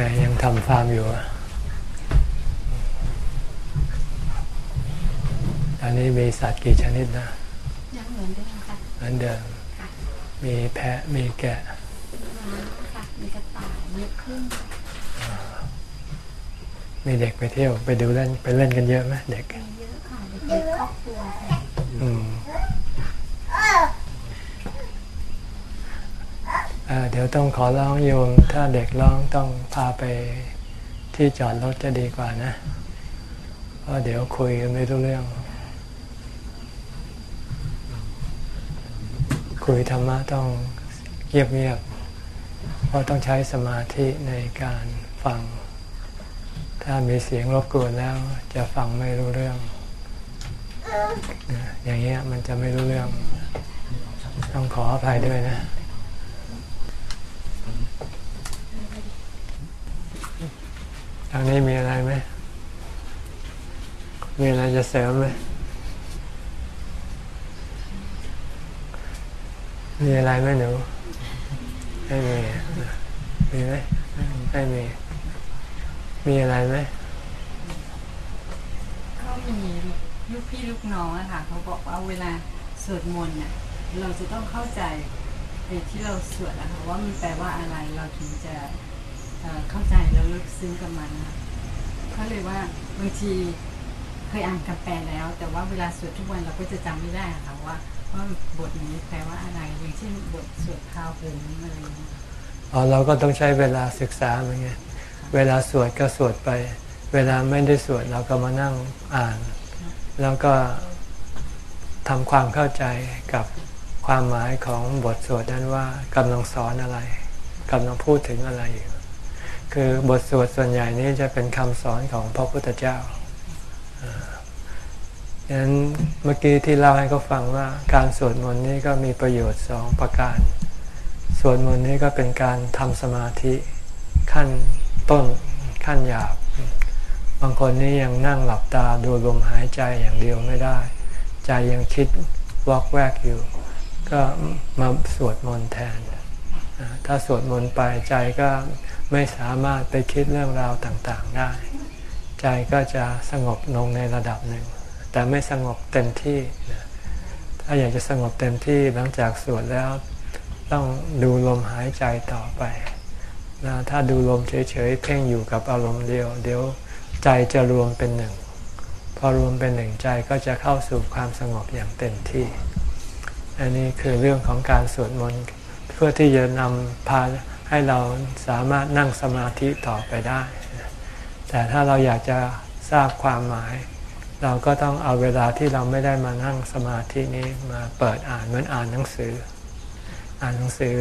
ไงยังทำฟาร์มอยู่อะอันนี้มีสัตว์กี่ชนิดนะยังเหมือนเดิมค่ะเหมือนเดิมค่ะมีแพะมีแกะม้าค่ะมีกระต่ายมีพึ่งมีเด็กไปเที่ยวไปดูเล่นไปเล่นกันเยอะไหมเด็กมีเยอะค่ะเด็กๆครอบครัวค่ะ อืมอ่า เดี๋ยวต้องขอร้องโยม ถ้าเด็กร้องต้องพาไปที่จอดรถจะดีกว่านะเพราะเดี๋ยวคุยกันไม่รู้เรื่อง คุยธรรมะต้องเงียบๆเพราะต้องใช้สมาธิในการฟัง ถ้ามีเสียงรบกวนแล้ว จะฟังไม่รู้เรื่อง อย่างเงี้ยมันจะไม่รู้เรื่อง ต้องขออภัยด้วยนะ ทางนี้มีอะไรไหม มีอะไรจะเสริมไหม มีอะไรไหมหนู ไม่มี มีไหมไม่มี มีอะไรไหม ก็มีลูกพี่ลูกน้องอะค่ะเขาบอกว่าเวลาสวดมนต์น่ะเราจะต้องเข้าใจไอ้ที่เราสวดอะคะว่ามันแปลว่าอะไรเราถึงจะ เข้าใจแล้วลึกซึ้งกับมันนะเขาเลยว่าบางทีเคยอ่านคำแปลแล้ว แต่ว่าเวลาสวดทุกวันเราก็จะจำไม่ได้ค่ะว่าว่าบทนี้แปลว่าอะไรอย่างเช่นบทสวดคราวผมอะไรอ๋อเราก็ต้องใช้เวลาศึกษาเหมือนไงเวลาสวดก็สวดไป เวลาไม่ได้สวดเราก็มานั่งอ่าน แล้วก็ทำความเข้าใจกับความหมายของบทสวดนั้นว่ากำลังสอนอะไรกำลังพูดถึงอะไรอยู่ คือบทสวดส่วนใหญ่นี้จะเป็นคำสอนของพระพุทธเจ้าดังนั้นเมื่อกี้ที่เล่าให้เขาฟังว่าการสวดมนต์นี้ก็มีประโยชน์สองประการ สวดมนต์นี้ก็เป็นการทำสมาธิขั้นต้นขั้นหยาบ บางคนนี่ยังนั่งหลับตาดูลมหายใจอย่างเดียวไม่ได้ ใจยังคิดวอกแวกอยู่ ก็มาสวดมนต์แทน ถ้าสวดมนต์ไปใจก็ ไม่สามารถไปคิดเรื่องราวต่างๆได้ ใจก็จะสงบลงในระดับหนึ่ง แต่ไม่สงบเต็มที่ถ้าอยากจะสงบเต็มที่หลังจากสวดแล้วต้องดูลมหายใจต่อไปนะถ้าดูลมเฉยๆเพ่งอยู่กับอารมณ์เดียว เดี๋ยวใจจะรวมเป็นหนึ่ง พอรวมเป็นหนึ่งใจก็จะเข้าสู่ความสงบอย่างเต็มที่ อันนี้คือเรื่องของการสวดมนต์เพื่อที่จะนำพา ให้เราสามารถนั่งสมาธิต่อไปได้ แต่ถ้าเราอยากจะทราบความหมาย เราก็ต้องเอาเวลาที่เราไม่ได้มานั่งสมาธินี้มาเปิดอ่านเหมือนอ่านหนังสือ อ่านหนังสือ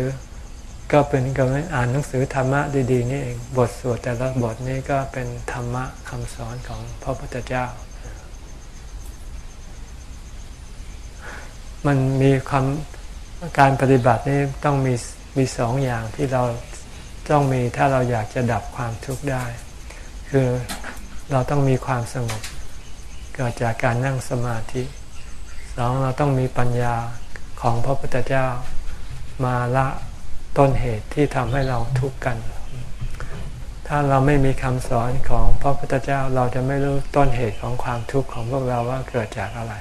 ก็เป็นการอ่านหนังสือธรรมะดีๆนี่เองบทสวดแต่ละบทนี้ก็เป็นธรรมะคำสอนของพระพุทธเจ้า มันมีความการปฏิบัตินี่ต้องมี มีสองอย่างที่เราต้องมีถ้าเราอยากจะดับความทุกข์ได้ คือเราต้องมีความสงบเกิดจากการนั่งสมาธิสองเราต้องมีปัญญาของพระพุทธเจ้ามาละต้นเหตุที่ทำให้เราทุกข์กัน ถ้าเราไม่มีคำสอนของพระพุทธเจ้าเราจะไม่รู้ต้นเหตุของความทุกข์ของพวกเราว่าเกิดจากอะไร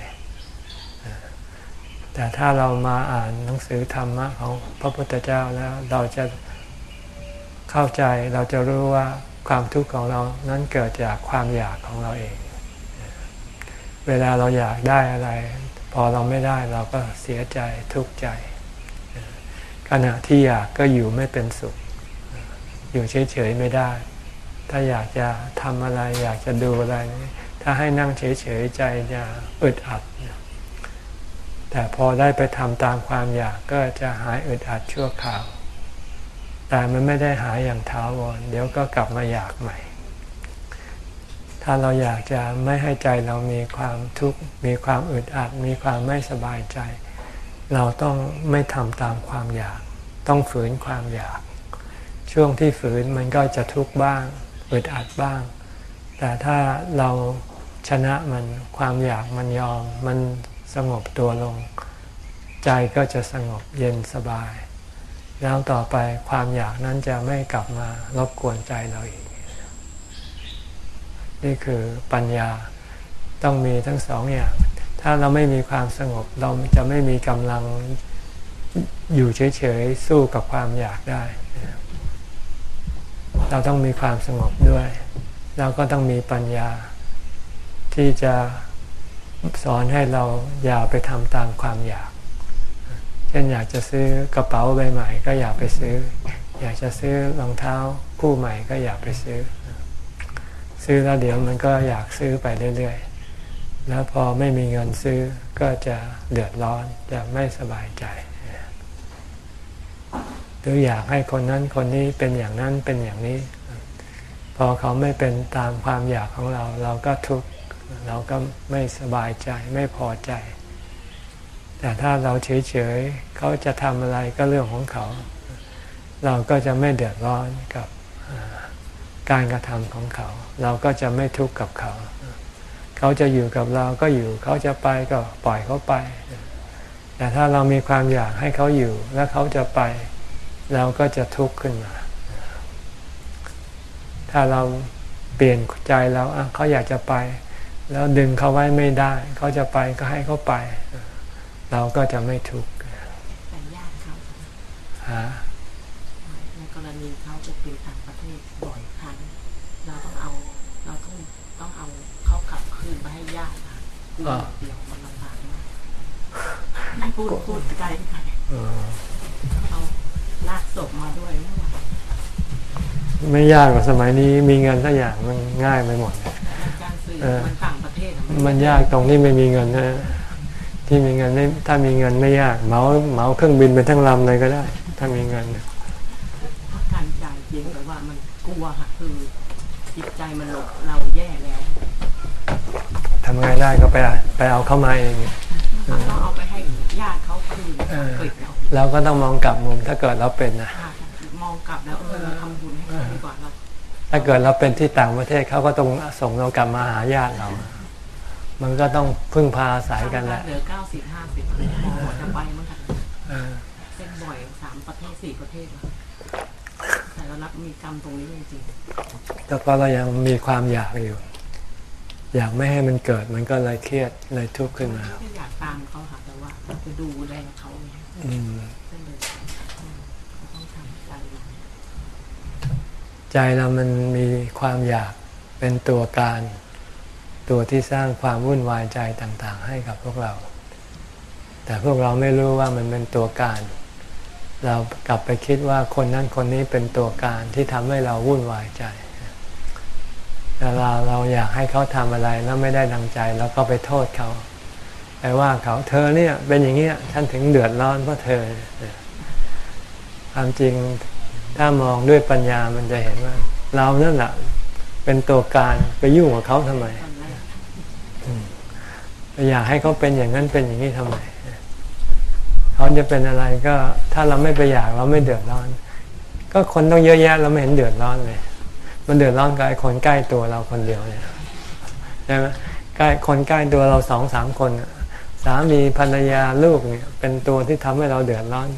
แต่ถ้าเรามาอ่านหนังสือธรรมะของพระพุทธเจ้าแล้วเราจะเข้าใจเราจะรู้ว่าความทุกข์ของเรานั้นเกิดจากความอยากของเราเอง เวลาเราอยากได้อะไร พอเราไม่ได้เราก็เสียใจทุกข์ใจ ขณะที่อยากก็อยู่ไม่เป็นสุข อยู่เฉยๆไม่ได้ ถ้าอยากจะทำอะไร อยากจะดูอะไร ถ้าให้นั่งเฉยๆใจจะอึดอัด แต่พอได้ไปทำตามความอยากก็จะหายอึดอัดชั่วคราว แต่มันไม่ได้หายอย่างถาวรเดี๋ยวก็กลับมาอยากใหม่ ถ้าเราอยากจะไม่ให้ใจเรามีความทุกข์มีความอึดอัด มีความไม่สบายใจ เราต้องไม่ทำตามความอยาก ต้องฝืนความอยาก ช่วงที่ฝืนมันก็จะทุกข์บ้างอึดอัดบ้าง แต่ถ้าเราชนะมันความอยากมันยอมมัน สงบตัวลง ใจก็จะสงบเย็นสบาย แล้วต่อไปความอยากนั้นจะไม่กลับมารบกวนใจเราอีก นี่คือปัญญาต้องมีทั้งสองอย่าง ถ้าเราไม่มีความสงบเราจะไม่มีกำลังอยู่เฉยๆสู้กับความอยากได้ เราต้องมีความสงบด้วย เราก็ต้องมีปัญญาที่จะ สอนให้เราอย่าไปทำตามความอยาก เช่นอยากจะซื้อกระเป๋าใบใหม่ ก็อย่าไปซื้อ อยากจะซื้อรองเท้าคู่ใหม่ก็อย่าไปซื้อ ซื้อแล้วเดี๋ยวมันก็อยากซื้อไปเรื่อยๆ แล้วพอไม่มีเงินซื้อก็จะเดือดร้อนจะไม่สบายใจหรืออยากให้คนนั้นคนนี้เป็นอย่างนั้นเป็นอย่างนี้ พอเขาไม่เป็นตามความอยากของเรา เราก็ทุกข์ เราก็ไม่สบายใจไม่พอใจ แต่ถ้าเราเฉยๆเขาจะทำอะไรก็เรื่องของเขา เราก็จะไม่เดือดร้อนกับการกระทำของเขา เราก็จะไม่ทุกข์กับเขา เขาจะอยู่กับเราก็อยู่ เขาจะไปก็ปล่อยเขาไป แต่ถ้าเรามีความอยากให้เขาอยู่ แล้วเขาจะไป เราก็จะทุกข์ขึ้นมา ถ้าเราเปลี่ยนใจแล้วเขาอยากจะไป แล้วดึงเขาไว้ไม่ได้ เขาจะไปก็ให้เขาไป เราก็จะไม่ทุกข์แต่ญาติเขาฮะในกรณีเขาไปเป็นต่างประเทศบ่อยครั้งเราต้องเอาเราต้องต้องเอาเขากลับคืนไปให้ญาติค่ะกลัวเดี๋ยวมันลำบากมากให้พูดพูดไกลไปเออเอาลากศพมาด้วยไม่ไหวไม่ยากกว่าสมัยนี้มีเงินสักอย่างมันง่ายไปหมดการ ซื้อเออมันต่างประเทศอะมันยากตรงที่ไม่มีเงินนะที่มีเงินไม่ถ้ามีเงินไม่ยากเหมาเหมาเครื่องบินไปทั้งลำเลยก็ได้ ถ้ามีเงินเนี่ยเพราะการจ่ายเพียงแต่ว่ามันกลัวค่ะคือจิตใจมันหลบเราแย่แล้วทำไงได้ก็ไปไปเอาเข้ามาเองเราต้องเอาไปให้ญาติเขาคืนเออเกิดเราเราก็ต้องมองกลับมุมถ้าเกิดเราเป็นนะค่ะมองกลับแล้วเออเราทำบุญให้เขาดีกว่าเรา ถ้าเกิดเราเป็นที่ต่างประเทศเขาก็ต้องส่งเรากลับมาหาญาติเรา มันก็ต้องพึ่งพาอาศัยกันแหละเหลือเก้าสิบห้าสิบมองว่าจะไปมื่อนกันเออเส้นบ่อยสามประเทศสี่ประเทศแต่เรารับมีกรรมตรงนี้จริงแต่พอเรายังมีความอยากอยู่ อยากไม่ให้มันเกิดมันก็เลยเครียดเลยทุกข์ขึ้นมาไม่อยากตามเขาค่ะแต่ว่าจะดูแลเขาอืม ก็เลยอืมต้องทำใจ ใจเรามันมีความอยากเป็นตัวการ ตัวที่สร้างความวุ่นวายใจต่างๆ ให้กับพวกเรา แต่พวกเราไม่รู้ว่ามันเป็นตัวการ เรากลับไปคิดว่าคนนั้นคนนี้เป็นตัวการที่ทำให้เราวุ่นวายใจเวลาเราอยากให้เขาทำอะไรแล้วไม่ได้ดังใจแล้วก็ไปโทษเขาไปว่าเขาเธอเนี่ยเป็นอย่างเงี้ยฉันถึงเดือดร้อนเพราะเธอความจริง ถ้ามองด้วยปัญญามันจะเห็นว่า เรานั่นแหละเป็นตัวการไปยุ่งกับเขาทำไมอยากให้เขาเป็นอย่างนั้นเป็นอย่างนี้ทำไมเขาจะเป็นอะไรก็ถ้าเราไม่ไปอยากเราไม่เดือดร้อน ก็คนต้องเยอะแยะเราไม่เห็นเดือดร้อนเลย มันเดือดร้อนกับไอ้คนใกล้ตัวเราคนเดียวเนี่ยใช่ไหมใกล้คนใกล้ตัวเราสองสามคนสามีภรรยาลูกเนี่ย เป็นตัวที่ทำให้เราเดือดร้อน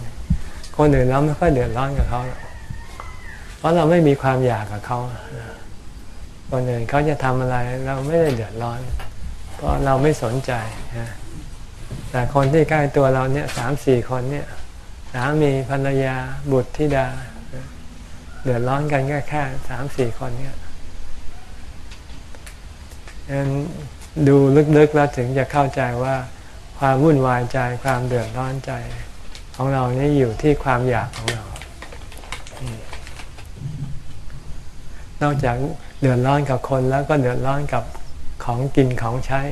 คนอื่นเราไม่ค่อยเดือดร้อนกับเขาหรอก เพราะเราไม่มีความอยากกับเขาคนอื่นเขาจะทำอะไรเราไม่ได้เดือดร้อน เพราะเราไม่สนใจแต่คนที่ใกล้ตัวเราเนี่ยสามสี่คนเนี่ยสามีภรรยาบุตรธิดา เดือดร้อนกันแค่แค่สามสี่คนเนี่ยดูลึกๆแล้วถึงจะเข้าใจว่าความวุ่นวายใจความเดือดร้อนใจ ของเรานี่อยู่ที่ความอยากของเรา นอกจากเดือดร้อนกับคนแล้วก็เดือดร้อนกับของกินของใช้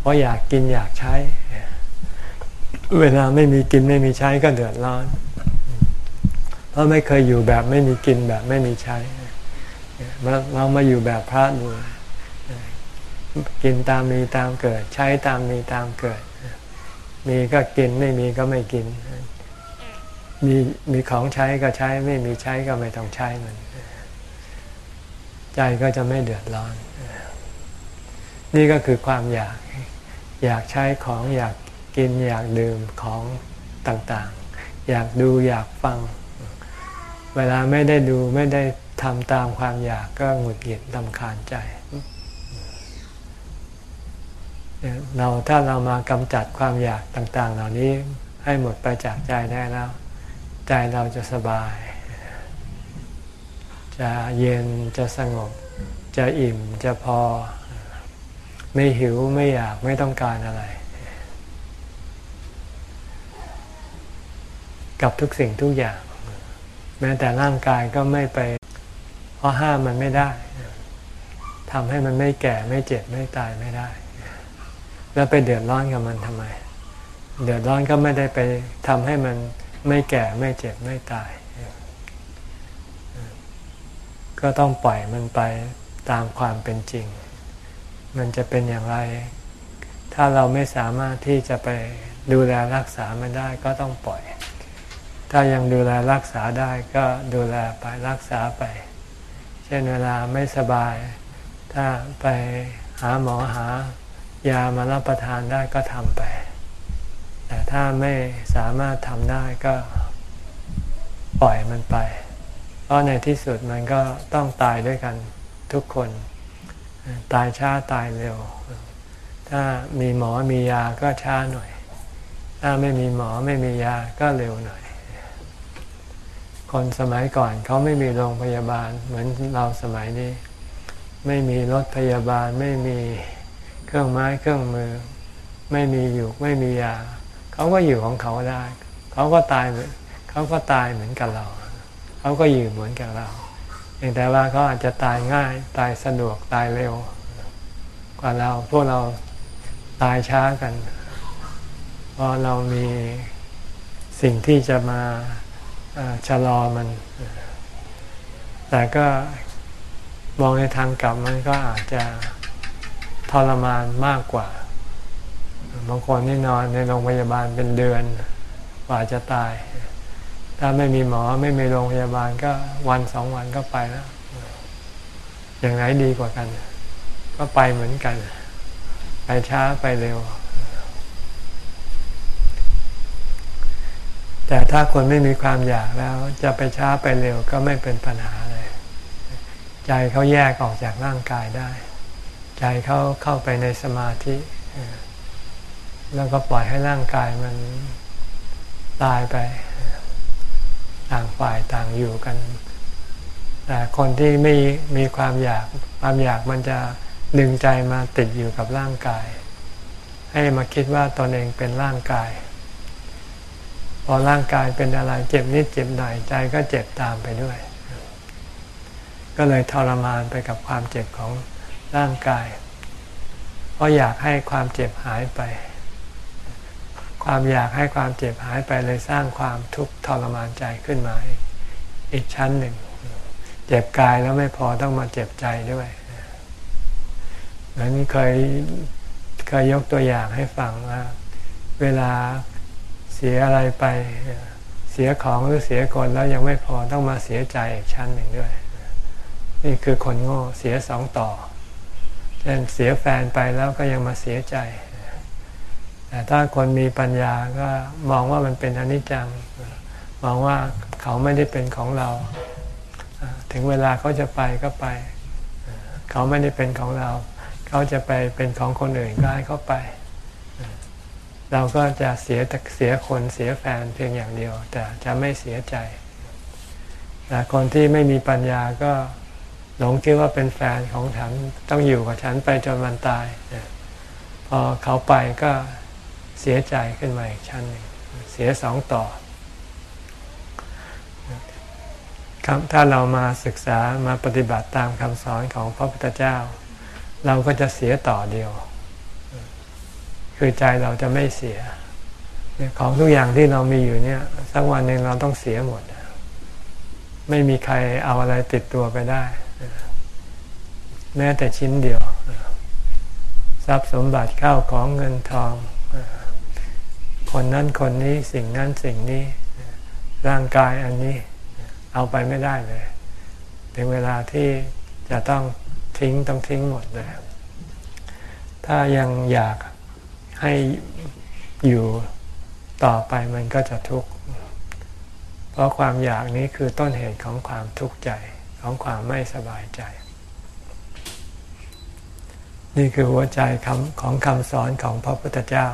เพราะอยากกินอยากใช้ เวลาไม่มีกินไม่มีใช้ก็เดือดร้อน เพราะไม่เคยอยู่แบบไม่มีกินแบบไม่มีใช้เรามาอยู่แบบพระดูกินตามมีตามเกิด ใช้ตามมีตามเกิด มีก็กินไม่มีก็ไม่กิน มีมีของใช้ก็ใช้ไม่มีใช้ก็ไม่ต้องใช้มัน ใจก็จะไม่เดือดร้อน นี่ก็คือความอยากอยากใช้ของอยากกินอยากดื่มของต่างๆ อยากดูอยากฟัง เวลาไม่ได้ดูไม่ได้ทำตามความอยากก็หงุดหงิดลำคาญใจ เราถ้าเรามากำจัดความอยากต่าง ๆ เหล่านี้ให้หมดไปจากใจได้แล้ว ใจเราจะสบาย จะเย็นจะสงบ จะอิ่มจะพอ ไม่หิวไม่อยากไม่ต้องการอะไร กับทุกสิ่งทุกอย่าง แม้แต่ร่างกายก็ไม่ไป เพราะห้ามมันไม่ได้ทำให้มันไม่แก่ไม่เจ็บไม่ตายไม่ได้ แล้วไปเดือดร้อนกับมันทำไม เดือดร้อนก็ไม่ได้ไปทำให้มันไม่แก่ไม่เจ็บไม่ตาย ก็ต้องปล่อยมันไปตามความเป็นจริง มันจะเป็นอย่างไร ถ้าเราไม่สามารถที่จะไปดูแลรักษามันได้ก็ต้องปล่อย ถ้ายังดูแลรักษาได้ก็ดูแลไปรักษาไป เช่นเวลาไม่สบาย ถ้าไปหาหมอหายามารับประทานได้ก็ทำไป แต่ถ้าไม่สามารถทำได้ก็ปล่อยมันไป ราะในที่สุดมันก็ต้องตายด้วยกันทุกคน ตายช้าตายเร็ว ถ้ามีหมอมียาก็ช้าหน่อย ถ้าไม่มีหมอไม่มียาก็เร็วหน่อย คนสมัยก่อนเขาไม่มีโรงพยาบาลเหมือนเราสมัยนี้ ไม่มีรถพยาบาลไม่มีเครื่องไม้เครื่องมือ ไม่มีอยู่ไม่มียา เขาก็อยู่ของเขาได้ เขาก็ตายเหมือนเขาก็ตายเหมือนกับเรา เขาก็อยู่เหมือนกับเราเพียงแต่ว่าเขาอาจจะตายง่ายตายสะดวกตายเร็ว กว่าเราพวกเราตายช้ากัน เพราะเรามีสิ่งที่จะมาชะลอมัน แต่ก็มองในทางกลับมันก็อาจจะทรมานมากกว่าบางคนนี่นอนในโรงพยาบาลเป็นเดือนกว่าจะตาย ถ้าไม่มีหมอไม่มีโรงพยาบาลก็วันสองวันก็ไปแล้ว อย่างไรดีกว่ากัน ก็ไปเหมือนกัน ไปช้าไปเร็ว แต่ถ้าคนไม่มีความอยากแล้ว จะไปช้าไปเร็วก็ไม่เป็นปัญหาเลย ใจเขาแยกออกจากร่างกายได้ ใจเขาเข้าไปในสมาธิแล้วก็ปล่อยให้ร่างกายมันตายไป ต่างฝ่ายต่างอยู่กัน แต่คนที่ไม่มีความอยากความอยากมันจะดึงใจมาติดอยู่กับร่างกาย ให้มาคิดว่าตนเองเป็นร่างกาย พอร่างกายเป็นอะไรเจ็บนิดเจ็บหน่อยใจก็เจ็บตามไปด้วย ก็เลยทรมานไปกับความเจ็บของร่างกาย เพราะอยากให้ความเจ็บหายไป ความอยากให้ความเจ็บหายไปเลยสร้างความทุกข์ทรมานใจขึ้นมาอีกชั้นหนึ่ง เจ็บกายแล้วไม่พอต้องมาเจ็บใจด้วยนั้นเคยเคยยกตัวอย่างให้ฟังว่าเวลาเสียอะไรไปเสียของหรือเสียคนแล้วยังไม่พอต้องมาเสียใจอีกชั้นหนึ่งด้วย นี่คือคนโง่เสียสองต่อเช่นเสียแฟนไปแล้วก็ยังมาเสียใจ แต่ถ้าคนมีปัญญาก็มองว่ามันเป็นอนิจจัง มองว่าเขาไม่ได้เป็นของเรา ถึงเวลาเขาจะไปก็ไป เขาไม่ได้เป็นของเรา เขาจะไปเป็นของคนอื่นก็ให้เขาไป เราก็จะเสียเสียคนเสียแฟนเพียงอย่างเดียว แต่จะไม่เสียใจแต่คนที่ไม่มีปัญญาก็หลงคิดว่าเป็นแฟนของฉันต้องอยู่กับฉันไปจนวันตายพอเขาไปก็ เสียใจขึ้นมาอีกชั้นหนึ่งเสียสองต่อครับถ้าเรามาศึกษามาปฏิบัติตามคำสอนของพระพุทธเจ้า เราก็จะเสียต่อเดียว คือใจเราจะไม่เสีย ของทุกอย่างที่เรามีอยู่เนี่ยสักวันหนึ่งเราต้องเสียหมด ไม่มีใครเอาอะไรติดตัวไปได้ แม้แต่ชิ้นเดียว ทรัพย์สมบัติเข้าของเงินทอง คนนั้นคนนี้สิ่งนั้นสิ่งนี้ร่างกายอันนี้เอาไปไม่ได้เลย ถึงเวลาที่จะต้องทิ้งต้องทิ้งหมดเลย ถ้ายังอยากให้อยู่ต่อไปมันก็จะทุกข์ เพราะความอยากนี้คือต้นเหตุของความทุกข์ใจของความไม่สบายใจ นี่คือหัวใจคำของคำสอนของพระพุทธเจ้า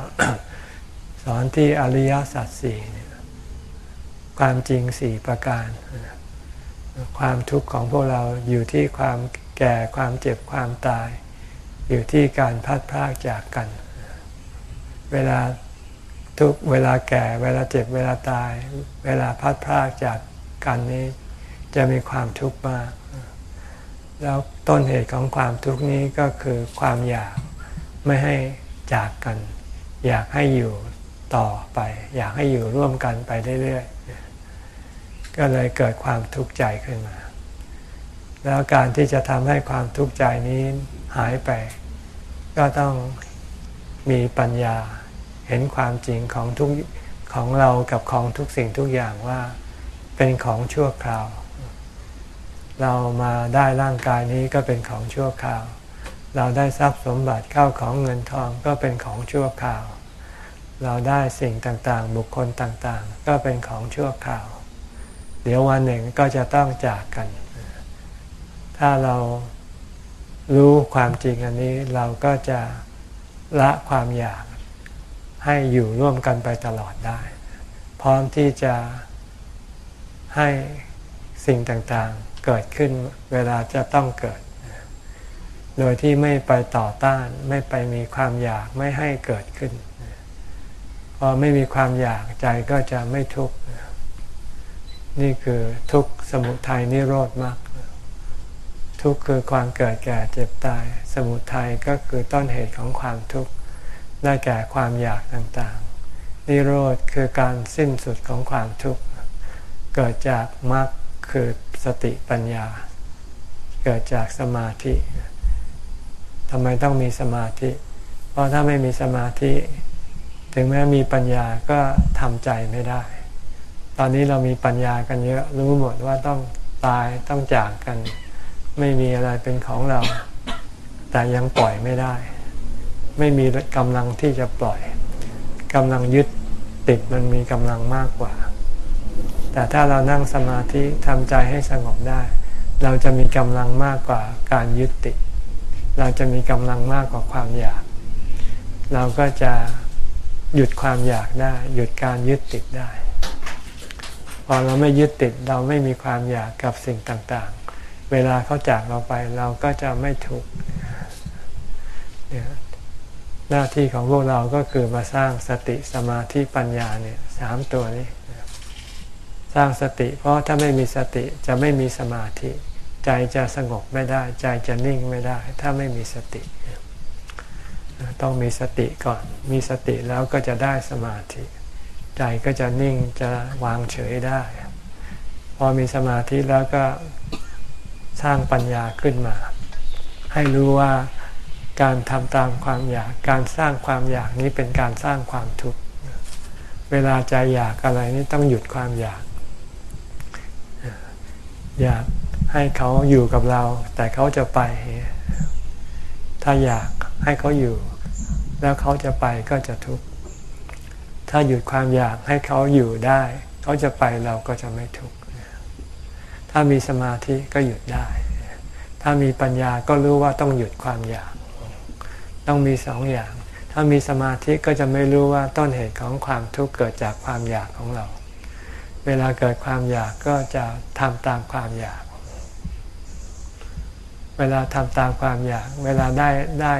สอนที่อริยสัจสี่ความจริงสี่ประการ ความทุกข์ของพวกเราอยู่ที่ความแก่ความเจ็บความตาย อยู่ที่การพัดพรากจากกัน เวลาทุกเวลาแก่เวลาเจ็บเวลาตาย เวลาพัดพรากจากกันนี้ จะมีความทุกข์มาก แล้วต้นเหตุของความทุกข์นี้ก็คือความอยากไม่ให้จากกัน อยากให้อยู่ ต่อไป อยากให้อยู่ร่วมกันไปเรื่อยๆ ก็เลยเกิดความทุกข์ใจขึ้นมา แล้วการที่จะทำให้ความทุกข์ใจนี้หายไป ก็ต้องมีปัญญาเห็นความจริงของทุกของเรากับของทุกสิ่งทุกอย่างว่าเป็นของชั่วคราว เรามาได้ร่างกายนี้ก็เป็นของชั่วคราว เราได้ทรัพย์สมบัติเข้าของเงินทองก็เป็นของชั่วคราว เราได้สิ่งต่างๆ บุคคลต่างๆ ก็เป็นของชั่วคราว เดี๋ยววันหนึ่งก็จะต้องจากกัน ถ้าเรารู้ความจริงอันนี้เราก็จะละความอยากให้อยู่ร่วมกันไปตลอดได้ พร้อมที่จะให้สิ่งต่างๆเกิดขึ้นเวลาจะต้องเกิด โดยที่ไม่ไปต่อต้านไม่ไปมีความอยากไม่ให้เกิดขึ้น พอไม่มีความอยากใจก็จะไม่ทุกข์นี่คือทุกข์สมุทัยนิโรธมากทุกข์คือความเกิดแก่เจ็บตาย สมุทัยก็คือต้นเหตุของความทุกข์ได้แก่ความอยากต่างๆ นิโรธคือการสิ้นสุดของความทุกข์เกิดจากมรรคคือสติปัญญา เกิดจากสมาธิทำไมต้องมีสมาธิ เพราะถ้าไม่มีสมาธิ ถึงแม้มีปัญญาก็ทำใจไม่ได้ ตอนนี้เรามีปัญญากันเยอะรู้หมดว่าต้องตายต้องจากกัน ไม่มีอะไรเป็นของเรา แต่ยังปล่อยไม่ได้ ไม่มีกำลังที่จะปล่อยกำลังยึดติดมันมีกำลังมากกว่า แต่ถ้าเรานั่งสมาธิทำใจให้สงบได้ เราจะมีกำลังมากกว่าการยึดติด เราจะมีกำลังมากกว่าความอยาก เราก็จะ หยุดความอยากได้ หยุดการยึดติดได้ พอเราไม่ยึดติดเราไม่มีความอยากกับสิ่งต่างๆ เวลาเขาจากเราไปเราก็จะไม่ทุกข์หน้าที่ของพวกเราก็คือมาสร้างสติสมาธิปัญญาเนี่ยสามตัวนี้ สร้างสติ เพราะถ้าไม่มีสติจะไม่มีสมาธิ ใจจะสงบไม่ได้ ใจจะนิ่งไม่ได้ ถ้าไม่มีสติ ต้องมีสติก่อน มีสติแล้วก็จะได้สมาธิ ใจก็จะนิ่งจะวางเฉยได้ พอมีสมาธิแล้วก็สร้างปัญญาขึ้นมา ให้รู้ว่าการทำตามความอยาก การสร้างความอยากนี้เป็นการสร้างความทุกข์ เวลาใจอยากอะไรนี่ต้องหยุดความอยาก อยากให้เขาอยู่กับเรา แต่เขาจะไป ถ้าอยากให้เขาอยู่ แล้วเขาจะไปก็จะทุกข์ ถ้าหยุดความอยากให้เขาอยู่ได้ เขาจะไปเราก็จะไม่ทุกข์ ถ้ามีสมาธิก็หยุดได้ ถ้ามีปัญญาก็รู้ว่าต้องหยุดความอยาก ต้องมีสองอย่าง ถ้ามีสมาธิก็จะไม่รู้ว่าต้นเหตุของความทุกข์เกิดจากความอยากของเรา เวลาเกิดความอยากก็จะทำตามความอยาก เวลาทำตามความอยาก เวลาได้ได้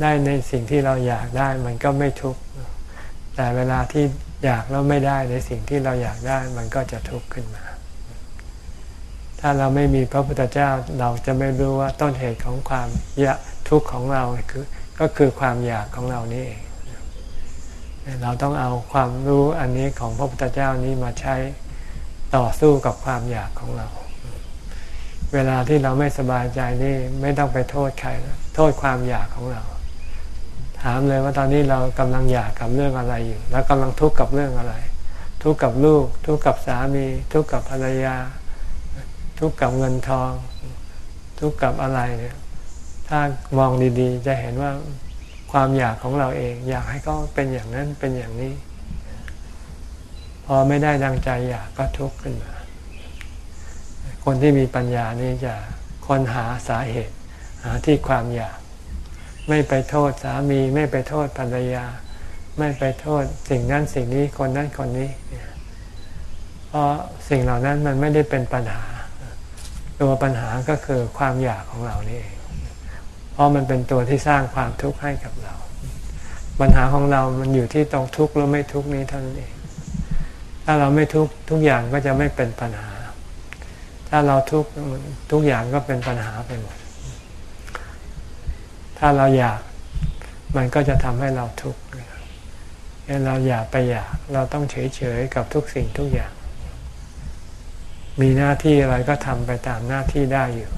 ได้ในสิ่งที่เราอยากได้มันก็ไม่ทุกข์แต่เวลาที่อยากแล้วไม่ได้ในสิ่งที่เราอยากได้มันก็จะทุกข์ขึ้นมา ถ้าเราไม่มีพระพุทธเจ้าเราจะไม่รู้ว่าต้นเหตุของความอยากทุกข์ของเราคือก็คือความอยากของเรานี่เองเราต้องเอาความรู้อันนี้ของพระพุทธเจ้านี้มาใช้ต่อสู้กับความอยากของเรา เวลาที่เราไม่สบายใจนี่ไม่ต้องไปโทษใครโทษความอยากของเรา ถามเลยว่าตอนนี้เรากำลังอยากกับเรื่องอะไรอยู่ แล้วกำลังทุกข์กับเรื่องอะไร ทุกข์กับลูก ทุกข์กับสามี ทุกข์กับภรรยา ทุกข์กับเงินทอง ทุกข์กับอะไรเนี่ยถ้ามองดีๆ จะเห็นว่าความอยากของเราเอง อยากให้เขาเป็นอย่างนั้นเป็นอย่างนี้ พอไม่ได้ดังใจอยากก็ทุกข์ขึ้นมา คนที่มีปัญญานี่จะค้นหาสาเหตุหาที่ความอยาก ไม่ไปโทษสามี ไม่ไปโทษภรรยา ไม่ไปโทษสิ่งนั้นสิ่งนี้คนนั้นคนนี้ เพราะสิ่งเหล่านั้นมันไม่ได้เป็นปัญหา ตัวปัญหาก็คือความอยากของเรานี่เองเพราะมันเป็นตัวที่สร้างความทุกข์ให้กับเรา ปัญหาของเรามันอยู่ที่ตรงทุกข์หรือไม่ทุกข์นี้เท่านั้นเอง ถ้าเราไม่ทุกข์ทุกอย่างก็จะไม่เป็นปัญหา ถ้าเราทุกข์ทุกอย่างก็เป็นปัญหาไปหมด ถ้าเราอยากมันก็จะทำให้เราทุกข์เราอยากไปอยาก เราต้องเฉยๆกับทุกสิ่งทุกอย่าง มีหน้าที่อะไรก็ทำไปตามหน้าที่ได้อยู่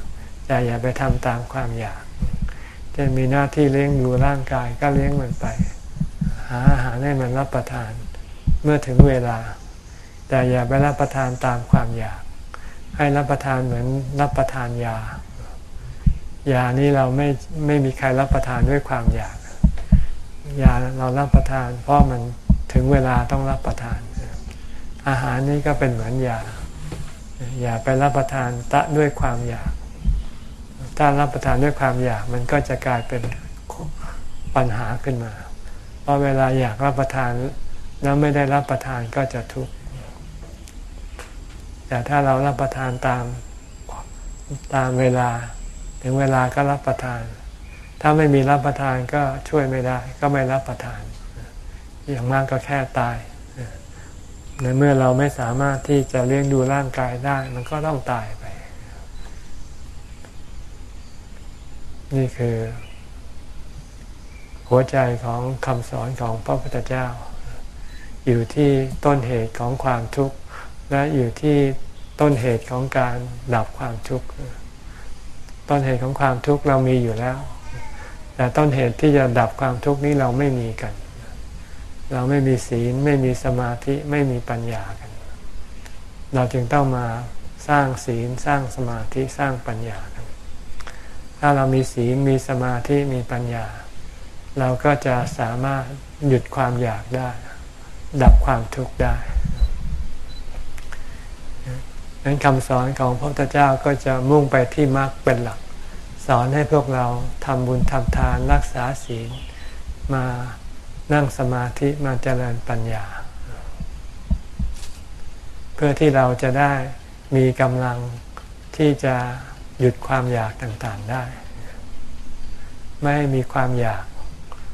แต่อย่าไปทำตามความอยากจะมีหน้าที่เลี้ยงดูร่างกายก็เลี้ยงมันไป หาอาหารให้มันรับประทาน เมื่อถึงเวลา แต่อย่าไปรับประทานตามความอยาก ให้รับประทานเหมือนรับประทานยา ยานี้เราไม่ไม่มีใครรับประทานด้วยความอยาก ยาเรารับประทาน เพราะมันถึงเวลาต้องรับประทาน อาหารนี้ก็เป็นเหมือนยา อย่าไปรับประทานตะด้วยความอยาก ถ้ารับประทานด้วยความอยากมันก็จะกลายเป็นปัญหาขึ้นมา เพราะเวลาอยากรับประทานแล้วไม่ได้รับประทานก็จะทุกข์ แต่ถ้าเรารับประทานตามตามเวลา ถึงเวลาก็รับประทาน ถ้าไม่มีรับประทานก็ช่วยไม่ได้ ก็ไม่รับประทาน อย่างมากก็แค่ตายในเมื่อเราไม่สามารถที่จะเลี้ยงดูร่างกายได้ มันก็ต้องตายไป นี่คือ หัวใจของคำสอนของพระพุทธเจ้า อยู่ที่ต้นเหตุของความทุกข์ และอยู่ที่ต้นเหตุของการดับความทุกข์ ต้นเหตุของความทุกข์เรามีอยู่แล้ว แต่ต้นเหตุที่จะดับความทุกข์นี้เราไม่มีกัน เราไม่มีศีลไม่มีสมาธิไม่มีปัญญากัน เราจึงต้องมาสร้างศีลสร้างสมาธิสร้างปัญญากัน ถ้าเรามีศีลมีสมาธิมีปัญญา เราก็จะสามารถหยุดความอยากได้ ดับความทุกข์ได้ั้นคำสอนของพระพุทธเจ้าก็จะมุ่งไปที่มรรคเป็นหลัก สอนให้พวกเราทำบุญทำทานรักษาศีล มานั่งสมาธิมาเจริญปัญญา เพื่อที่เราจะได้มีกำลังที่จะหยุดความอยากต่างๆได้ ไม่มีความอยาก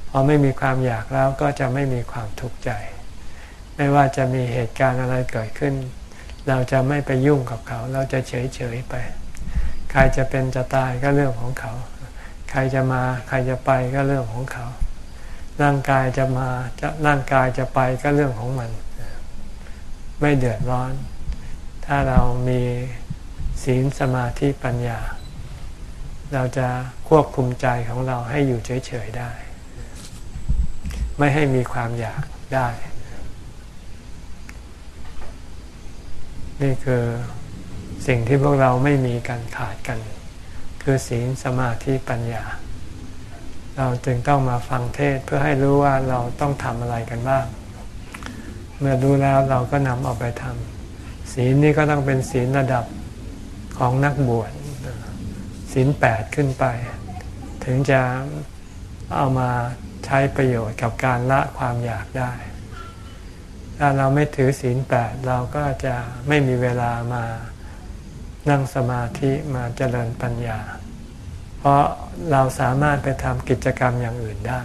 พอไม่มีความอยากแล้วก็จะไม่มีความทุกข์ใจ ไม่ว่าจะมีเหตุการณ์อะไรเกิดขึ้น เราจะไม่ไปยุ่งกับเขา เราจะเฉยๆไป ใครจะเป็นจะตายก็เรื่องของเขา ใครจะมาใครจะไปก็เรื่องของเขา ร่างกายจะมาจะร่างกายจะไปก็เรื่องของมัน ไม่เดือดร้อน ถ้าเรามีศีลสมาธิปัญญา เราจะควบคุมใจของเราให้อยู่เฉยๆได้ ไม่ให้มีความอยากได้ นี่คือสิ่งที่พวกเราไม่มีกันขาดกัน คือศีลสมาธิปัญญา เราจึงต้องมาฟังเทศเพื่อให้รู้ว่าเราต้องทำอะไรกันบ้าง เมื่อรู้แล้วเราก็นำเอาไปทำศีลนี่ก็ต้องเป็นศีลระดับของนักบวชศีลแปดขึ้นไป ถึงจะเอามาใช้ประโยชน์กับการละความอยากได้ ถ้าเราไม่ถือศีลแปดเราก็จะไม่มีเวลามานั่งสมาธิมาเจริญปัญญา เพราะเราสามารถไปทำกิจกรรมอย่างอื่นได้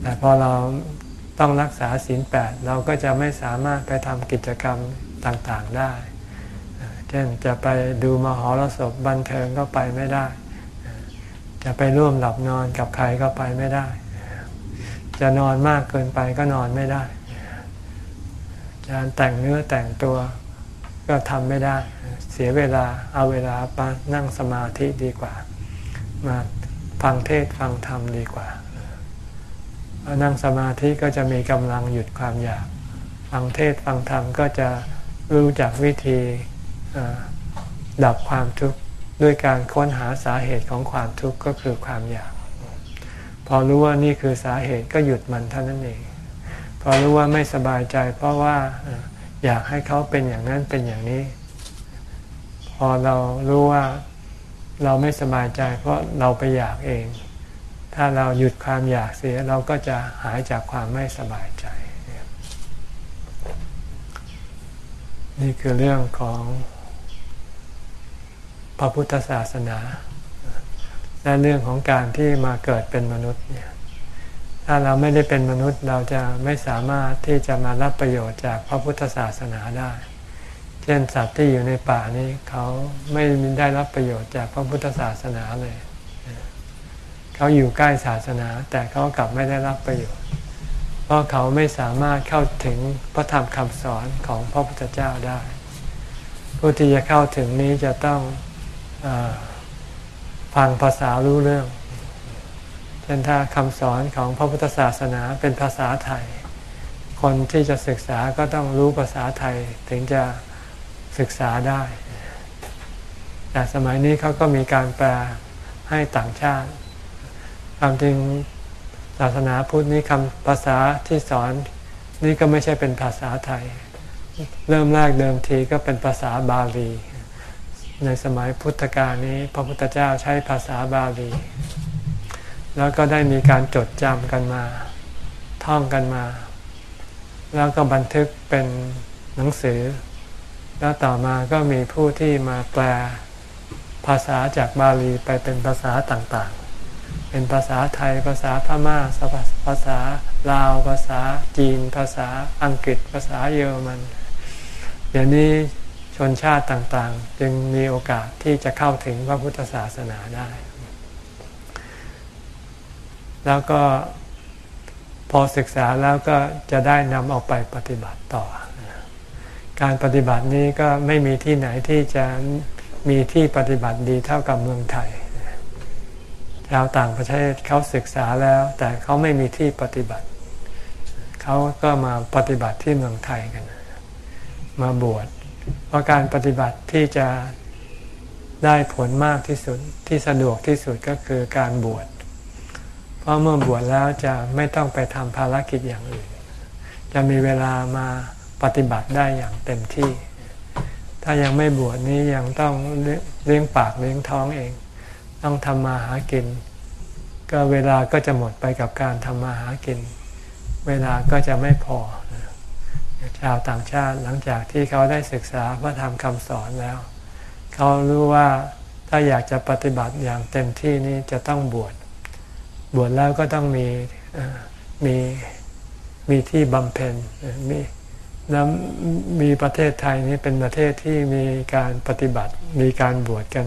แต่พอเราต้องรักษาศีลแปดเราก็จะไม่สามารถไปทำกิจกรรมต่างๆได้ เช่นจะไปดูมหรสพบันเทิงก็ไปไม่ได้ จะไปร่วมหลับนอนกับใครก็ไปไม่ได้ จะนอนมากเกินไปก็นอนไม่ได้ จะแต่งเนื้อแต่งตัวก็ทำไม่ได้ เสียเวลาเอาเวลาไปนั่งสมาธิดีกว่า มาฟังเทศฟังธรรมดีกว่านั่งสมาธิก็จะมีกำลังหยุดความอยาก ฟังเทศฟังธรรมก็จะรู้จักวิธีดับความทุกข์ด้วยการค้นหาสาเหตุของความทุกข์ก็คือความอยาก พอรู้ว่านี่คือสาเหตุก็หยุดมันเท่านั้นเอง พอรู้ว่าไม่สบายใจ เพราะว่าอยากให้เขาเป็นอย่างนั้นเป็นอย่างนี้ พอเรารู้ว่าเราไม่สบายใจ เพราะเราไปอยากเอง ถ้าเราหยุดความอยากเสียเราก็จะหายจากความไม่สบายใจ นี่คือเรื่องของพระพุทธศาสนา และเรื่องของการที่มาเกิดเป็นมนุษย์เนี่ย ถ้าเราไม่ได้เป็นมนุษย์เราจะไม่สามารถที่จะมารับประโยชน์จากพระพุทธศาสนาได้ เช่นสัตว์ที่อยู่ในป่านี้เขาไม่ได้รับประโยชน์จากพระพุทธศาสนาเลย เขาอยู่ใกล้ศาสนา แต่เขากลับไม่ได้รับประโยชน์ เพราะเขาไม่สามารถเข้าถึงพระธรรมคำสอนของพระพุทธเจ้าได้ ผู้ที่จะเข้าถึงนี้จะต้องอฟังภาษารู้เรื่อง เช่นถ้าคำสอนของพระพุทธศาสนาเป็นภาษาไทย คนที่จะศึกษาก็ต้องรู้ภาษาไทยถึงจะศึกษาได้ แต่สมัยนี้เขาก็มีการแปลให้ต่างชาติ ความจริงศาสนาพุทธนี้คำภาษาที่สอนนี่ก็ไม่ใช่เป็นภาษาไทย เริ่มแรกเดิมทีก็เป็นภาษาบาลี ในสมัยพุทธกาลนี้ พระพุทธเจ้าใช้ภาษาบาลี แล้วก็ได้มีการจดจำกันมา ท่องกันมา แล้วก็บันทึกเป็นหนังสือ แล้วต่อมาก็มีผู้ที่มาแปลภาษาจากบาลีไปเป็นภาษาต่างๆ เป็นภาษาไทย ภาษาพม่า ภาษาลาว ภาษาจีน ภาษาอังกฤษ ภาษาเยอรมัน เดี๋ยวนี้ชนชาติต่างๆ จึงมีโอกาสที่จะเข้าถึงพระพุทธศาสนาได้ แล้วก็พอศึกษาแล้วก็จะได้นำออกไปปฏิบัติต่อ การปฏิบัตินี้ก็ไม่มีที่ไหนที่จะมีที่ปฏิบัติดีเท่ากับเมืองไทยชาวต่างประเทศเขาศึกษาแล้ว แต่เขาไม่มีที่ปฏิบัติ เขาก็มาปฏิบัติที่เมืองไทยกัน มาบวชเพราะการปฏิบัติที่จะได้ผลมากที่สุดที่สะดวกที่สุดก็คือการบวช เพราะเมื่อบวชแล้วจะไม่ต้องไปทำภารกิจอย่างอื่น จะมีเวลามาปฏิบัติได้อย่างเต็มที่ ถ้ายังไม่บวชนี้ยังต้องเลี้ยงปากเลี้ยงท้องเอง ต้องทำมาหากิน ก็เวลาก็จะหมดไปกับการทำมาหากิน เวลาก็จะไม่พอ ชาวต่างชาติหลังจากที่เขาได้ศึกษาพระธรรมคำสอนแล้ว เขารู้ว่าถ้าอยากจะปฏิบัติอย่างเต็มที่นี้จะต้องบวช บวชแล้วก็ต้องมีมีมีที่บำเพ็ญมีแล้วมีประเทศไทยนี้เป็นประเทศที่มีการปฏิบัติมีการบวชกัน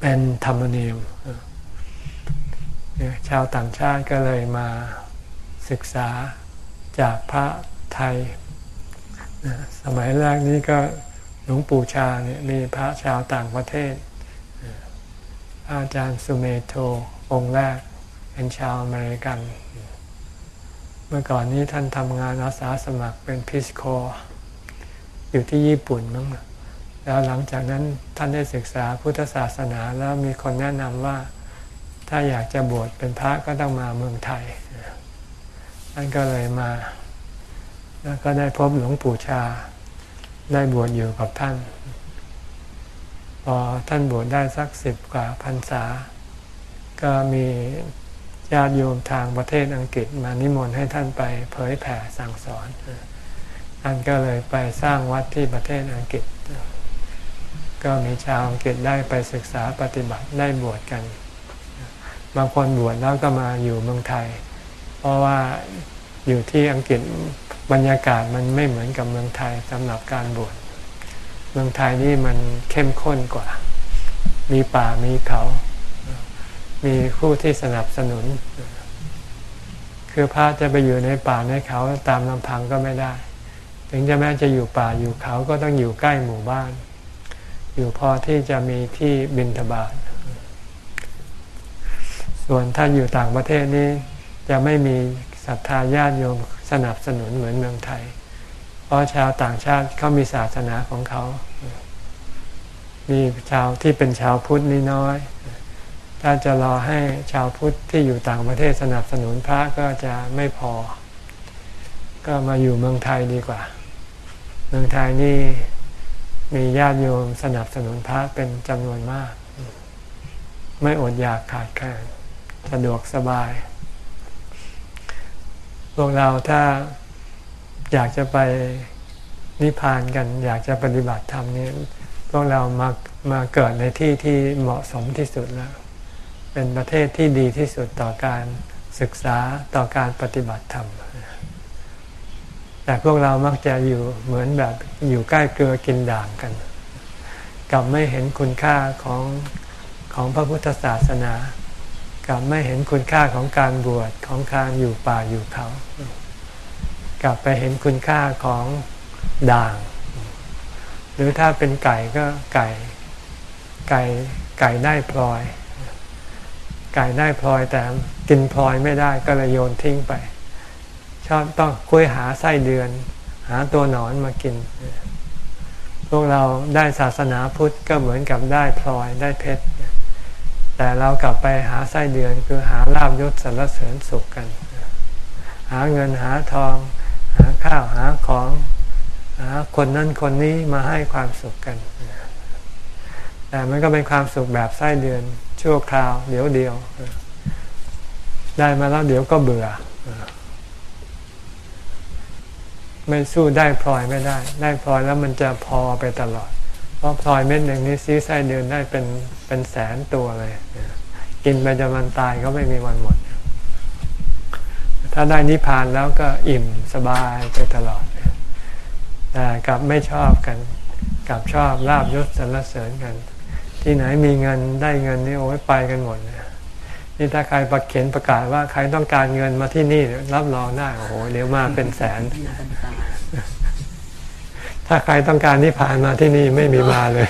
เป็นธรรมเนียมชาวต่างชาติก็เลยมาศึกษาจากพระไทย สมัยแรกนี้ก็หลวงปู่ชาเนี่ยมีพระชาวต่างประเทศ อาจารย์สุเมโทองค์แรก เป็นชาวอเมริกัน เมื่อก่อนนี้ท่านทำงานอาสาสมัครเป็นพิสโคอยู่ที่ญี่ปุ่นมั้งแล้วหลังจากนั้นท่านได้ศึกษาพุทธศาสนาแล้วมีคนแนะนำว่าถ้าอยากจะบวชเป็นพระก็ต้องมาเมืองไทยท่านก็เลยมา แล้วก็ได้พบหลวงปู่ชา ได้บวชอยู่กับท่าน พอท่านบวชได้สักสิบกว่าพรรษา ก็มี ญาติโยมทางประเทศอังกฤษมานิมนต์ให้ท่านไปเผยแผ่สั่งสอนท่านก็เลยไปสร้างวัดที่ประเทศอังกฤษ ก็มีชาวอังกฤษได้ไปศึกษาปฏิบัติได้บวชกัน บางคนบวชแล้วก็มาอยู่เมืองไทย เพราะว่าอยู่ที่อังกฤษบรรยากาศมันไม่เหมือนกับเมืองไทยสำหรับการบวชเมืองไทยนี่มันเข้มข้นกว่า มีป่ามีเขา มีผู้ที่สนับสนุน คือพระจะไปอยู่ในป่าในเขาตามลำพังก็ไม่ได้ ถึงจะแม้จะอยู่ป่าอยู่เขาก็ต้องอยู่ใกล้หมู่บ้าน อยู่พอที่จะมีที่บินทบาทส่วนถ้าอยู่ต่างประเทศนี้ จะไม่มีศรัทธาญาติโยมสนับสนุนเหมือนเมืองไทย เพราะชาวต่างชาติเขามีศาสนาของเขา มีชาวที่เป็นชาวพุทธนี่น้อย ถ้าจะรอให้ชาวพุทธที่อยู่ต่างประเทศสนับสนุนพระก็จะไม่พอ ก็มาอยู่เมืองไทยดีกว่า เมืองไทยนี่มีญาติโยมสนับสนุนพระเป็นจำนวนมาก ไม่อดอยากขาดแคลนสะดวกสบาย พวกเราถ้าอยากจะไปนิพพานกัน อยากจะปฏิบัติธรรมนี้พวกเรามามาเกิดในที่ที่เหมาะสมที่สุดแล้ว เป็นประเทศที่ดีที่สุดต่อการศึกษาต่อการปฏิบัติธรรม แต่พวกเรามักจะอยู่เหมือนแบบอยู่ใกล้เกลือกินด่างกันกลับไม่เห็นคุณค่าของของพระพุทธศาสนากลับไม่เห็นคุณค่าของการบวชของการอยู่ป่าอยู่เขา กลับไปเห็นคุณค่าของด่าง หรือถ้าเป็นไก่ก็ไก่ไก่ไก่ได้พลอย ไก่ได้พลอยแต่กินพลอยไม่ได้ก็เลยโยนทิ้งไป ชอบต้องคุยหาไส้เดือน หาตัวหนอนมากิน พวกเราได้ศาสนาพุทธก็เหมือนกับได้พลอยได้เพชรแต่เรากลับไปหาไส้เดือนคือหาลาบยศสรรเสริญสุขกัน หาเงินหาทอง หาข้าวหาของ หาคนนั้นคนนี้มาให้ความสุขกัน แต่มันก็เป็นความสุขแบบไส้เดือน ชั่วคราว เดี๋ยวเดียว ได้มาแล้วเดี๋ยวก็เบื่อ ไม่สู้ได้พลอยไม่ได้ ได้พลอยแล้วมันจะพอไปตลอด เพราะพลอยเม็ดหนึ่งนี้ซื้อไส้เดือนได้เป็นเป็นแสนตัวเลย กินไปจนมันตายก็ไม่มีวันหมด ถ้าได้นิพพานแล้วก็อิ่มสบายไปตลอดแต่กลับไม่ชอบกัน กลับชอบลาบยศสรรเสริญกัน ที่ไหนมีเงินได้เงินนี่โอ้ยไปกันหมดเลยนี่ถ้าใครประเขียนประกาศว่าใครต้องการเงินมาที่นี่รับรองได้โอ้โหเดี๋ยวมาเป็นแสน ถ้าใครต้องการนิพพานมาที่นี่ไม่มีมาเลย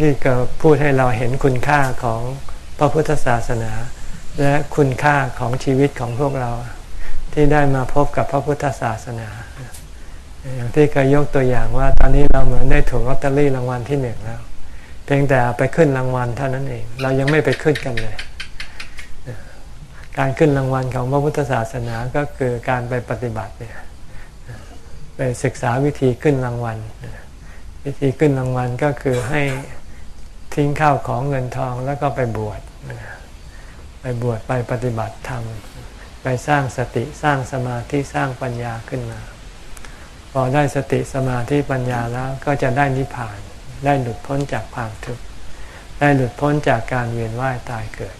นี่ก็พูดให้เราเห็นคุณค่าของพระพุทธศาสนา และคุณค่าของชีวิตของพวกเรา ที่ได้มาพบกับพระพุทธศาสนา อย่างที่เคยยกตัวอย่างว่า ตอนนี้เราเหมือนได้ถูกลอตเตอรี่รางวัลที่หนึ่งแล้ว เพียงแต่ไปขึ้นรางวัลเท่านั้นเอง เรายังไม่ไปขึ้นกันเลย การขึ้นรางวัลของพระพุทธศาสนาก็คือการไปปฏิบัติเนี่ยไปศึกษาวิธีขึ้นรางวัล วิธีขึ้นรางวัลก็คือให้ทิ้งข้าวของเงินทองแล้วก็ไปบวชไปบวชไปปฏิบัติธรรมไปสร้างสติสร้างสมาธิสร้างปัญญาขึ้นมา อได้สติสมาธิปัญญาแล้วก็จะได้นิพพาน ได้หลุดพ้นจากความทุกข์ได้หลุดพ้นจากการเวียนว่ายตายเกิด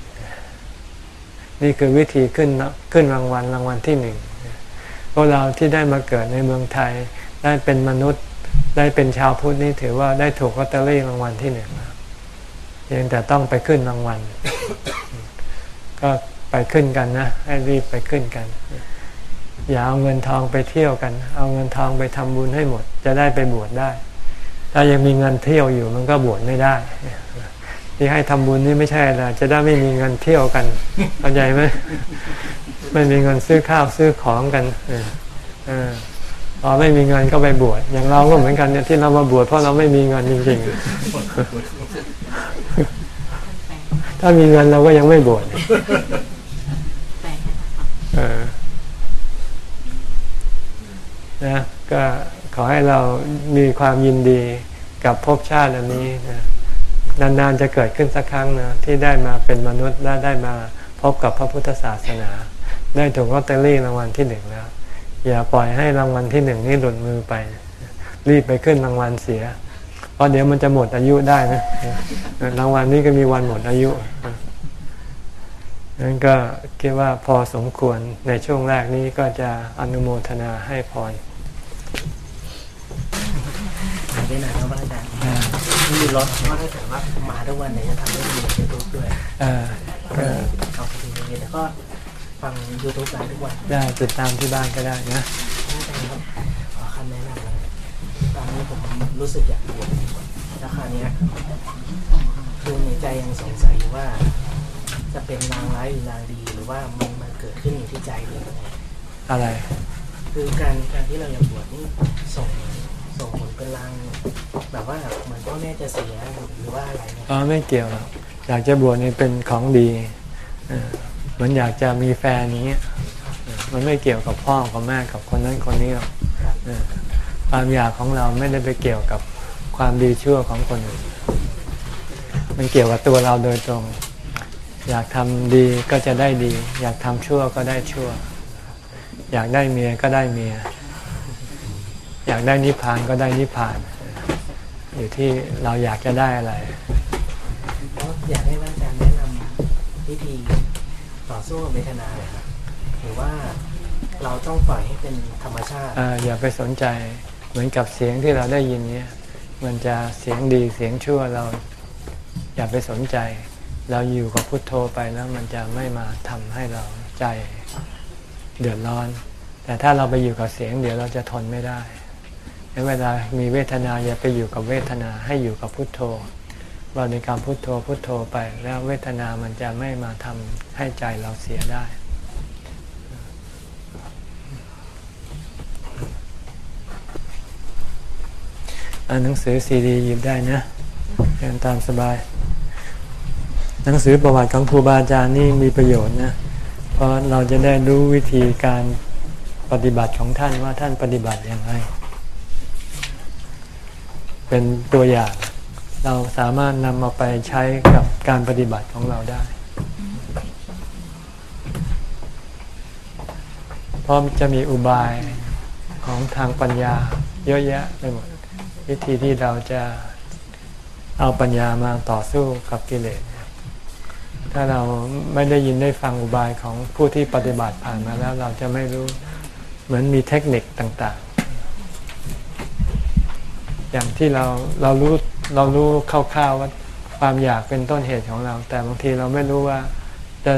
นี่คือวิธีขึ้นขึ้นรางวัลรางวัลที่หนึ่งพวกเราที่ได้มาเกิดในเมืองไทยได้เป็นมนุษย์ได้เป็นชาวพุทธนี่ถือว่าได้ถูกลอตเตอรี่รางวัลที่หนึ่งแล้วยังแต่ต้องไปขึ้นรางวัล ก็ไปขึ้นกันนะ ให้รีบไปขึ้นกัน อย่าเอาเงินทองไปเที่ยวกัน เอาเงินทองไปทำบุญให้หมด จะได้ไปบวชได้ ถ้ายังมีเงินเที่ยวอยู่มันก็บวชไม่ได้ ที่ให้ทำบุญนี่ไม่ใช่ละจะได้ไม่มีเงินเที่ยวกันเข้าใจไหมไม่มีเงินซื้อข้าวซื้อของกันเออพอไม่มีเงินก็ไปบวชอย่างเราก็เหมือนกันเนี่ยที่เรามาบวชเพราะเราไม่มีเงินจริง ๆ ถ้ามีเงินเราก็ยังไม่บวชเออ นะก็ขอให้เรามีความยินดีกับภพชาติอันนี้นะนานๆจะเกิดขึ้นสักครั้งนะที่ได้มาเป็นมนุษย์และได้มาพบกับพระพุทธศาสนา ได้ถูกลอตเตอรี่รางวัลที่หนึ่งแล้ว อย่าปล่อยให้รางวัลที่หนึ่งนี้หลุดมือไป รีบไปขึ้นรางวัลเสีย เพราะเดี๋ยวมันจะหมดอายุได้นะรางวัลนี้ก็มีวันหมดอายุนั้นก็คิดว่าพอสมควรในช่วงแรกนี้ก็จะอนุโมทนาให้พร หายไปไหนครับอาจารย์มีรถว่าถ้าเกิดว่ามาทุกวันเนี่ยจะทำให้มียูทูบด้วยเออก็เอาไปทีๆแล้วก็ฟังยูทูบไปทุกวันได้ติดตามที่บ้านก็ได้นะครับขอคำแนะนำตอนนี้ผมรู้สึกอยากบวชแล้วคาเนี้ยคือในใจยังสงสัยว่า จะเป็นนางร้ายหรือนางดีหรือว่ามันมันเกิดขึ้นอยู่ที่ใจหรือยังไงอะไร คือการการที่เราอยากบวชนี่ส่ง ส่งผลเป็นลางแบบว่าเหมือนพ่อแม่จะเสียหรือว่าอะไรอ๋อไม่เกี่ยวหรอกอยากจะบวชนี่เป็นของดีเหมันอยากจะมีแฟนอย่างเงี้ มันไม่เกี่ยวกับพ่อกับแม่กับคนนั้นคนนี้หรอกความอยากของเราไม่ได้ไปเกี่ยวกับความดีชั่วของคนอื่น มันเกี่ยวกับตัวเราโดยตรง อยากทำดีก็จะได้ดี อยากทำชั่วก็ได้ชั่ว อยากได้เมียก็ได้เมีย อยากได้นิพพานก็ได้นิพพาน อยู่ที่เราอยากจะได้อะไรแล้วอยากให้ท่านอาจารย์แนะนำวิธีต่อสู้กับเวทนาเลยครับหรือว่าเราต้องปล่อยให้เป็นธรรมชาติเอ่ออย่าไปสนใจเหมือนกับเสียงที่เราได้ยินเนี่ยมันจะเสียงดีเสียงชั่วเราอย่าไปสนใจ เราอยู่กับพุทโธไปแล้วมันจะไม่มาทำให้เราใจเดือดร้อน แต่ถ้าเราไปอยู่กับเสียงเดี๋ยวเราจะทนไม่ได้ เวลามีเวทนาอย่าไปอยู่กับเวทนาให้อยู่กับพุทโธบริกรรมพุทโธพุทโธไป แล้วเวทนามันจะไม่มาทำให้ใจเราเสียได้ อ่านหนังสือซีดีหยิบได้นะเรียนตามสบาย หนังสือประวัติของครูบาอาจารย์นี่มีประโยชน์นะ เพราะเราจะได้รู้วิธีการปฏิบัติของท่านว่าท่านปฏิบัติอย่างไร เป็นตัวอย่าง เราสามารถนำมาไปใช้กับการปฏิบัติของเราได้ พราะจะมีอุบายของทางปัญญาเยอะแยะไปหมด วิธีที่เราจะเอาปัญญามาต่อสู้กับกิเลส ถ้าเราไม่ได้ยินได้ฟังอุบายของผู้ที่ปฏิบัติผ่านมาแล้วเราจะไม่รู้เหมือนมีเทคนิคต่าง อย่างที่เราเรารู้เรารู้คร่าวๆว่าความอยากเป็นต้นเหตุของเรา แต่บางทีเราไม่รู้ว่าจะ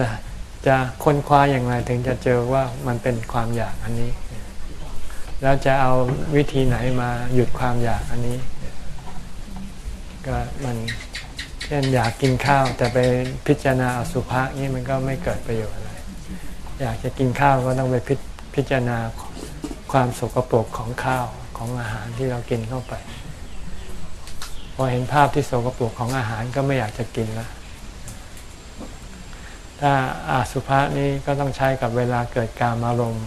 จะค้นคว้าอย่างไรถึงจะเจอว่ามันเป็นความอยากอันนี้ แล้วจะเอาวิธีไหนมาหยุดความอยากอันนี้ ก็มันเช่นอยากกินข้าวแต่ไปพิจารณาอสุภะนี่มันก็ไม่เกิดประโยชน์อะไร อยากจะกินข้าวก็ต้องไปพิพิจารณาความสกปรกของข้าวของอาหารที่เรากินเข้าไป พอเห็นภาพที่โสกปรกของอาหารก็ไม่อยากจะกินล้วถ้าอาสุภะนี้ก็ต้องใช้กับเวลาเกิดการอารมณ์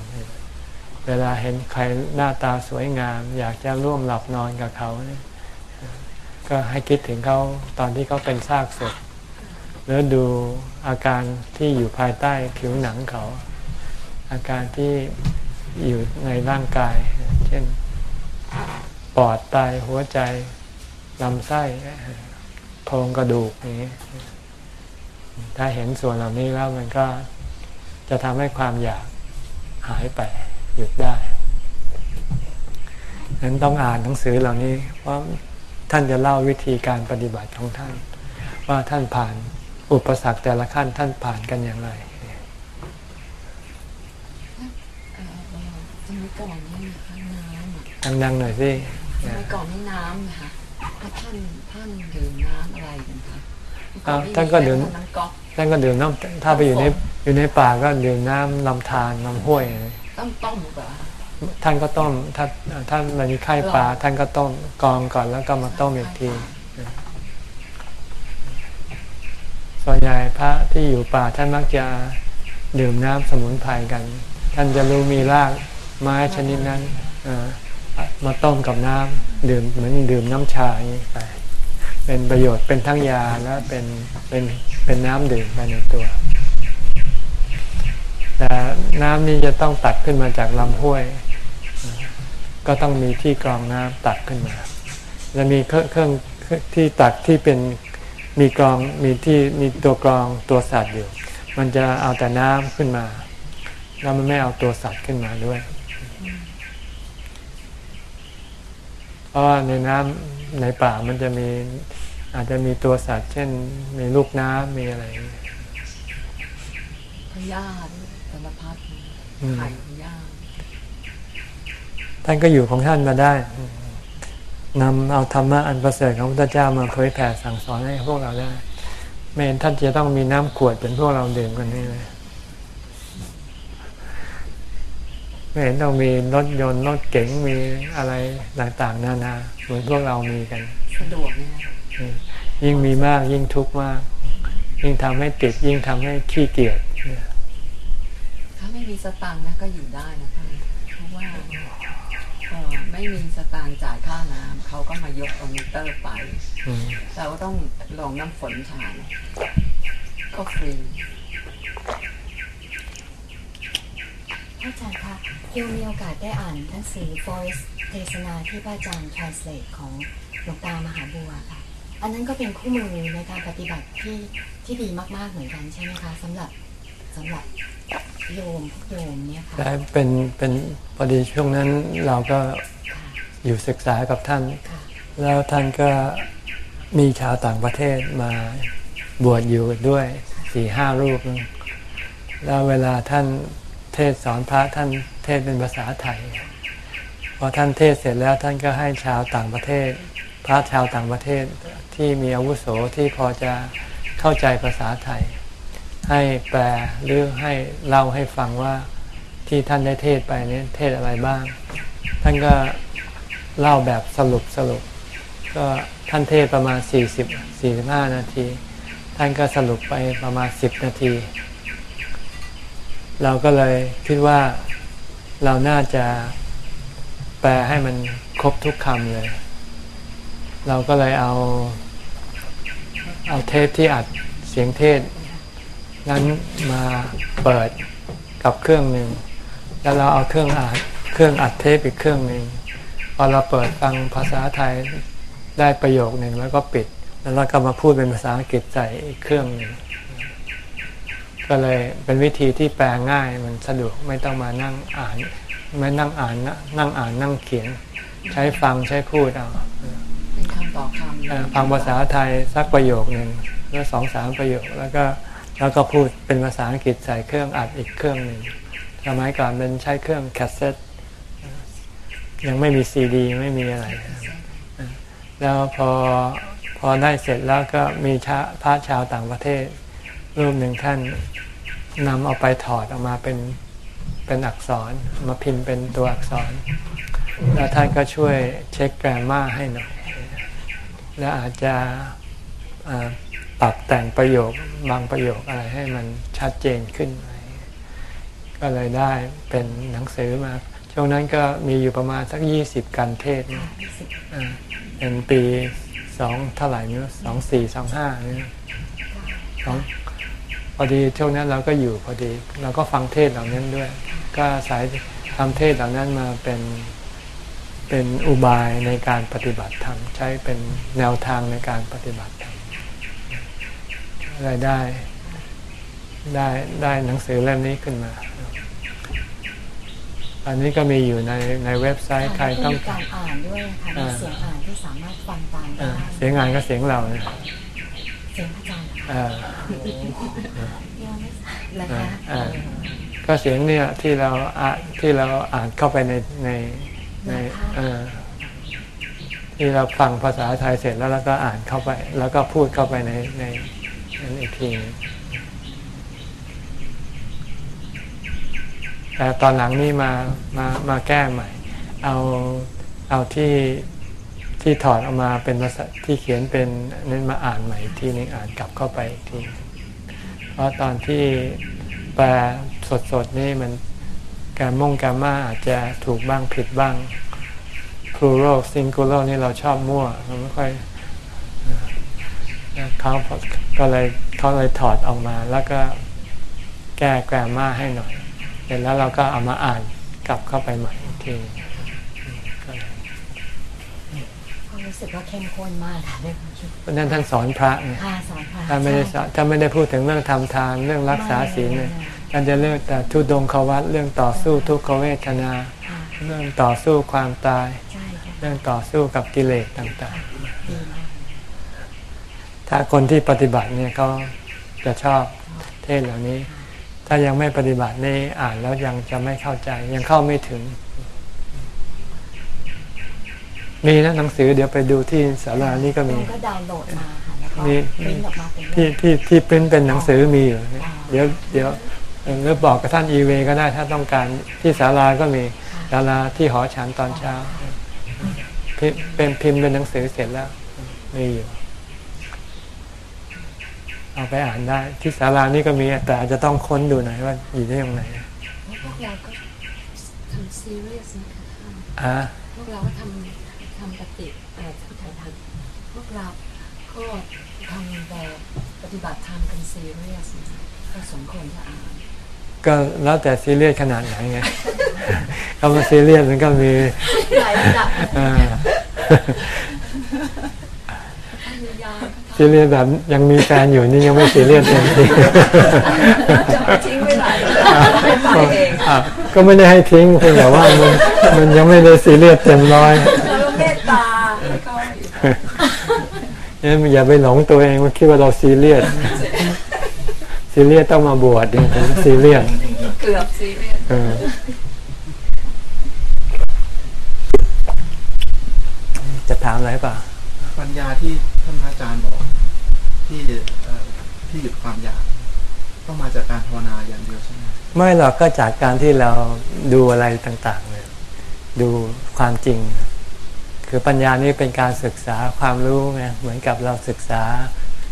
เวลาเห็นใครหน้าตาสวยงาม อยากจะร่วมหลับนอนกับเขาเนี่ยก็ให้คิดถึงเขาตอนที่เขาเป็นซากศพแล้วดูอาการที่อยู่ภายใต้ผิวหนังเขา อาการที่อยู่ในร่างกาย เช่น ปอดไตหัวใจ ลำไส้โครงกระดูกนี้ ถ้าเห็นส่วนเหล่านี้แล้วมันก็จะทำให้ความอยากหายไปหยุดได้ฉะนั้นต้องอ่านหนังสือเหล่านี้เพราะท่านจะเล่าวิธีการปฏิบัติของท่าน ว่าท่านผ่านอุปสรรคแต่ละขั้นท่านผ่านกันอย่างไรเอ่อสมัยก่อนนี่นะคะน้ำอะดังๆหน่อยสิสมัยก่อนนี่น้ำนะคะถ้า ท่านท่านดื่มน้ำอะไรกันคะอ้าวท่านก็ดื่มน้ำก๊อกท่านก็ดื่มน้ำถ้าไปอยู่ในอยู่ในป่าก็ดื่มน้ำลำธารลำห้วยต้องต้มหรือเปล่าคะท่านก็ต้มถ้าท่านมีไข้ปลาท่านก็ต้มกรองก่อนแล้วก็มาต้มอีกทีส่วนใหญ่พระที่อยู่ป่าท่านมักจะดื่มน้ำสมุนไพรกัน ท่านจะรู้มีรากไม้ชนิดนั้นเอ่อ มาต้มกับน้ำดื่มเหมือนดื่มน้ำชาอย่างนี้ไปเป็นประโยชน์เป็นทั้งยาและเป็นเป็นเป็นน้ำดื่มไปในตัว แต่น้ำนี่จะต้องตักขึ้นมาจากลำห้วย ก็ต้องมีที่กรองน้ำตักขึ้นมา จะมีเครื่องเครื่องที่ตักที่เป็นมีกรองมีที่มีตัวกรองตัวสัตว์อยู่ มันจะเอาแต่น้ำขึ้นมา แล้วมันไม่เอาตัวสัตว์ขึ้นมาด้วย เพราะว่าในน้ำในป่ามันจะมีอาจจะมีตัวสัตว์ เช่น มีลูกน้ำมีอะไรอย่างเงี้ยพยาธิสารพัดอืมไข่พยาธิท่านก็อยู่ของท่านมาได้นำเอาธรรมะอันประเสริฐของพระพุทธเจ้ามาเผยแผ่สั่งสอนให้พวกเราได้ไม่เห็นท่านจะต้องมีน้ำขวดเป็นพวกเราดื่มกันนี่เลย ไม่เห็นต้องมีรถยนต์รถเก๋งมีอะไรต่างๆ นานาเหมือนพวกเรามีกันสะดวกเนี่ยอืมยิ่งมีมากยิ่งทุกข์มาก ยิ่งทำให้ติดยิ่งทำให้ขี้เกียจถ้าไม่มีสตังค์นะก็อยู่ได้นะท่านเพราะว่าเออไม่มีสตางค์จ่ายค่าน้ำเขาก็มายกเอามิเตอร์ไปอืมเราก็ต้องลองน้ำฝนใช้ก็ฟรี พระอาจารย์คะโยมมีโอกาสได้อ่านหนังสือ Forest เทศนาที่พระอาจารย์ translate ของหลวงตามหาบัวค่ะ อันนั้นก็เป็นคู่มือในการปฏิบัติที่ที่ดีมาก ๆ เหมือนกันใช่ไหมคะสำหรับสำหรับโยมพวกโยมเนี่ยค่ะได้เป็นเป็นพอดีช่วงนั้นเราก็ค่ะอยู่ศึกษากับท่านค่ะแล้วท่านก็มีชาวต่างประเทศมาบวชอยู่ด้วยสี่ห้ารูปนึงแล้วเวลาท่าน เทศสอนพระท่านเทศเป็นภาษาไทยพอท่านเทศเสร็จแล้วท่านก็ให้ชาวต่างประเทศ พระชาวต่างประเทศที่มีอาวุโสที่พอจะเข้าใจภาษาไทย ให้แปลหรือให้เล่าให้ฟังว่าที่ท่านได้เทศไปนี้เทศอะไรบ้าง ท่านก็เล่าแบบสรุปสรุป ก็ท่านเทศประมาณ 40 45 นาที ท่านก็สรุปไปประมาณ 10 นาที เราก็เลยคิดว่าเราน่าจะแปลให้มันครบทุกคำเลย เราก็เลยเอา เอาเทปที่อัดเสียงเทศ นั้นมาเปิดกับเครื่องหนึ่ง แล้วเราเอาเครื่องอัดเครื่องอัดเทปอีกเครื่องหนึ่งพอเราเปิดฟังภาษาไทยได้ประโยคหนึ่งแล้วก็ปิด แล้วเราก็มาพูดเป็นภาษาอังกฤษใส่อีกเครื่องหนึ่ง ก็เลยเป็นวิธีที่แปลง่ายมันสะดวกไม่ต้องมานั่งอ่านไม่นั่งอ่านนะนั่งอ่านนั่งเขียน ใช้ฟังใช้พูดเอาเป็นคำต่อคำเอ่อฟังภาษาไทยสักประโยคหนึ่งแล้วสองสามประโยคแล้วก็แล้วก็พูดเป็นภาษาอังกฤษใส่เครื่องอัดอีกเครื่องหนึ่งสมัยก่อนเป็นใช้เครื่องแคสเซ็ตยังไม่มีซีดี ไม่มีอะไร แล้วพอพอได้เสร็จแล้วก็มีชาพระชาวต่างประเทศรูปหนึ่งท่าน นำเอาไปถอดออกมาเป็นเป็นอักษรมาพิมพ์เป็นตัวอักษร แล้วท่านก็ช่วยเช็คแกรมมาให้หน่อย แล้วอาจจะปรับแต่งประโยคบางประโยคอะไรให้มันชัดเจนขึ้นอะไรก็เลยได้เป็นหนังสือมา ช่วงนั้นก็มีอยู่ประมาณสักยี่สิบกันเทศเนี่ยเป็นปีสองเท่าไหร่เนี่ยสองสี่สองห้าเนี่ยสอง อดีช่วงนั้นเราก็อยู่พอดีเราก็ฟังเทศน์เหล่านั้นด้วย ก็อาศัยทำเทศน์เหล่านั้นมาเป็นเป็นอุบายในการปฏิบัติธรรมใช้เป็นแนวทางในการปฏิบัติธรรมอะไรได้ได้ได้หนังสือเล่มนี้ขึ้นมา อันนี้ก็มีอยู่ในในเว็บไซต์ใครต้องมีการอ่านด้วยค่ะมีอ่าเสียงอ่านที่สามารถฟังตามอ่าได้เสียงงานก็เสียงเราเนี่ย เสียงพระอาจารย์เหรอคะอ่ายังไม่ทราบนะคะอ่าก็เสียงเนี่ยที่เราอ่านที่เราอ่านเข้าไปในในในเอ่อที่เราฟังภาษาไทยเสร็จแล้วเราก็อ่านเข้าไป แล้วก็พูดเข้าไปในในนั้นอีกทีหนึ่งแต่ตอนหลังนี่มามามาแก้ใหม่ เอาเอาที่ ที่ถอดออกมาเป็นภาษาที่เขียนเป็นนั้นมาอ่านใหม่อีกทีหนึงอ่านกลับเข้าไปอีกที เพราะตอนที่แปลสดๆนี่มันการมงการมาอาจจะถูกบ้างผิดบ้าง plural singular นี่เราชอบมั่วเราไม่ค่อยเขาก็เลยเขาเลยถอดออกมาแล้วก็แก้แกรมมาให้หน่อยเสร็จแล้วเราก็เอามาอ่านกลับเข้าไปใหม่อีกทีก็เลย ความรู้ สึกว่าเข้มข้นมากค่ะในความคิดเพราะฉะนั้นท่านสอนพระไงค่ะสอนพระถ้าไม่ได้สอนถ้าไม่ได้พูดถึงเรื่องทำทานเรื่องรักษาศีลเนี่ยท่านจะเรื่องแต่ทุดงควัตเรื่องต่อสู้ทุกขเวทนาค่ะเรื่องต่อสู้ความตายใช่ค่ะเรื่องต่อสู้กับกิเลสต่างดีมากๆถ้าคนที่ปฏิบัติเนี่ยเขาจะชอบเทศเหล่านี้ ถ้ายังไม่ปฏิบัตินี่อ่านแล้วยังจะไม่เข้าใจยังเข้าไม่ถึง มีนะหนังสือเดี๋ยวไปดูที่ศาลานี่ก็มีเราก็ดาวน์โหลดมาค่ะแล้วก็มีปริ้นออกมาเป็นที่เล่มที่ที่เป็นเป็นหนังสือมีอยู่เนี่ยอ๋อเดี๋ยวเดี๋ยวเอ่อหรือบอกกับท่านอีเวก็ได้ถ้าต้องการที่ศาลาก็มีศาลาที่หอฉันตอนเช้าพิเป็นพิมพ์เป็นหนังสือเสร็จแล้วมีอยู่เอาไปอ่านได้ ที่ศาลานี่ก็มีแต่อาจจะต้องค้นดูหน่อยว่าอยู่ที่ตรงไหนพวกเราก็ทำซีเรียสนะคะท่านอะพวกเราก็ทำทำปฏิเอ่อพุทธธรรมพวก เราก็ทำแบบปฏิบัติธรรมกันซีเรียสนะคะก็สมควรจะอ่านก็แล้วแต่ซีเรียสขนาดไหนไงคำว่าซีเรียสมันก็มีหลายระดับอ่าพยายามซีเรียสแบบยังมีแฟนอยู่นี่ยังไม่ซีเรียสเต็มที่จะมาทิ้งไว้ไหนไม่ไปเองอะก็ไม่ได้ให้ทิ้งเพียงแต่ว่ามันมันยังไม่ได้ซีเรียสเต็มร้อยเราเมตตาให้เขา อยู่เนี่ยอย่าไปหลงตัวเองว่าคิดว่าเราซีเรียสซีเรียสต้องมาบวชดิผมซีเรียสเกือบซีเรียสเออจะถามอะไรเปล่าปัญญาที่ท่านพระอาจารย์บอก ที่เอ่อที่หยุดความอยากต้องมาจากการภาวนาอย่างเดียวใช่ไหมไม่หรอกก็จากการที่เราดูอะไรต่างๆเลยดูความจริง คือปัญญานี้เป็นการศึกษาความรู้ไงเหมือนกับเราศึกษา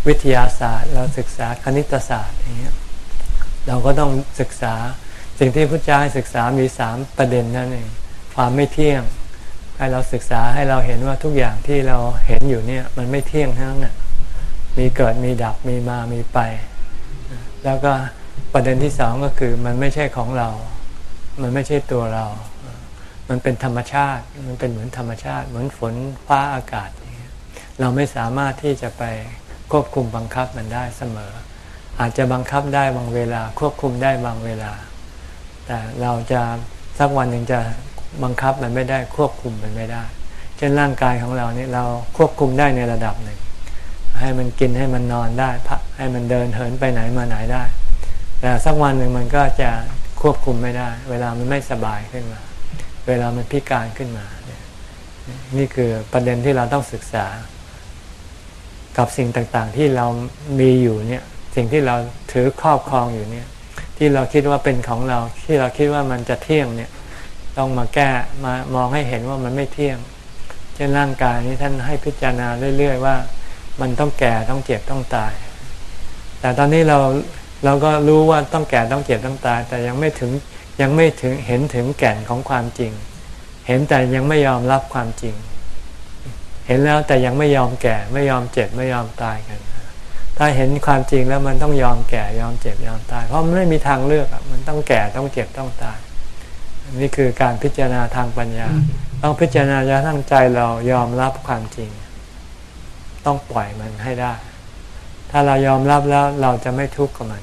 วิทยาศาสตร์ เราศึกษาคณิตศาสตร์อย่างเงี้ยเราก็ต้องศึกษาสิ่งที่พุทธเจ้าให้ศึกษามีสามประเด็นนั่นเองความไม่เที่ยง ให้เราศึกษาให้เราเห็นว่าทุกอย่างที่เราเห็นอยู่เนี่ยมันไม่เที่ยงทั้งนั้นมีเกิดมีดับมีมามีไป แล้วก็ประเด็นที่สองก็คือมันไม่ใช่ของเรา มันไม่ใช่ตัวเรา มันเป็นธรรมชาติ มันเป็นเหมือนธรรมชาติ เหมือนฝนฟ้าอากาศเงี้ยเราไม่สามารถที่จะไปควบคุมบังคับมันได้เสมอ อาจจะบังคับได้บางเวลา ควบคุมได้บางเวลา แต่เราจะสักวันหนึ่งจะบังคับมันไม่ได้ควบคุมมันไม่ได้ เช่นร่างกายของเรานี่เราควบคุมได้ในระดับหนึ่ง ให้มันกินให้มันนอนได้พักให้มันเดินเหินไปไหนมาไหนได้ แต่สักวันหนึ่งมันก็จะควบคุมไม่ได้ เวลามันไม่สบายขึ้นมา เวลามันพิการขึ้นมาเนี่ยนี่คือประเด็นที่เราต้องศึกษา กับสิ่งต่างๆที่เรามีอยู่เนี่ย สิ่งที่เราถือครอบครองอยู่เนี่ย ที่เราคิดว่าเป็นของเรา ที่เราคิดว่ามันจะเที่ยงเนี่ย ต้องมาแก้มามองให้เห็นว่ามันไม่เที่ยงเช่นร่างกายนี้ท่านให้พิจารณาเรื่อย ๆ ว่า มันต้องแก่ต้องเจ็บต้องตาย แต่ตอนนี้เราเราก็รู้ว่าต้องแก่ต้องเจ็บต้องตาย แต่ยังไม่ถึง ยังไม่ถึงเห็นถึงแก่นของความจริง เห็นแต่ยังไม่ยอมรับความจริง เห็นแล้วแต่ยังไม่ยอมแก่ ไม่ยอมเจ็บไม่ยอมตายกัน ถ้าเห็นความจริงแล้วมันต้องยอมแก่ยอมเจ็บยอมตาย เพราะมันไม่มีทางเลือกมันต้องแก่ต้องเจ็บต้องตาย นี่คือการพิจารณาทางปัญญา ต้องพิจารณาจนทั้งใจเรายอมรับความจริง ต้องปล่อยมันให้ได้ ถ้าเรายอมรับแล้วเราจะไม่ทุกข์กับมัน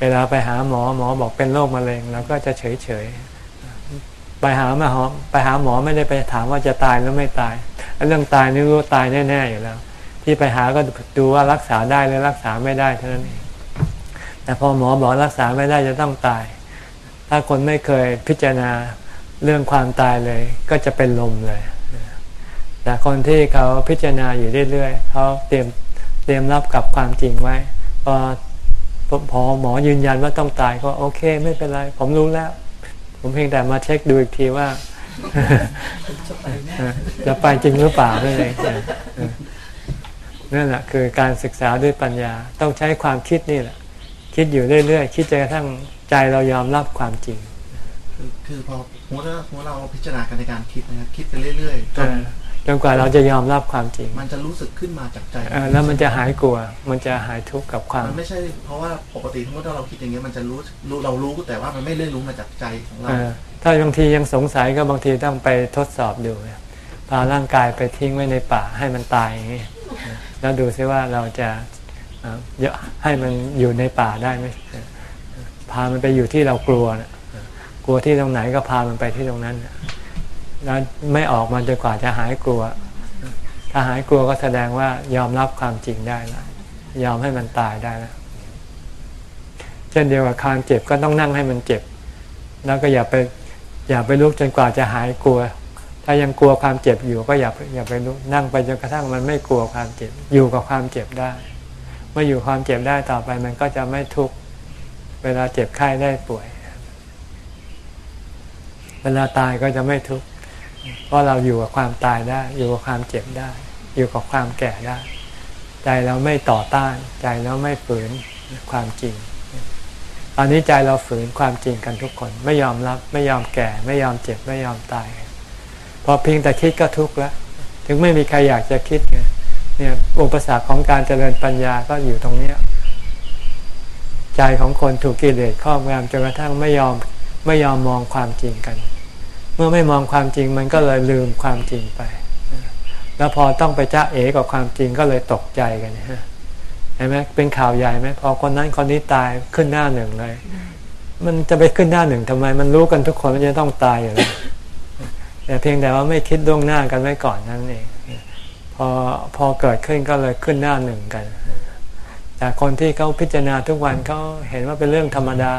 เวลาไปหาหมอหมอบอกเป็นโรคมะเร็งเราก็จะเฉยเฉยๆไปหาหมอไปหาหมอไม่ได้ไปถามว่าจะตายหรือไม่ตาย เรื่องตายนี่รู้ตายแน่ๆอยู่แล้ว ที่ไปหาก็ดูว่ารักษาได้หรือรักษาไม่ได้เท่านั้นเองแต่พอหมอบอกรักษาไม่ได้จะต้องตาย ถ้าคนไม่เคยพิจารณาเรื่องความตายเลย ก็จะเป็นลมเลย แต่คนที่เขาพิจารณาอยู่เรื่อยๆเขาเตรียมเตรียมรับกับความจริงไว้พอ พอหมอยืนยันว่าต้องตายก็โอเค ไม่เป็นไร ผมรู้แล้ว ผมเพียงแต่มาเช็คดูอีกทีว่า จะไปจริงหรือเปล่านั่นเองนั่นแหละคือการศึกษาด้วยปัญญาต้องใช้ความคิดนี่แหละ คิดอยู่เรื่อยๆ คิดจนกระทั่งใจเรายอมรับความจริง คือคือพอสมมติว่าสมมติเราพิจารณากันในการคิดนะครับคิดไปเรื่อยๆจเอนอ จนกว่าเราจะยอมรับความจริง มันจะรู้สึกขึ้นมาจากใจเออแล้วมันจะหายกลัว มันจะหายทุกข์กับความมันไม่ใช่เพราะว่าปกติสมมติถ้าเราคิดอย่างเงี้ยมันจะรู้รู้เรารู้แต่ว่ามันไม่ได้รู้มาจากใจของเราเออถ้าบางทียังสงสัยก็บางทีต้องไปทดสอบดูพาร่างกายไปทิ้งไว้ในป่าให้มันตายอย่างนี้แล้วดูซิว่าเราจะเอ่อเยอะให้มันอยู่ในป่าได้ไหมเออพามันไปอยู่ที่เรากลัวนะเออกลัวที่ตรงไหนก็พามันไปที่ตรงนั้นน่ะ แล้วไม่ออกมาจนกว่าจะหายกลัว ถ้าหายกลัวก็แสดงว่ายอมรับความจริงได้แล้วยอมให้มันตายได้แล้วเช่นเดียวกับความเจ็บก็ต้องนั่งให้มันเจ็บ แล้วก็อย่าไปอย่าไปลุกจนกว่าจะหายกลัว ถ้ายังกลัวความเจ็บอยู่ก็อย่าอย่าไปลุกนั่งไปจนกระทั่งมันไม่กลัวความเจ็บ อยู่กับความเจ็บได้ เมื่ออยู่ความเจ็บได้ต่อไปมันก็จะไม่ทุกข์เวลาเจ็บไข้ได้ป่วย เวลาตายก็จะไม่ทุกข์ เพราะเราอยู่กับความตายได้ อยู่กับความเจ็บได้ อยู่กับความแก่ได้ ใจเราไม่ต่อต้าน ใจเราไม่ฝืนความจริง ตอนนี้ใจเราฝืนความจริงกันทุกคน ไม่ยอมรับ ไม่ยอมแก่ ไม่ยอมเจ็บ ไม่ยอมตาย พอเพียงแต่คิดก็ทุกข์แล้ว ถึงไม่มีใครอยากจะคิดไงเนี่ยอุปสรรคของการเจริญปัญญาก็อยู่ตรงเนี้ยใจของคนถูกกิเลสครอบงำจนกระทั่งไม่ยอมไม่ยอมมองความจริงกัน เมื่อไม่มองความจริงมันก็เลยลืมความจริงไป แล้วพอต้องไปจ้าเอกับความจริงก็เลยตกใจกันฮะเห็นไหมเป็นข่าวใหญ่ไหมพอคนนั้นคนนี้ตายขึ้นหน้าหนึ่งเลย มันจะไปขึ้นหน้าหนึ่งทำไม มันรู้กันทุกคนมันจะต้องตายอยู่แล้วแต่เพียงแต่ว่าไม่คิดล่วงหน้ากันไว้ก่อนนั่นเองพอพอเกิดขึ้นก็เลยขึ้นหน้าหนึ่งกัน แต่คนที่เขาพิจารณาทุกวันเขาเห็นว่าเป็นเรื่องธรรมดา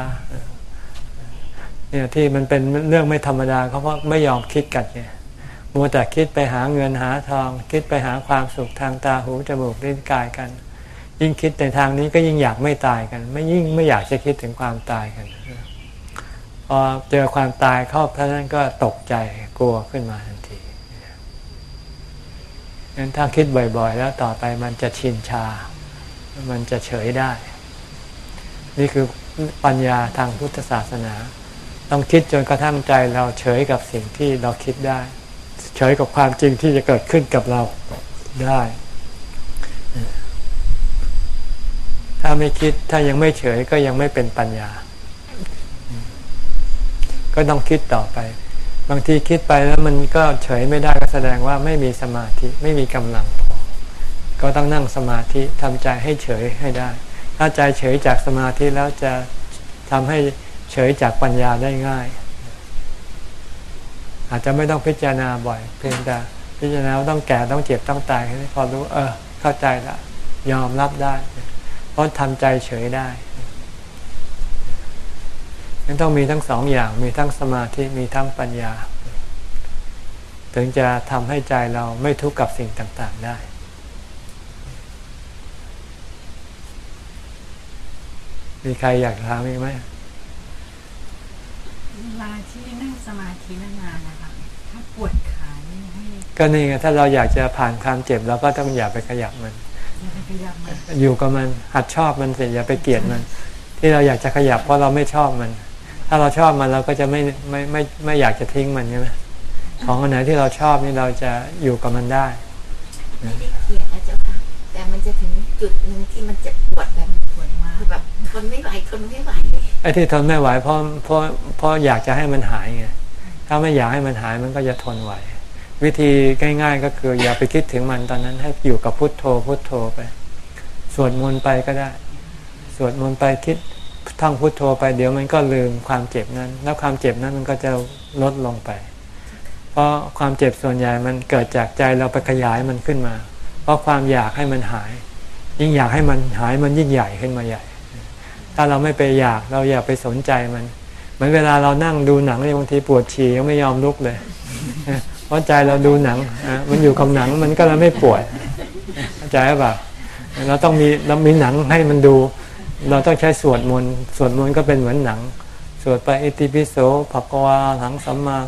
เนี่ยที่มันเป็นเรื่องไม่ธรรมดาเขาเพราะไม่ยอมคิดกันเนี่ยมัวแต่คิดไปหาเงินหาทอง คิดไปหาความสุขทางตาหูจมูกลิ้นกายกัน ยิ่งคิดในทางนี้ก็ยิ่งอยากไม่ตายกัน ไม่ยิ่งไม่อยากจะคิดถึงความตายกันพอเจอความตายเข้าท่านั้นก็ตกใจกลัวขึ้นมาทันทีงั้นถ้าคิดบ่อยๆ แล้วต่อไปมันจะชินชา มันจะเฉยได้ นี่คือปัญญาทางพุทธศาสนา ต้องคิดจนกระทั่งใจเราเฉยกับสิ่งที่เราคิดได้ เฉยกับความจริงที่จะเกิดขึ้นกับเราได้ ถ้าไม่คิดถ้ายังไม่เฉยก็ยังไม่เป็นปัญญา ก็ต้องคิดต่อไป บางทีคิดไปแล้วมันก็เฉยไม่ได้ก็แสดงว่าไม่มีสมาธิไม่มีกำลังพอ ก็ต้องนั่งสมาธิทำใจให้เฉยให้ได้ ถ้าใจเฉยจากสมาธิแล้วจะทำให้ ยจากปัญญาได้ง่าย อาจจะไม่ต้องพิจารณาบ่อย เพียงแต่พิจารณาต้องแก่ต้องเจ็บต้องตายแค่นี้พอรู้เออ เข้าใจละยอมรับได้ เพราะทำใจเฉยได้ยังต้องมีทั้งสองอย่างมีทั้งสมาธิมีทั้งปัญญา ถึงจะทำให้ใจเราไม่ทุกข์กับสิ่งต่าง ๆได้มีใครอยากถามอีกไหม เวลาที่นั่งสมาธินานๆนะคะถ้าปวดขานี่ให้ก็นี่ไงถ้าเราอยากจะผ่านความเจ็บเราก็ต้องอย่าไปขยับมัน อย่าไปขยับมันอยู่กับมันหัดชอบมันเสร็จอย่าไปเกลียดมัน ที่เราอยากจะขยับเพราะเราไม่ชอบมัน ถ้าเราชอบมันเราก็จะไม่ไม่ไม่ไม่อยากจะทิ้งมันใช่ไหมของอันไหนที่เราชอบนี่เราจะอยู่กับมันได้ไม่ได้เกลียดนะเจ้าค่ะแต่มันจะถึงจุดหนึ่งที่มันจะปวดแบบปวดมากคือแบบ ทนไม่ไหวทนไม่ไหวไอ้ที่ทนไม่ไหวเพราะเพราะเพราะอยากจะให้มันหายไงถ้าไม่อยากให้มันหายมันก็จะทนไหว วิธีง่าย ๆ ก็คือ อย่าไปคิดถึงมันตอนนั้นให้อยู่กับพุทโธพุทโธไป สวดมนต์ไปก็ได้ สวดมนต์ไปคิดท่องพุทโธไปเดี๋ยวมันก็ลืมความเจ็บนั้น แล้วความเจ็บนั้นมันก็จะลดลงไป เพราะความเจ็บส่วนใหญ่มันเกิดจากใจเราไปขยายมันขึ้นมา เพราะความอยากให้มันหาย ยิ่งอยากให้มันหายมันยิ่งใหญ่ขึ้นมาใหญ่ ถ้าเราไม่ไปอยากเราอย่าไปสนใจมัน เหมือนเวลาเรานั่งดูหนังเนี่ยบางทีปวดฉี่ยังไม่ยอมลุกเลยเพราะใจเราดูหนังมันอยู่กับหนังมันก็เลยไม่ปวดเข้าใจหรือเปล่าเราต้องมีเรามีหนังให้มันดู เราต้องใช้สวดมนต์สวดมนต์ก็เป็นเหมือนหนัง สวดไปอิติปิโสภะกวาหังสัมมา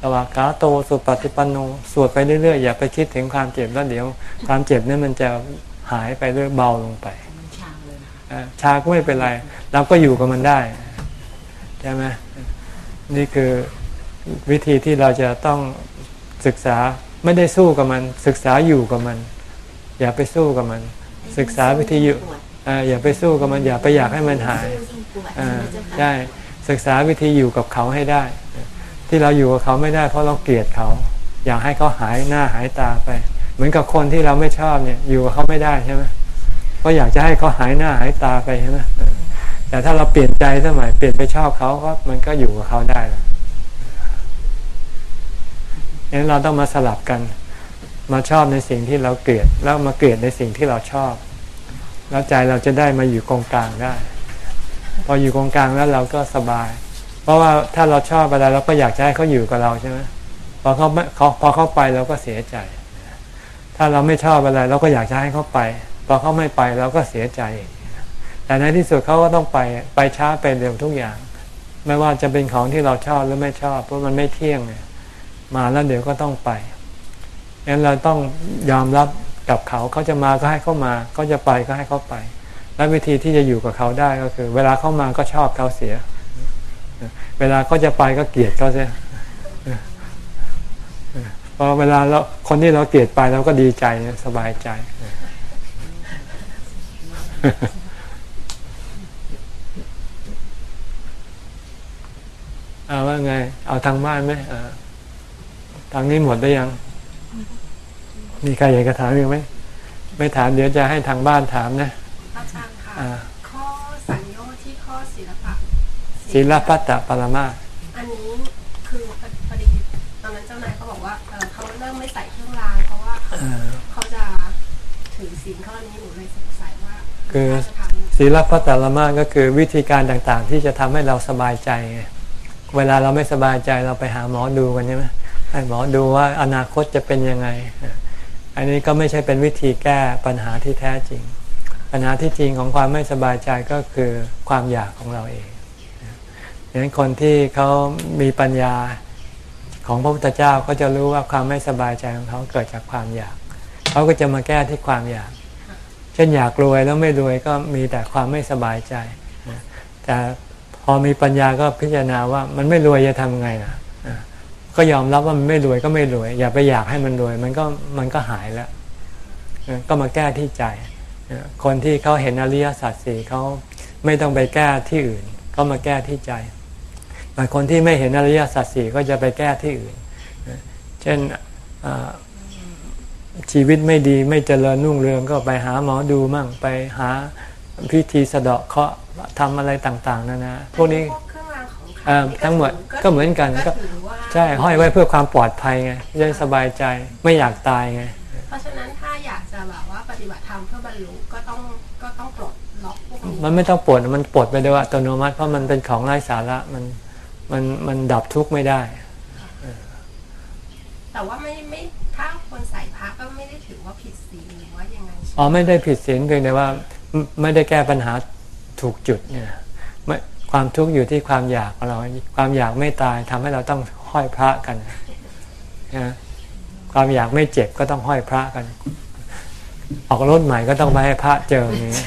ตวากาโตสุปฏิปันโนสวดไปเรื่อยๆอย่าไปคิดถึงความเจ็บแล้วเดี๋ยว ความเจ็บนี่มันจะหายไปเรื่อยเบาลงไป ชาเลยนะอ่าก็ไม่เป็นไร เราก็อยู่กับมันได้ใช่ไหมนี่คือวิธีที่เราจะต้องศึกษาไม่ได้สู้กับมัน ศึกษาอยู่กับมัน อย่าไปสู้กับมัน ศึกษาวิธีอยู่อย่าไปสู้กับมันอย่าไปอยากให้มันหายยิ่งปวดอ่าใช่ไหมเจ้าค่ะใช่ศึกษาวิธีอยู่กับเขาให้ได้ ที่เราอยู่กับเขาไม่ได้ เพราะเราเกลียดเขา อยากให้เขาหายหน้าหายตาไป เหมือนกับคนที่เราไม่ชอบเนี่ย อยู่กับเขาไม่ได้ใช่ไหม เพราะอยากจะให้เขาหายหน้าหายตาไปใช่ไหมแต่ถ้าเราเปลี่ยนใจสมัยเปลี่ยนไปชอบเขาก็มันก็อยู่กับเขาได้แล้วงั้นเราต้องมาสลับกัน มาชอบในสิ่งที่เราเกลียด แล้วมาเกลียดในสิ่งที่เราชอบ แล้วใจเราจะได้มาอยู่กองกลางได้ พออยู่กองกลางแล้วเราก็สบาย เพราะว่าถ้าเราชอบอะไรเราก็อยากจะให้เขาอยู่กับเราใช่ไหมพอเขาเขาพอเขาไปเราก็เสียใจ ถ้าเราไม่ชอบอะไรเราก็อยากจะให้เขาไป พอเขาไม่ไปเราก็เสียใจ แต่ในที่สุดเขาก็ต้องไปไปช้าไปเร็วทุกอย่าง ไม่ว่าจะเป็นของที่เราชอบหรือไม่ชอบเพราะมันไม่เที่ยงมาแล้วเดี๋ยวก็ต้องไปงั้นเราต้องยอมรับกับเขาเขาจะมาก็ให้เขามาเขาจะไปก็ให้เขาไป และวิธีที่จะอยู่กับเขาได้ก็คือ เวลาเขามาก็ชอบเขาเสีย เวลาเขาจะไปก็เกลียดเขาเสียพอเวลาเราคนที่เราเกลียดไปเราก็ดีใจสบายใจ เอาว่าไง เอาทางบ้านไหมทางนี้หมดได้ยัง มีใครอยากจะถามอีกไหม ไม่ถามเดี๋ยวจะให้ทางบ้านถามนะอาจารย์ค่ะอ่าข้อสัญญาที่ข้อศิลปะศีลพัตตปรมาสอันนี้คือพอดีตอนนั้นเจ้านายเขาบอกว่าเออเขาเริ่มไม่ใส่เครื่องรางเพราะว่าอ่าเขาจะถือศีลข้อ คือน่าจะทำศีลพัตตปรมาสก็คือวิธีการต่างๆ ที่จะทำให้เราสบายใจไงเวลาเราไม่สบายใจเราไปหาหมอดูกันใช่ไหมให้หมอดูว่าอนาคตจะเป็นยังไง อันนี้ก็ไม่ใช่เป็นวิธีแก้ปัญหาที่แท้จริง ปัญหาที่จริงของความไม่สบายใจก็คือความอยากของเราเองดังนั้นคนที่เขามีปัญญาของพระพุทธเจ้าก็จะรู้ว่าความไม่สบายใจของเขาเกิดจากความอยาก เขาก็จะมาแก้ที่ความอยาก ช่นอยากรวยแล้วไม่รวยก็มีแต่ความไม่สบายใจ แต่พอมีปัญญาก็พิจารณาว่ามันไม่รวยจะทำไงนะก็ยอมรับว่ามันไม่รวยก็ไม่รวย อย่าไปอยากให้มันรวย มันก็มันก็หายแล้วก็มาแก้ที่ใจ คนที่เขาเห็นอริยสัจสี่เขาไม่ต้องไปแก้ที่อื่น ก็มาแก้ที่ใจแต่คนที่ไม่เห็นอริยสัจสี่ก็จะไปแก้ที่อื่น เช่น ชีวิตไม่ดีไม่เจริญนุ่งเรืองก็ไปหาหมอดูมั่งไปหาพิธีสะเดาะเคราะห์ทำอะไรต่างๆนานาพวกนี้พวกเครื่องรางของขลัอ่างนี่ทั้งหมดก็เหมือนกันก็ถือว่าใช่ห้อยไว้เพื่อความปลอดภัยไงจะได้สบายใจไม่อยากตายไง เพราะฉะนั้นถ้าอยากจะแบบว่าปฏิบัติธรรมเพื่อบรรลุก็ต้องก็ต้องปลดล็อกพวกนี้มันไม่ต้องปลดมันปลดไปโดยอัตโนมัติเพราะมันเป็นของไร้สาระมันมันมันดับทุกข์ไม่ได้ แต่ว่าไม่ไม่ ถ้าคนใส่พระก็ไม่ได้ถือว่าผิดศีลหรือว่ายังไงใช่ไหมอ๋อไม่ได้ผิดศีลเพียงแต่ว่าไม่ไม่ได้แก้ปัญหาถูกจุดเนี่ยไม่ความทุกข์อยู่ที่ความอยากของเรา ความอยากไม่ตายทำให้เราต้องห้อยพระกันนะความอยากไม่เจ็บก็ต้องห้อยพระกัน ออกรถใหม่ก็ต้องไปให้พระเจออย่างนี้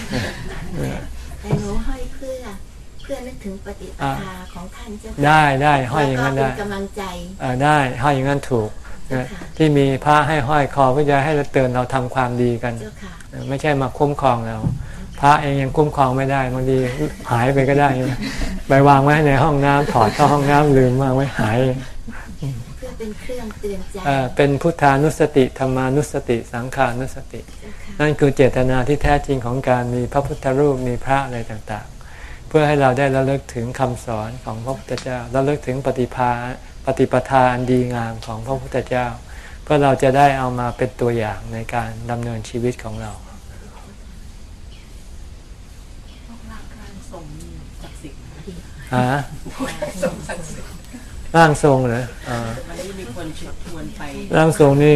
แต่หนูห้อยเพื่อเพื่อนึกถึงปฏิปทาของท่านเจ้าค่ะได้ได้ห้อยอย่างนั้นแล้วได้ก็เป็นกำลังใจเออได้ห้อยอย่างนั้นถูกนะเจ้าค่ะ ที่มีพระให้ห้อยคอเพื่อจะให้เราเตือนเราทำความดีกันเจ้าค่ะเออไม่ใช่มาคุ้มครองเรา พระเองยังคุ้มครองไม่ได้บางทีหายไปก็ได้นะไปวางไว้ในห้องน้ำถอดเข้าห้องน้ำลืมวางไว้หายเพื่อเป็นเครื่องเตือนใจเออเป็นพุทธานุสติธรรมานุสติ สังขานุสติเจ้าค่ะนั่นคือเจตนาที่แท้จริงของการมีพระพุทธรูปมีพระอะไรต่างๆ เพื่อให้เราได้ระลึกถึงคำสอนของพระพุทธเจ้าระลึกถึงปฏิภา ปฏิปทาอันดีงามของพระพุทธเจ้า เพื่อเราจะได้เอามาเป็นตัวอย่างในการดำเนินชีวิตของเราพวกร่างกายส่งมีศักดิ์สิทธิ์นะฮะส่งสังสิทธิ์ร่างทรงเหรออ่าวันนี้มีคนชวนไปร่างทรงนี่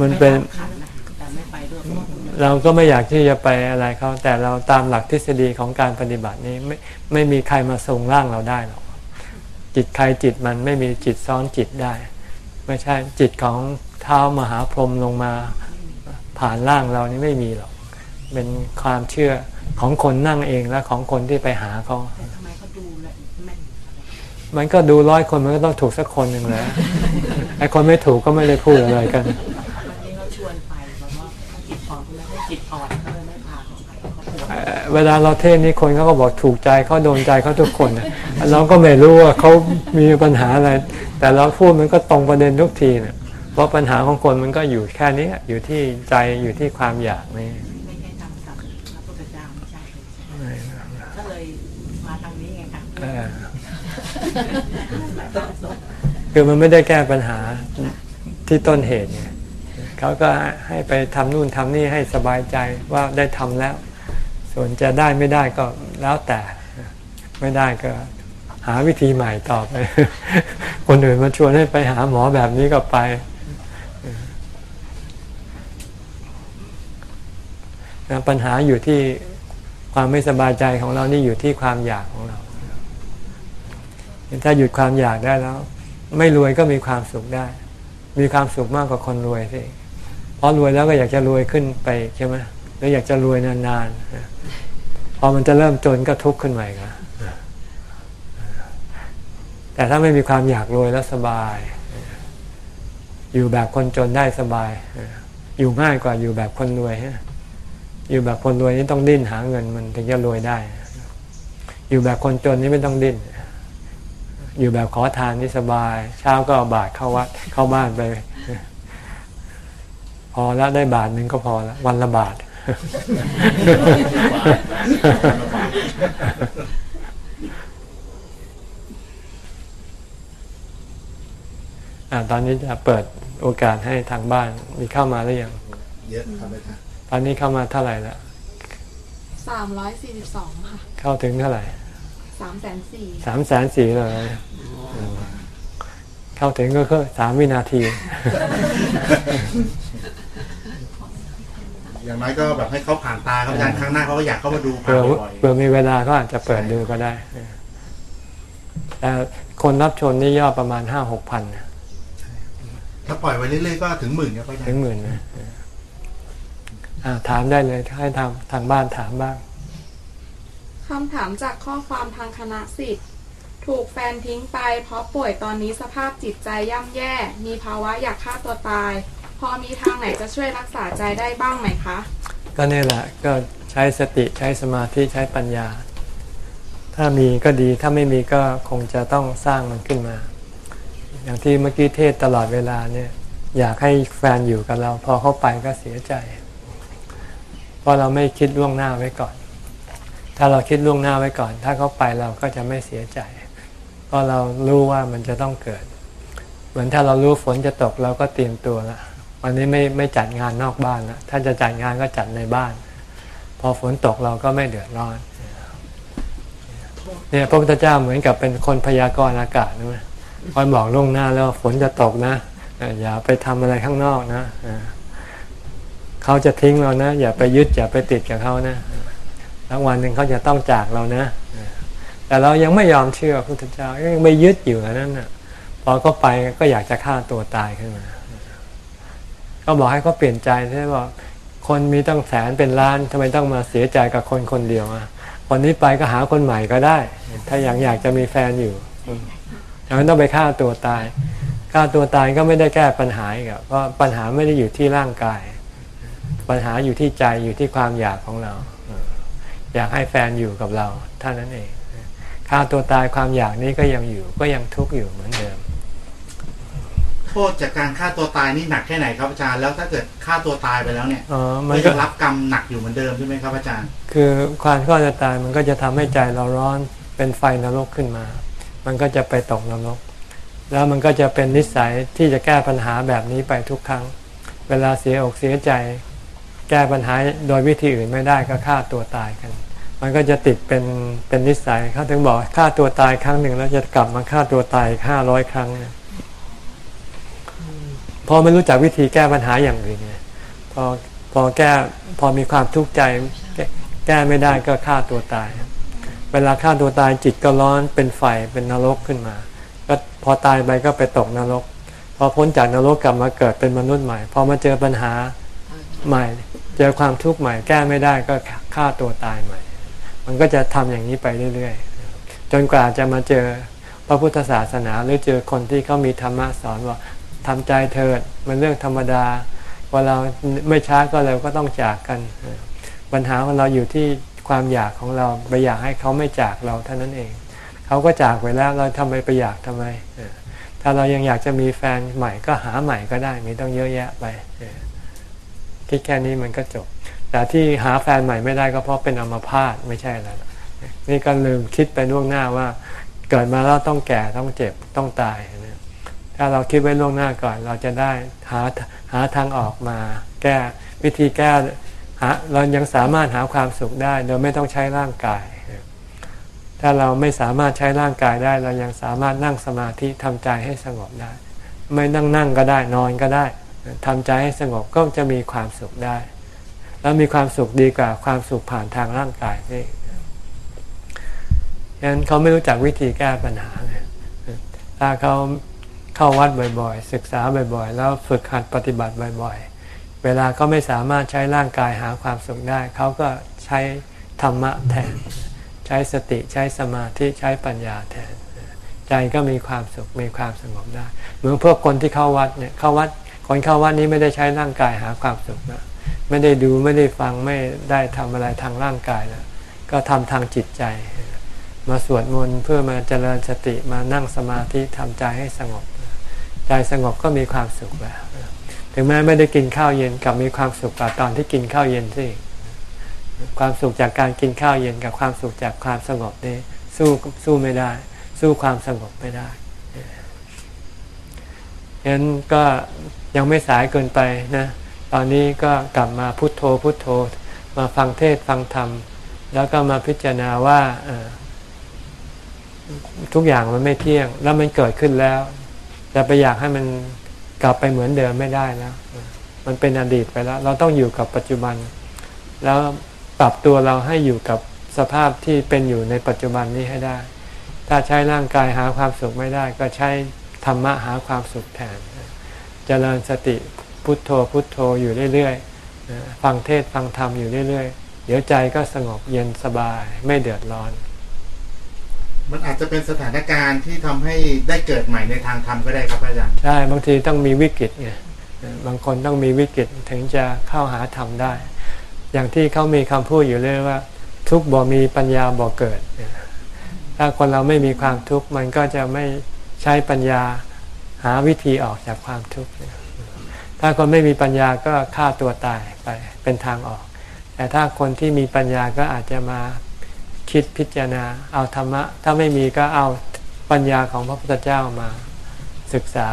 มันเป็นขันนะแต่ไม่ไปด้วยเพราะว่าเราก็ไม่อยากที่จะไปอะไรเขาแต่เราตามหลักทฤษฎีของการปฏิบัตินี้ไม่ไม่มีใครมาทรงร่างเราได้หรอก จิตใครจิตมันไม่มีจิตซ้อนจิตได้ ไม่ใช่จิตของเท้ามหาพรหมลงมาผ่านร่างเรานี่ไม่มีหรอก เป็นความเชื่อของคนนั่งเองและของคนที่ไปหาเขาทำไมเขาดูแลแม่นมันก็ดูร้อยคนมันก็ต้องถูกสักคนหนึ่งแหละไอ้คนไม่ถูกก็ไม่ได้พูดอะไรกัน เขาปวดเอ่อเวลาเราเทศน์นี่คนเขาก็บอกถูกใจเขาโดนใจเขาทุกคนน่ะเราก็ไม่รู้ว่าเขามีปัญหาอะไร แต่เราพูดมันก็ตรงประเด็นทุกทีเนี่ยเพราะปัญหาของคนมันก็อยู่แค่นี้อยู่ที่ใจอยู่ที่ความอยากนี่ไม่ใช่ทำกับพระพุทธเจ้าไม่ใช่เลยก็เลยมาทางนี้ไงค่ะเออคือมันไม่ได้แก้ปัญหาที่ต้นเหตุไงเขาก็ให้ไปทำนู่นทำนี่ให้สบายใจว่าได้ทำแล้ว ส่วนจะได้ไม่ได้ก็แล้วแต่ไม่ได้ก็หาวิธีใหม่ต่อไป คนอื่นมาชวนให้ไปหาหมอแบบนี้ก็ไป ปัญหาอยู่ที่ความไม่สบายใจของเรานี่อยู่ที่ความอยากของเรา ถ้าหยุดความอยากได้แล้ว ไม่รวยก็มีความสุขได้ มีความสุขมากกว่าคนรวยสิพอรวยแล้วก็อยากจะรวยขึ้นไปใช่ไหม หรืออยากจะรวยนานๆ พอมันจะเริ่มจนก็ทุกข์ขึ้นใหม่ครับแต่ถ้าไม่มีความอยากรวยแล้วสบาย อยู่แบบคนจนได้สบาย อยู่ง่ายกว่าอยู่แบบคนรวยอยู่แบบคนรวยนี่ต้องดิ้นหาเงินมันถึงจะรวยได้ อยู่แบบคนจนนี่ไม่ต้องดิ้น อยู่แบบขอทานนี่สบาย เช้าก็เอาบาทเข้าวัดเข้าบ้านไป พอแล้วได้บาทหนึ่งก็พอแล้ววันละบาท ตอนนี้จะเปิดโอกาสให้ทางบ้านมีเข้ามาหรือยัง เยอะครับอาจารย์ตอนนี้เข้ามาเท่าไหร่แล้วสามร้อยสี่สิบสองค่ะ เข้าถึงเท่าไหร่สามแสนสี่สามแสนสี่เลย เข้าถึงก็คือสามวินาที อย่างน้อยก็แบบให้เขาผ่านตาครับอาจารย์ครั้งหน้าเขาก็อยากเข้ามาดูผ่าเผื่นอบ่อยเผื่อมีเวลาก็อาจจะเปิดดูก็ได้แต่คนรับชมนี่ยอดประมาณห้าหกพันๆถ้าปล่อยไว้เรื่อยๆก็ถึงหมื่นครับอาจารถึงย์หมื่นนะอ่าถามได้เลยให้ทางทางบ้านถามบ้าง คำถามจากข้อความทางคณะสิทธิ์ถูกแฟนทิ้งไปเพราะป่วยตอนนี้สภาพจิตใจย่ำแย่ มีภาวะอยากฆ่าตัวตาย พอมีทางไหนจะช่วยรักษาใจได้บ้างไหมคะ ก็เนี่ยแหละก็ใช้สติใช้สมาธิใช้ปัญญา ถ้ามีก็ดีถ้าไม่มีก็คงจะต้องสร้างมันขึ้นมา อย่างที่เมื่อกี้เทศตลอดเวลาเนี่ยอยากให้แฟนอยู่กับเรา พอเข้าไปก็เสียใจ เพราะเราไม่คิดล่วงหน้าไว้ก่อน ถ้าเราคิดล่วงหน้าไว้ก่อน ถ้าเขาไปเราก็จะไม่เสียใจ เพราะเรารู้ว่ามันจะต้องเกิด เหมือนถ้าเรารู้ฝนจะตกเราก็เตรียมตัวละ วันนี้ไม่ไม่จัดงานนอกบ้านละถ้าจะจัดงานก็จัดในบ้าน พอฝนตกเราก็ไม่เดือดร้อนเนี่ยพระพุทธเจ้าเหมือนกับเป็นคนพยากรณ์อากาศนะคอยบอกล่วงหน้าแล้วฝนจะตกนะอย่าไปทำอะไรข้างนอกนะเขาจะทิ้งเรานะ อย่าไปยึดอย่าไปติดกับเขานะแล้ววันหนึ่งเขาจะต้องจากเรานะแต่เรายังไม่ยอมเชื่อพระพุทธเจ้ายังไม่ยึดอยู่นั้นนะ่ะพอเขาไปก็อยากจะฆ่าตัวตายขึ้นมา ก็บอกให้เขาเปลี่ยนใจใช่ไหมบอกคนมีตั้งแสนเป็นล้านทำไมต้องมาเสียใจกับคนคนเดียวอะคนนี้ไปก็หาคนใหม่ก็ได้ ถ้าอยากอยากจะมีแฟนอยู่อืมแต่ไม่ต้องไปฆ่าตัวตายฆ่าตัวตายก็ไม่ได้แก้ปัญหาอีกอะเพราะปัญหาไม่ได้อยู่ที่ร่างกาย ปัญหาอยู่ที่ใจอยู่ที่ความอยากของเราอออยากให้แฟนอยู่กับเราเท่านั้นเองฆ่าตัวตายความอยากนี้ก็ยังอยู่ก็ยังทุกข์อยู่เหมือนเดิม โทษจากการฆ่าตัวตายนี่หนักแค่ไหนครับอาจารย์แล้วถ้าเกิดฆ่าตัวตายไปแล้วเนี่ยอ๋อมัมันนก็จะรับกรรมหนักอยู่เหมือนเดิมใช่ไหมครับอาจารย์ คือความฆ่าตัวตายมันก็จะทำให้ใจเราร้อนเป็นไฟนรกขึ้นมา มันก็จะไปตกนรก แล้วมันก็จะเป็นนิสัยที่จะแก้ปัญหาแบบนี้ไปทุกครั้ง เวลาเสียอกเสียใจ แก้ปัญหาโดยวิธีอื่นไม่ได้ก็ฆ่าตัวตายกัน มันก็จะติดเป็นเป็นนิสัยเขาถึงบอกฆ่าตัวตายครั้งหนึ่งแล้วจะกลับมาฆ่าตัวตายห้าร้อยครั้งเนี่ย พอไม่รู้จักวิธีแก้ปัญหาอย่างอื่นไงพอพอแก้พอมีความทุกข์ใจแก้ไม่ได้ก็ฆ่าตัวตาย เวลาฆ่าตัวตายจิตก็ร้อนเป็นไฟเป็นนรกขึ้นมา ก็พอตายไปก็ไปตกนรก พอพ้นจากนรกกลับมาเกิดเป็นมนุษย์ใหม่ พอมาเจอปัญหาใหม่ เจอความทุกข์ใหม่ แก้ไม่ได้ก็ฆ่าตัวตายใหม่ มันก็จะทำอย่างนี้ไปเรื่อยๆ จนกว่าจะมาเจอพระพุทธศาสนาหรือเจอคนที่เขามีธรรมะสอนว่า ทำใจเถิดมันเรื่องธรรมดาว่าเราไม่ช้าก็เร็วก็ต้องจากกัน ปัญหาของเราอยู่ที่ความอยากของเราไปอยากให้เขาไม่จากเราเท่านั้นเอง เขาก็จากไปแล้วเราทำไมไปอยากทำไม ถ้าเรายังอยากจะมีแฟนใหม่ก็หาใหม่ก็ได้ไม่ต้องเยอะแยะไปคิดแค่นี้มันก็จบ แต่ที่หาแฟนใหม่ไม่ได้ก็เพราะเป็นอมพาตไม่ใช่แล้วนี่ก็ลืมคิดไปล่วงหน้าว่า เกิดมาแล้วต้องแก่ต้องเจ็บต้องตายนะ ถ้าเราคิดไว้ล่วงหน้าก่อน เราจะได้หาหาทางออกมา แก้วิธีแก้หาเรายังสามารถหาความสุขได้ โดยไม่ต้องใช้ร่างกาย ถ้าเราไม่สามารถใช้ร่างกายได้ เรายังสามารถนั่งสมาธิทำใจให้สงบได้ ไม่นั่งนั่งก็ได้นอนก็ได้ทำใจให้สงบก็จะมีความสุขได้ แล้วมีความสุขดีกว่าความสุขผ่านทางร่างกายนี่ฉะนั้นเขาไม่รู้จักวิธีแก้ปัญหาถ้าเขา เข้าวัดบ่อยๆ ศึกษาบ่อยๆ แล้วฝึกหัดปฏิบัติบ่อยๆ เวลาเขาไม่สามารถใช้ร่างกายหาความสุขได้ เขาก็ใช้ธรรมะแทน ใช้สติใช้สมาธิใช้ปัญญาแทน ใจก็มีความสุขมีความสงบได้ เหมือนพวกคนที่เข้าวัดเนี่ยเข้าวัดคนเข้าวัดนี้ไม่ได้ใช้ร่างกายหาความสุขนะไม่ได้ดูไม่ได้ฟังไม่ได้ทำอะไรทางร่างกายนะก็ทำทางจิตใจ มาสวดมนต์เพื่อมาเจริญสติมานั่งสมาธิทำใจให้สงบ ใจสงบก็มีความสุขแล้วถึงแม้ไม่ได้กินข้าวเย็นกับมีความสุขกว่าตอนที่กินข้าวเย็นสิความสุขจากการกินข้าวเย็นกับความสุขจากความสงบนี่สู้สู้ไม่ได้ สู้ความสงบไม่ได้ฉะนั้นก็ยังไม่สายเกินไปนะ ตอนนี้ก็กลับมาพุโทโธพุโทโธ มาฟังเทศฟังธรรม แล้วก็มาพิจารณาว่าทุกอย่างมันไม่เที่ยง แล้วมันเกิดขึ้นแล้ว จะไปอยากให้มันกลับไปเหมือนเดิมไม่ได้แล้ว มันเป็นอดีตไปแล้ว เราต้องอยู่กับปัจจุบัน แล้วปรับตัวเราให้อยู่กับสภาพที่เป็นอยู่ในปัจจุบันนี้ให้ได้ ถ้าใช้ร่างกายหาความสุขไม่ได้ ก็ใช้ธรรมะหาความสุขแทน เจริญสติพุทโธพุทโธอยู่เรื่อยๆ ฟังเทศฟังธรรมอยู่เรื่อยๆ เดี๋ยวใจก็สงบเย็นสบายไม่เดือดร้อน มันอาจจะเป็นสถานการณ์ที่ทำให้ได้เกิดใหม่ในทางธรรมก็ได้ครับอาจารย์ใช่บางทีต้องมีวิกฤตไงบางคนต้องมีวิกฤตถึงจะเข้าหาธรรมได้ อย่างที่เขามีคำพูดอยู่เลยว่า ทุกบ่มีปัญญาบ่เกิด ถ้าคนเราไม่มีความทุกข์มันก็จะไม่ใช้ปัญญาหาวิธีออกจากความทุกข์ถ้าคนไม่มีปัญญาก็ฆ่าตัวตายไปเป็นทางออก แต่ถ้าคนที่มีปัญญาก็อาจจะมา คิดพิจารณา เอาธรรมะ ถ้าไม่มีก็เอาปัญญาของพระพุทธเจ้ามาศึกษา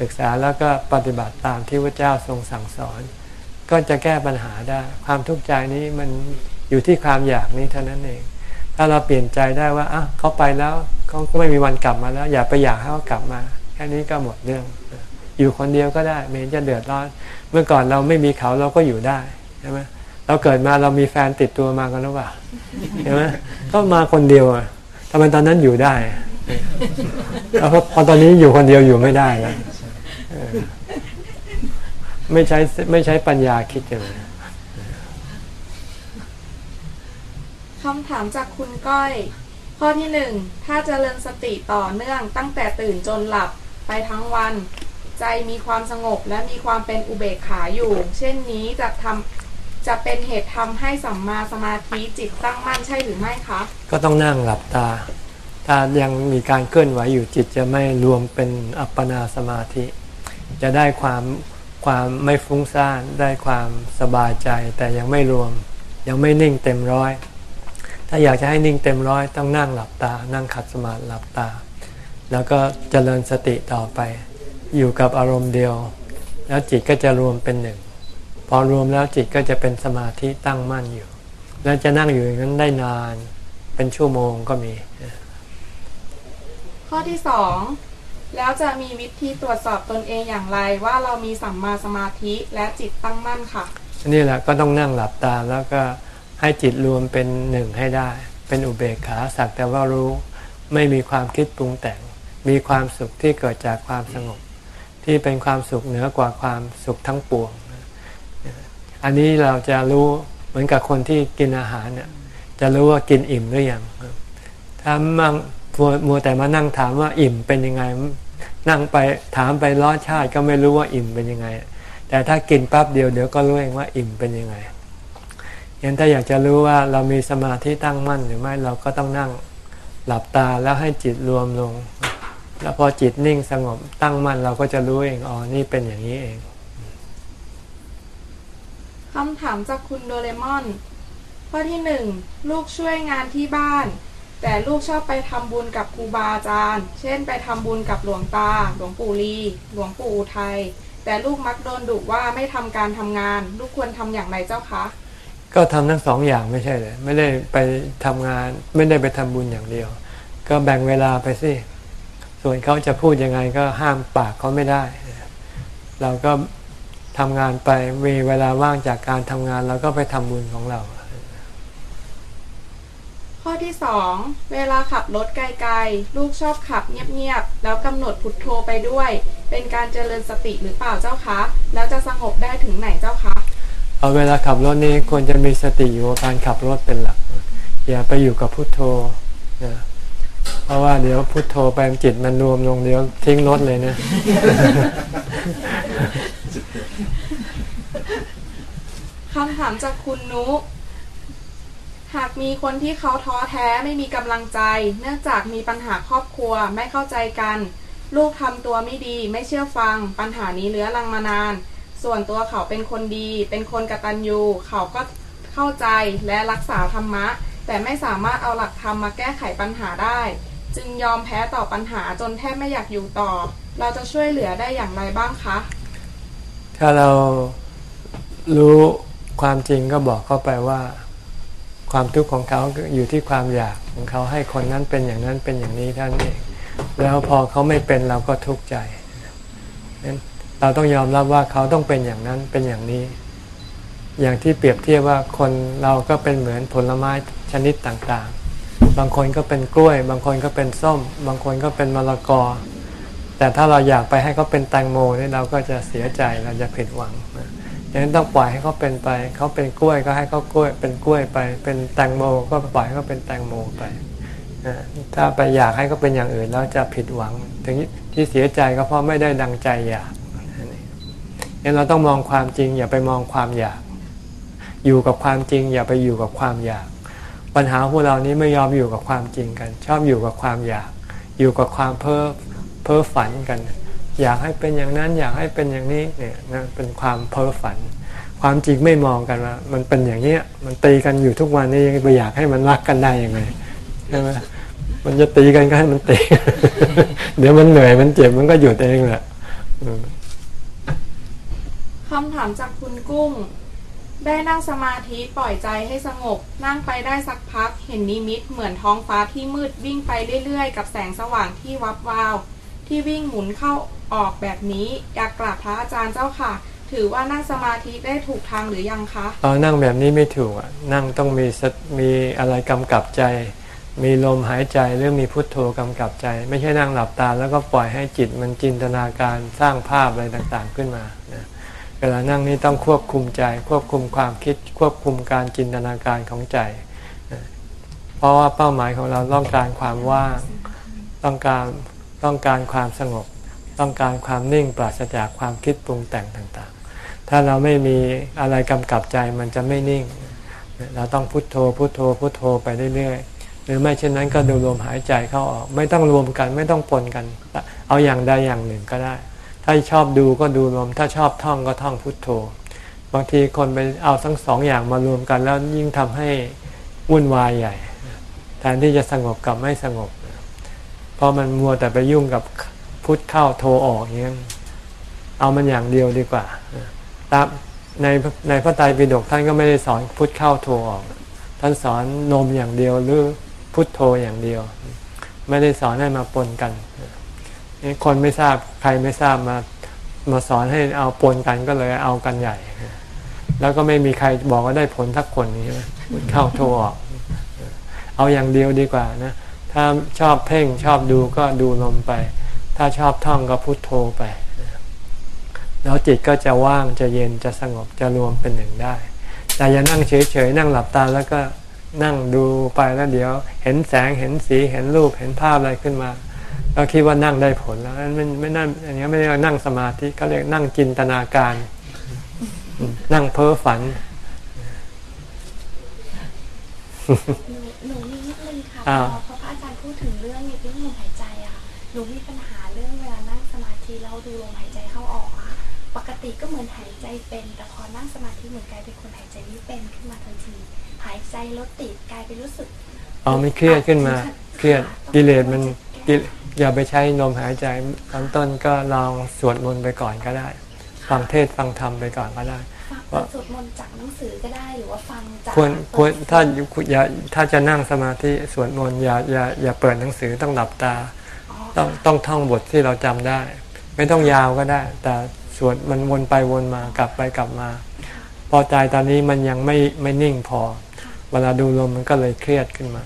ศึกษาแล้วก็ปฏิบัติตามที่พระเจ้าทรงสั่งสอน ก็จะแก้ปัญหาได้ ความทุกข์ใจนี้มันอยู่ที่ความอยากนี้เท่านั้นเอง ถ้าเราเปลี่ยนใจได้ว่าอะเขาไปแล้วเขาก็ไม่มีวันกลับมาแล้ว อย่าไปอยากให้เขากลับมา แค่นี้ก็หมดเรื่อง อยู่คนเดียวก็ได้ไม่จะเดือดร้อน เมื่อก่อนเราไม่มีเขาเราก็อยู่ได้ใช่ไหม เราเกิดมาเรามีแฟนติดตัวมากันหรือเปล่าใช่ไหมก็มาคนเดียวอะทำไมตอนนั้นอยู่ได้แล้วพอตอนนี้อยู่คนเดียวอยู่ไม่ได้แล้วไม่ใช้ไม่ใช้ปัญญาคิดเลยคำถามจากคุณก้อย ข้อที่หนึ่งถ้าเจริญสติต่อเนื่องตั้งแต่ตื่นจนหลับไปทั้งวัน ใจมีความสงบและมีความเป็นอุเบกขาอยู่ เช่นนี้จะทำ จะเป็นเหตุทำให้สัมมาสมาธิจิตตั้งมั่นใช่หรือไม่คะก็ต้องนั่งหลับตา ถ้ายังมีการเคลื่อนไหวอยู่จิตจะไม่รวมเป็นอัปปนาสมาธิ จะได้ความความไม่ฟุ้งซ่านได้ความสบายใจ แต่ยังไม่รวม ยังไม่นิ่งเต็มร้อย ถ้าอยากจะให้นิ่งเต็มร้อยต้องนั่งหลับตา นั่งขัดสมาธิหลับตา แล้วก็เจริญสติต่อไป อยู่กับอารมณ์เดียว แล้วจิตก็จะรวมเป็นหนึ่ง พอรวมแล้วจิตก็จะเป็นสมาธิตั้งมั่นอยู่ แล้วจะนั่งอยู่อย่างนั้นได้นานเป็นชั่วโมงก็มี ข้อที่สองแล้วจะมีวิธีตรวจสอบตนเองอย่างไรว่าเรามีสัมมาสมาธิและจิตตั้งมั่นค่ะนี่แหละก็ต้องนั่งหลับตาแล้วก็ให้จิตรวมเป็นหนึ่งให้ได้ เป็นอุเบกขาสักแต่ว่ารู้ไม่มีความคิดปรุงแต่ง มีความสุขที่เกิดจากความสงบ ที่เป็นความสุขเหนือกว่าความสุขทั้งปวง อันนี้เราจะรู้เหมือนกับคนที่กินอาหารเนี่ยจะรู้ว่ากินอิ่มหรือยังถ้ามั่งมัวแต่มานั่งถามว่าอิ่มเป็นยังไง นั่งไปถามไปร้อนชาติก็ไม่รู้ว่าอิ่มเป็นยังไง แต่ถ้ากินปั๊บเดียวเดี๋ยวก็รู้เองว่าอิ่มเป็นยังไงยันถ้าอยากจะรู้ว่าเรามีสมาธิตั้งมั่นหรือไม่เราก็ต้องนั่งหลับตาแล้วให้จิตรวมลง แล้วพอจิตนิ่งสงบตั้งมั่นเราก็จะรู้เองอ๋อนี่เป็นอย่างนี้เอง คำถามจากคุณโดเรมอน ข้อที่หนึ่งลูกช่วยงานที่บ้าน แต่ลูกชอบไปทำบุญกับครูบาอาจารย์ เช่น ไปทำบุญกับหลวงตา หลวงปู่ลี หลวงปู่อุทัย แต่ลูกมักโดนดุว่าไม่ทำการทำงาน ลูกควรทำอย่างไรเจ้าคะ ก็ทำทั้งสองอย่างไม่ใช่เลยไม่ได้ไปทำงาน ไม่ได้ไปทำบุญอย่างเดียว ก็แบ่งเวลาไปสิ ส่วนเขาจะพูดยังไงก็ห้ามปากเขาไม่ได้ เราก็ ทำงานไปมีเวลาว่างจากการทำงานเราก็ไปทำบุญของเราขข้อที่สองเวลาขับรถไกลๆ ลูกชอบขับเงียบๆ แล้วกำหนดพุทโธไปด้วย เป็นการเจริญสติหรือเปล่าเจ้าคะ แล้วจะสงบได้ถึงไหนเจ้าคะเอาเวลาขับรถนี้ควรจะมีสติอยู่กับการขับรถเป็นหลัก อย่าไปอยู่กับพุทโธนะ เพราะว่าเดี๋ยวพุทโธไปจิตมันรวมลงเดี๋ยวทิ้งรถเลยนะ คำถามจากคุณนุ หากมีคนที่เขาท้อแท้ไม่มีกำลังใจ เนื่องจากมีปัญหาครอบครัวไม่เข้าใจกัน ลูกทำตัวไม่ดีไม่เชื่อฟัง ปัญหานี้เลื้อรังมานาน ส่วนตัวเขาเป็นคนดี เป็นคนกตัญญูเขาก็เข้าใจและรักษาธรรมะ แต่ไม่สามารถเอาหลักธรรมมาแก้ไขปัญหาได้ จึงยอมแพ้ต่อปัญหาจนแทบไม่อยากอยู่ต่อ เราจะช่วยเหลือได้อย่างไรบ้างคะ ถ้าเรารู้ความจริงก็บอกเข้าไปว่า ความทุกข์ของเขาอยู่ที่ความอยากของเขาให้คนนั้นเป็นอย่างนั้นเป็นอย่างนี้ท่านเอง แล้วพอเขาไม่เป็นเราก็ทุกข์ใจเราต้องยอมรับว่าเขาต้องเป็นอย่างนั้นเป็นอย่างนี้ อย่างที่เปรียบเทียบว่าคนเราก็เป็นเหมือนผลไม้ชนิดต่างๆ บางคนก็เป็นกล้วย บางคนก็เป็นส้ม บางคนก็เป็นมะละกอ แต่ถ้าเราอยากไปให้เขาเป็นแตงโมนี่เราก็จะเสียใจเราจะผิดหวังดังนั้นต้องปล่อยให้เขาเป็นไป เขาเป็นกล้วยก็ให้เขากล้วย เป็นกล้วยไป เป็นแตงโม ก็ปล่อยให้เขาเป็นแตงโมไป ถ้าไปอยากให้เขาเป็นอย่างอื่นแล้วจะผิดหวัง ถึงที่เสียใจก็เพราะไม่ได้ดังใจอยากนั่นเราต้องมองความจริงอย่าไปมองความอยาก อยู่กับความจริง อย่าไปอยู่กับความอยาก ปัญหาพวกเรานี้ไม่ยอมอยู่กับความจริงกัน ชอบอยู่กับความอยาก อยู่กับความเพ้อเพ้อฝันกัน อยากให้เป็นอย่างนั้นอยากให้เป็นอย่างนี้เนี่ยนะเป็นความเพ้อฝัน ความจริงไม่มองกันว่ามันเป็นอย่างนี้มันตีกันอยู่ทุกวันนี้ยังไปอยากให้มันรักกันได้ยังไงใช่ไหมมันจะตีกันก็ให้มันตีเดี๋ยวมันเหนื่อยมันเจ็บมันก็หยุดเองแหละคำถามจากคุณกุ้ง ได้นั่งสมาธิปล่อยใจให้สงบ นั่งไปได้สักพัก เห็นนิมิตเหมือนท้องฟ้าที่มืดวิ่งไปเรื่อยๆ กับแสงสว่างที่วับวาว ที่วิ่งหมุนเข้าออกแบบนี้อยากกราบพระอาจารย์เจ้าค่ะ ถือว่านั่งสมาธิได้ถูกทางหรือยังคะเอานั่งแบบนี้ไม่ถูกอะนั่งต้องมีมีอะไรกำกับใจ มีลมหายใจหรือมีพุทโธกำกับใจ ไม่ใช่นั่งหลับตาแล้วก็ปล่อยให้จิตมันจินตนาการสร้างภาพอะไรต่างๆขึ้นมา ลานั่งนี่ต้องควบคุมใจ ควบคุมความคิด ควบคุมการจินตนาการของใจ เพราะว่าเป้าหมายของเราต้องการความว่าง ต้องการต้องการความสงบ ต้องการความนิ่งปราศจากความคิดปรุงแต่งต่างๆ ถ้าเราไม่มีอะไรกำกับใจมันจะไม่นิ่ง เราต้องพุโทโธพุโทโธพุโทโธไปเรื่อยๆ หรือไม่เช่นนั้นก็ดูลมหายใจเข้าออก ไม่ต้องรวมกันไม่ต้องปนกัน เอาอย่างใดอย่างหนึ่งก็ได้ ถ้าชอบดูก็ดูลม ถ้าชอบท่องก็ท่องพุทโธ บางทีคนไปเอาทั้งสองอย่างมารวมกันแล้วยิ่งทำให้วุ่นวายใหญ่ แทนที่จะสงบกับไม่สงบ เพราะมันมัวแต่ไปยุ่งกับพุทเข้าโทออกอย่างนี้เอามันอย่างเดียวดีกว่าตามในในพระไตรปิฎกท่านก็ไม่ได้สอนพุทเข้าโทออก ท่านสอนนมอย่างเดียวหรือพุทโธอย่างเดียว ไม่ได้สอนให้มาปนกัน คนไม่ทราบใครไม่ทราบมามาสอนให้เอาปนกันก็เลยเอากันใหญ่ แล้วก็ไม่มีใครบอกว่าได้ผลทักคนนี้เข้าโทออก เอาอย่างเดียวดีกว่านะ ถ้าชอบเพ่งชอบดูก็ดูลมไป ถ้าชอบท่องก็พุทโธไป แล้วจิตก็จะว่างจะเย็นจะสงบจะรวมเป็นหนึ่งได้ แต่อย่านั่งเฉยๆนั่งหลับตาแล้วก็นั่งดูไปแล้วเดี๋ยว เห็นแสงเห็นสีเห็นรูปเห็นภาพอะไรขึ้นมา ก็คิดว่านั่งได้ผลแล้วไม่ไม่นั่งอันนี้ไม่เรียกนั่งสมาธิก็เรียกนั่งจินตนาการ นั่งเพ้อฝันหนูหนูมีนิดนึงค่ะอ้าวพอพอพระอาจารย์พูดถึงเรื่องเรื่องลมหายใจอะค่ะหนูมีปัญหาเรื่องเวลานั่งสมาธิแล้วดูลมหายใจเข้าออกอะปกติก็เหมือนหายใจเป็น แต่พอนั่งสมาธิเหมือนกลายเป็นคนหายใจไม่เป็นขึ้นมาทันที หายใจลดติดกลายเป็นรู้สึกเอาไม่เครียดขึ้นมา เครียดกิเลสมันกิเล อย่าไปใช้ลมหายใจตอนต้นก็ลองสวดมนต์ไปก่อนก็ได้ ฟังเทศน์ฟังธรรมไปก่อนก็ได้ฟังสวดมนต์จากหนังสือก็ได้หรือว่าฟังจากควรควรถ้าอย่าถ้าจะนั่งสมาธิสวดมนต์อย่าอย่าอย่าเปิดหนังสือต้องหลับตา ต้องต้องท่องบทที่เราจำได้ ไม่ต้องยาวก็ได้ แต่สวดมันวนไปวนมากลับไปกลับมา พอใจตอนนี้มันยังไม่ไม่นิ่งพอ เวลาดูลมมันก็เลยเครียดขึ้นมา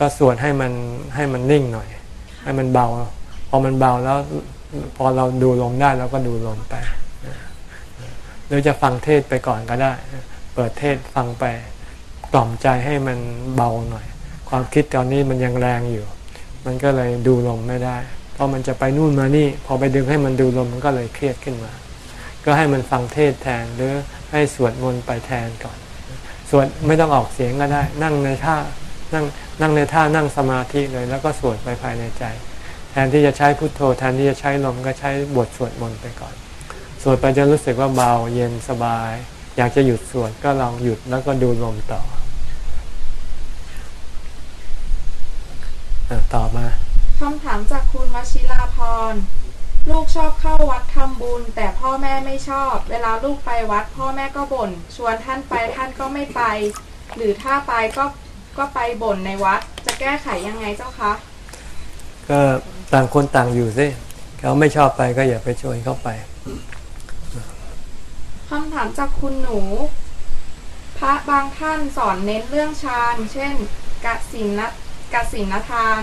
ก็สวดให้มันให้มันนิ่งหน่อย ให้มันเบาพอมันเบาแล้วพอเราดูลมได้เราก็ดูลมไปหรือจะฟังเทศไปก่อนก็ได้ เปิดเทศฟังไปกล่อมใจให้มันเบาหน่อย ความคิดตอนนี้มันยังแรงอยู่ มันก็เลยดูลมไม่ได้ เพราะมันจะไปนู่นมานี่ พอไปดึงให้มันดูลมมันก็เลยเครียดขึ้นมา ก็ให้มันฟังเทศแทนหรือให้สวดมนต์ไปแทนก่อน สวดไม่ต้องออกเสียงก็ได้ นั่งในท่า นั่งนั่งในท่านั่งสมาธิเลย แล้วก็สวดไปภายในใจ แทนที่จะใช้พุทโธแทนที่จะใช้ลมก็ใช้บทสวดมนต์ไปก่อน สวดไปจะรู้สึกว่าเบาเย็นสบาย อยากจะหยุดสวดก็ลองหยุดแล้วก็ดูลมต่ออต่อมาคำถามจากคุณวชิราพรลูกชอบเข้าวัดทำบุญ แต่พ่อแม่ไม่ชอบ เวลาลูกไปวัด พ่อแม่ก็บ่นชวนท่านไปท่านก็ไม่ไป หรือถ้าไปก็ ก็ไปบ่นในวัด จะแก้ไขยังไงเจ้าคะ ก็ต่างคนต่างอยู่สิเขาไม่ชอบไปก็อย่าไปชวนเขาไปคำถามจากคุณหนู พระบางท่านสอนเน้นเรื่องฌานเช่นกสินนกสินทาน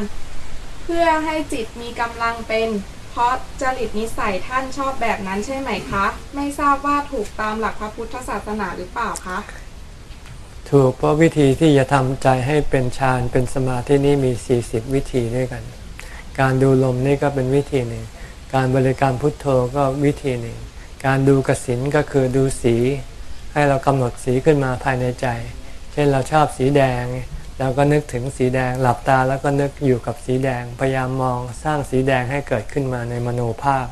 เพื่อให้จิตมีกำลังเป็น เพราะจริตนิสัยท่านชอบแบบนั้นใช่ไหมคะ ไม่ทราบว่าถูกตามหลักพระพุทธศาสนาหรือเปล่าคะ ถูกเพราะวิธีที่จะทำใจให้เป็นฌานเป็นสมาธินี่มี 40 วิธีด้วยกัน การดูลมนี่ก็เป็นวิธีหนึ่ง การบริกรรมพุทโธก็วิธีหนึ่ง การดูกสินก็คือดูสี ให้เรากำหนดสีขึ้นมาภายในใจ เช่นเราชอบสีแดงเราก็นึกถึงสีแดงหลับตาแล้วก็นึกอยู่กับสีแดง พยายามมองสร้างสีแดงให้เกิดขึ้นมาในมโนภาพ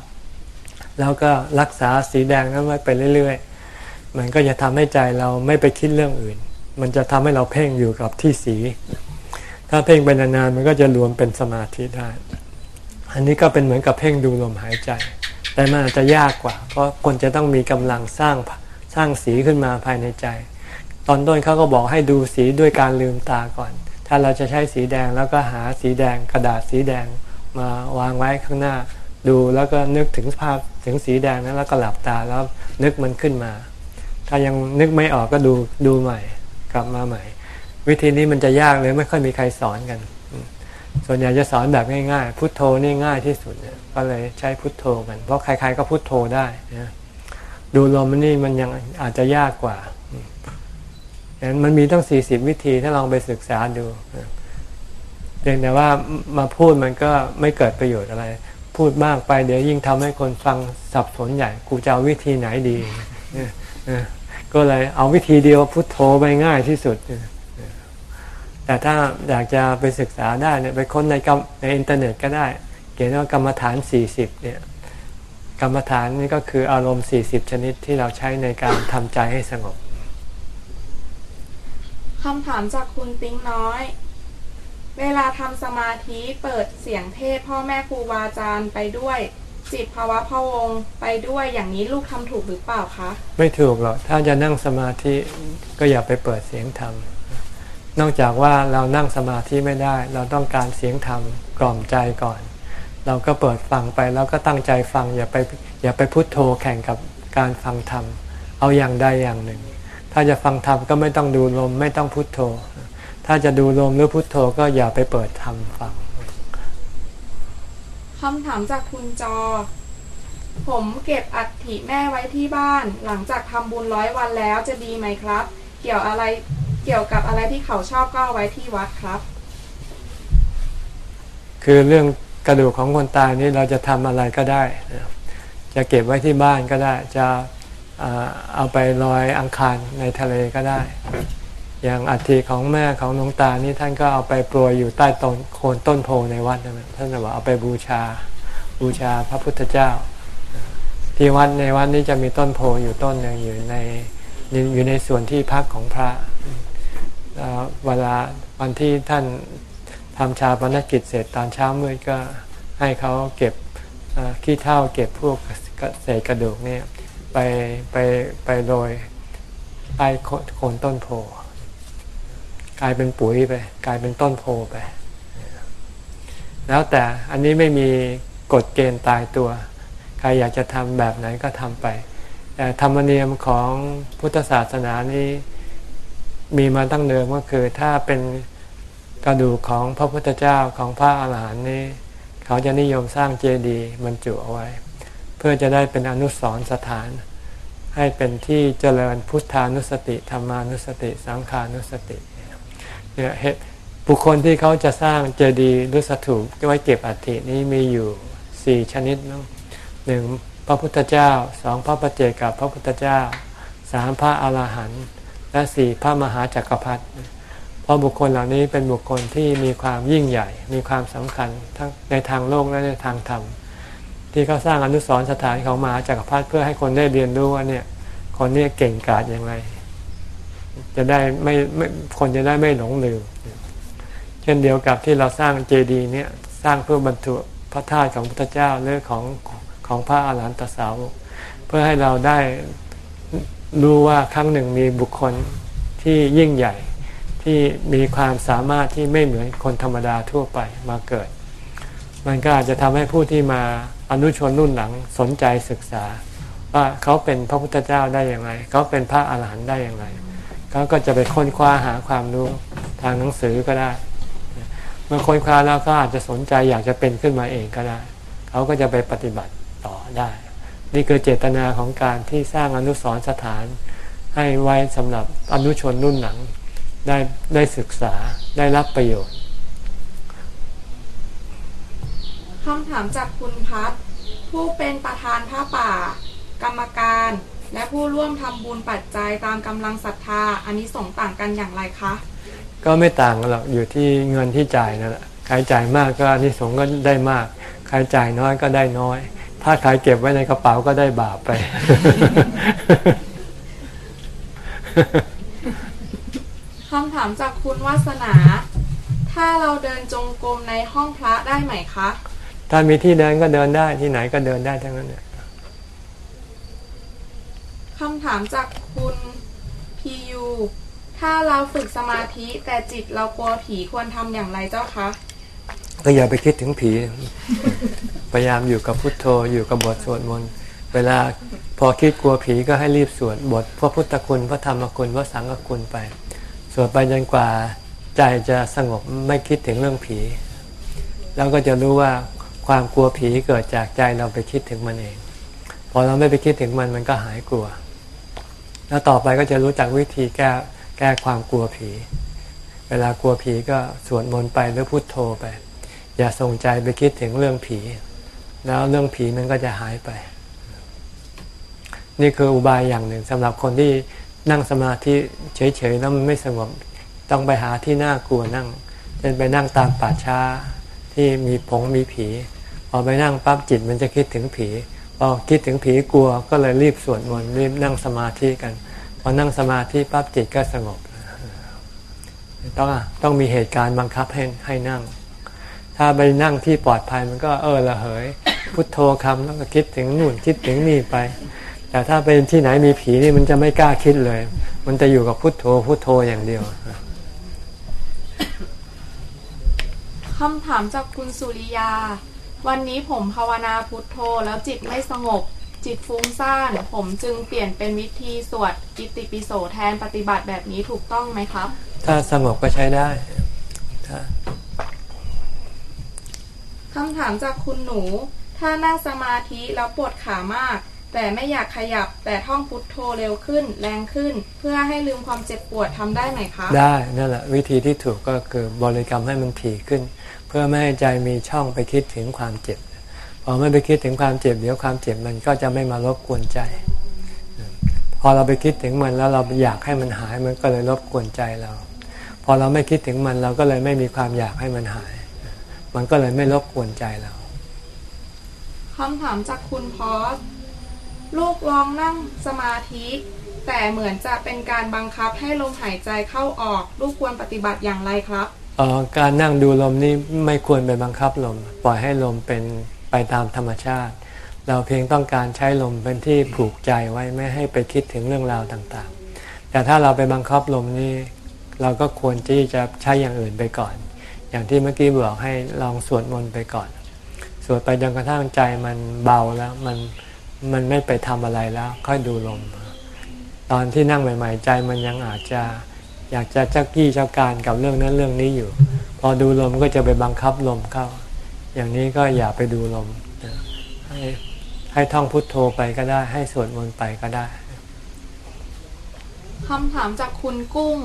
แล้วก็รักษาสีแดงนั้นไว้ไปเรื่อย ๆ มันก็จะทำให้ใจเราไม่ไปคิดเรื่องอื่น มันจะทำให้เราเพ่งอยู่กับที่สี ถ้าเพ่งไปนานๆมันก็จะรวมเป็นสมาธิได้ อันนี้ก็เป็นเหมือนกับเพ่งดูลมหายใจ แต่มันอาจจะยากกว่า เพราะคนจะต้องมีกำลังสร้างสร้างสีขึ้นมาภายในใจ ตอนต้นเขาก็บอกให้ดูสีด้วยการลืมตาก่อน ถ้าเราจะใช้สีแดงแล้วก็หาสีแดงกระดาษสีแดงมาวางไว้ข้างหน้า ดูแล้วก็นึกถึงภาพถึงสีแดงนั้นแล้วก็หลับตาแล้วนึกมันขึ้นมา ถ้ายังนึกไม่ออกก็ดูดูใหม่ กลับมาใหม่ วิธีนี้มันจะยากเลยไม่ค่อยมีใครสอนกัน ส่วนใหญ่จะสอนแบบง่ายๆ พุทโธนี่ง่ายที่สุดก็เลยใช้พุทโธกัน เพราะใครๆก็พุทโธได้นะดูลมนี่มันยังอาจจะยากกว่าดังนั้นมันมีตั้งสี่สิบวิธีถ้าลองไปศึกษาดูเพียงแต่ว่ามาพูดมันก็ไม่เกิดประโยชน์อะไร พูดมากไปเดี๋ยวยิ่งทำให้คนฟังสับสนใหญ่ กูจะเอาวิธีไหนดี ก็เลยเอาวิธีเดียวพุทโธไปง่ายที่สุด แต่ถ้าอยากจะไปศึกษาได้เนี่ยไปค้นในในอินเทอร์เน็ตก็ได้ เขียนว่ากรรมฐาน 40เนี่ยกรรมฐานนี่ก็คืออารมณ์ 40 ชนิดที่เราใช้ในการทำใจให้สงบคำถามจากคุณติ้งน้อย เวลาทำสมาธิเปิดเสียงเทศพ่อแม่ครูบาอาจารย์ไปด้วย จิตภาวะพะวงไปด้วยอย่างนี้ลูกทำถูกหรือเปล่าคะ ไม่ถูกหรอกถ้าจะนั่งสมาธิก็อย่าไปเปิดเสียงธรรมนอกจากว่าเรานั่งสมาธิไม่ได้ เราต้องการเสียงธรรมกล่อมใจก่อน เราก็เปิดฟังไปแล้วก็ตั้งใจฟังอย่าไปอย่าไปพุโทโธแข่งกับการฟังธรรม เอาอย่างใดอย่างหนึ่ง ถ้าจะฟังธรรมก็ไม่ต้องดูลมไม่ต้องพุโทโธ ถ้าจะดูลมหรือพุโทโธก็อย่าไปเปิดธรรมฟัง คำถามจากคุณจอ ผมเก็บอัฐิแม่ไว้ที่บ้าน หลังจากทำบุญร้อยวันแล้วจะดีไหมครับ เกี่ยวอะไรเกี่ยวกับอะไรที่เขาชอบก็เอาไว้ที่วัดครับ คือเรื่องกระดูกของคนตายนี่เราจะทำอะไรก็ได้ จะเก็บไว้ที่บ้านก็ได้ จะเอาไปลอยอังคารในทะเลก็ได้ อย่างอัฐิของแม่ของน้องตานี่ท่านก็เอาไปโปรยอยู่ใต้ต้นโคนต้นโพในวัดนะท่านบอกเอาไปบูชาบูชาพระพุทธเจ้า ที่วัดในวัดนี้จะมีต้นโพอยู่ต้นหนึ่งอยู่ในอยู่ในส่วนที่พักของพระเวลาวันที่ท่านทำชาปนกิจเสร็จตอนเช้ามืดก็ให้เขาเก็บขี้เท่าเก็บพวกเศษกระดูกเนี่ยไปไปไปโรยใต้โคนต้นโพ กลายเป็นปุ๋ยไป กลายเป็นต้นโพไป แล้วแต่อันนี้ไม่มีกฎเกณฑ์ตายตัว ใครอยากจะทำแบบไหนก็ทำไป แต่ธรรมเนียมของพุทธศาสนานี้มีมาตั้งเดิมก็คือถ้าเป็นกระดูกของพระพุทธเจ้าของพระอาหารหันต์นี้ เขาจะนิยมสร้างเจดีย์บรรจุเอาไว้ เพื่อจะได้เป็นอนุสรณ์สถาน ให้เป็นที่เจริญพุทธานุสติธรรมานุสติ สังขานุสติ บุคคลที่เขาจะสร้างเจดีย์หรือสถูปไว้เก็บอัฐินี้มีอยู่สี่ชนิดนะหนึ่งพระพุทธเจ้าสองพระปฏิเจกับพระพุทธเจ้าสามพระอาหารหันต์และสี่พระมหาจักรพรรดิเพราะบุคคลเหล่านี้เป็นบุคคลที่มีความยิ่งใหญ่ มีความสำคัญทั้งในทางโลกและในทางธรรมที่เขาสร้างอนุสรณ์สถานของมหาจักรพรรดิเพื่อให้คนได้เรียนรู้ว่าเนี่ยคนนี้เก่งกาจอย่างไร จะได้ไม่ไม่คนจะได้ไม่หลงลืม เช่นเดียวกับที่เราสร้างเจดีย์เนี่ยสร้างเพื่อบรรทุพระธาตุของพระพุทธเจ้าหรือของของพระอาหารหันตสาวกเพื่อให้เราได้รู้ว่าครั้งหนึ่งมีบุคคลที่ยิ่งใหญ่ที่มีความสามารถที่ไม่เหมือนคนธรรมดาทั่วไปมาเกิด มันก็อาจจะทำให้ผู้ที่มาอนุชนรุ่นหลังสนใจศึกษา ว่าเขาเป็นพระพุทธเจ้าได้อย่างไร เขาเป็นพระอาหารหันต์ได้อย่างไร เขาก็จะไปค้นคว้าหาความรู้ทางหนังสือก็ได้ เมื่อค้นคว้าแล้วก็อาจจะสนใจอยากจะเป็นขึ้นมาเองก็ได้ เขาก็จะไปปฏิบัติต่อได้ นี่คือเจตนาของการที่สร้างอนุสรณ์สถาน ให้ไว้สำหรับอนุชนรุ่นหลังได้ได้ศึกษาได้รับประโยชน์คำถามจากคุณพัฒผู้เป็นประธานผ้าป่า กรรมการ และผู้ร่วมทำบุญปัจจัยตามกำลังศรัทธาอันนี้ส่งส์ต่างกันอย่างไรคะ ก็ไม่ต่างกันหรอกอยู่ที่เงินที่จ่ายนั่นแหละใครจ่ายมากก็อานิสงส์ก็ได้มาก ใครจ่ายน้อยก็ได้น้อย ถ้าใครเก็บไว้ในกระเป๋าก็ได้บาปไป คำถามจากคุณวาสนา ถ้าเราเดินจงกรมในห้องพระได้ไหมคะ ถ้ามีที่เดินก็เดินได้ที่ไหนก็เดินได้ทั้งนั้นเนี่ย คำถามจากคุณพียูถ้าเราฝึกสมาธิแต่จิตเรากลัวผีควรทำอย่างไรเจ้าคะก็อย่าไปคิดถึงผี พยายามอยู่กับพุทโธอยู่กับบทสวดมนต์เวลาพอคิดกลัวผีก็ให้รีบสวดบทพระพุทธคุณพระธรรมคุณพระสังฆคุณไป สวดไปจนกว่าใจจะสงบไม่คิดถึงเรื่องผี แล้วก็จะรู้ว่าความกลัวผีเกิดจากใจเราไปคิดถึงมันเอง พอเราไม่ไปคิดถึงมันมันก็หายกลัว แล้วต่อไปก็จะรู้จักวิธีแก้แก้ความกลัวผี เวลากลัวผีก็สวดมนต์ไปหรือพุทโธไป อย่าส่งใจไปคิดถึงเรื่องผี แล้วเรื่องผีมันก็จะหายไป นี่คืออุบายอย่างหนึ่งสำหรับคนที่นั่งสมาธิเฉยๆแล้วมันไม่สงบต้องไปหาที่น่ากลัวนั่งเช่นไปนั่งตามป่าช้าที่มีผงมีผี พอไปนั่งปั๊บจิตมันจะคิดถึงผี พอคิดถึงผีกลัวก็เลยรีบสวดมนต์รีบนั่งสมาธิกันพอนั่งสมาธิปั๊บจิตก็สงบต้องต้องมีเหตุการณ์บังคับให้ให้นั่ง ถ้าไปนั่งที่ปลอดภัยมันก็เออละเหย พุทโธคำแล้วก็คิดถึงนู่นคิดถึงนี่ไป แต่ถ้าเป็นที่ไหนมีผีนี่มันจะไม่กล้าคิดเลย มันจะอยู่กับพุทโธพุทโธอย่างเดียวคำถามจากคุณสุริยา วันนี้ผมภาวนาพุทโธแล้วจิตไม่สงบ จิตฟุ้งซ่าน ผมจึงเปลี่ยนเป็นวิธีสวดอิติปิโสแทนปฏิบัติแบบนี้ถูกต้องไหมครับ ถ้าสงบก็ใช้ได้ถ้าคำถามจากคุณหนู ถ้านั่งสมาธิแล้วปวดขามาก แต่ไม่อยากขยับแต่ท่องพุทโธเร็วขึ้น แรงขึ้น เพื่อให้ลืมความเจ็บปวดทำได้ไหมคะได้นั่นแหละวิธีที่ถูกก็คือบริกรรมให้มันถี่ขึ้น เพื่อไม่ให้ใจมีช่องไปคิดถึงความเจ็บพอไม่ไปคิดถึงความเจ็บเดี๋ยวความเจ็บมันก็จะไม่มารบกวนใจ พอเราไปคิดถึงมันแล้วเราอยากให้มันหายมันก็เลยรบกวนใจเรา พอเราไม่คิดถึงมันเราก็เลยไม่มีความอยากให้มันหาย มันก็เลยไม่รบกวนใจเราคำถามจากคุณพอสลูกลองนั่งสมาธิ แต่เหมือนจะเป็นการบังคับให้ลมหายใจเข้าออก ลูกควรปฏิบัติอย่างไรครับ การนั่งดูลมนี่ไม่ควรไปบังคับลม ปล่อยให้ลมเป็นไปตามธรรมชาติ เราเพียงต้องการใช้ลมเป็นที่ผูกใจไว้ไม่ให้ไปคิดถึงเรื่องราวต่างๆ แต่ถ้าเราไปบังคับลมนี่เราก็ควรที่จะใช้อย่างอื่นไปก่อน อย่างที่เมื่อกี้บอกให้ลองสวดมนต์ไปก่อน สวดไปจนกระทั่งใจมันเบาแล้วมันมันไม่ไปทำอะไรแล้ว ค่อยดูลม ตอนที่นั่งใหม่ ๆ ใจมันยังอาจจะ อยากจะเจ้ากี้เจ้าการกับเรื่องนั้นเรื่องนี้อยู่พพอดูลมก็จะไปบังคับลมเข้า อย่างนี้ก็อย่าไปดูลมให้ให้ท่องพุทโธไปก็ได้ ให้สวดมนต์ไปก็ได้คำถามจากคุณกุ้ง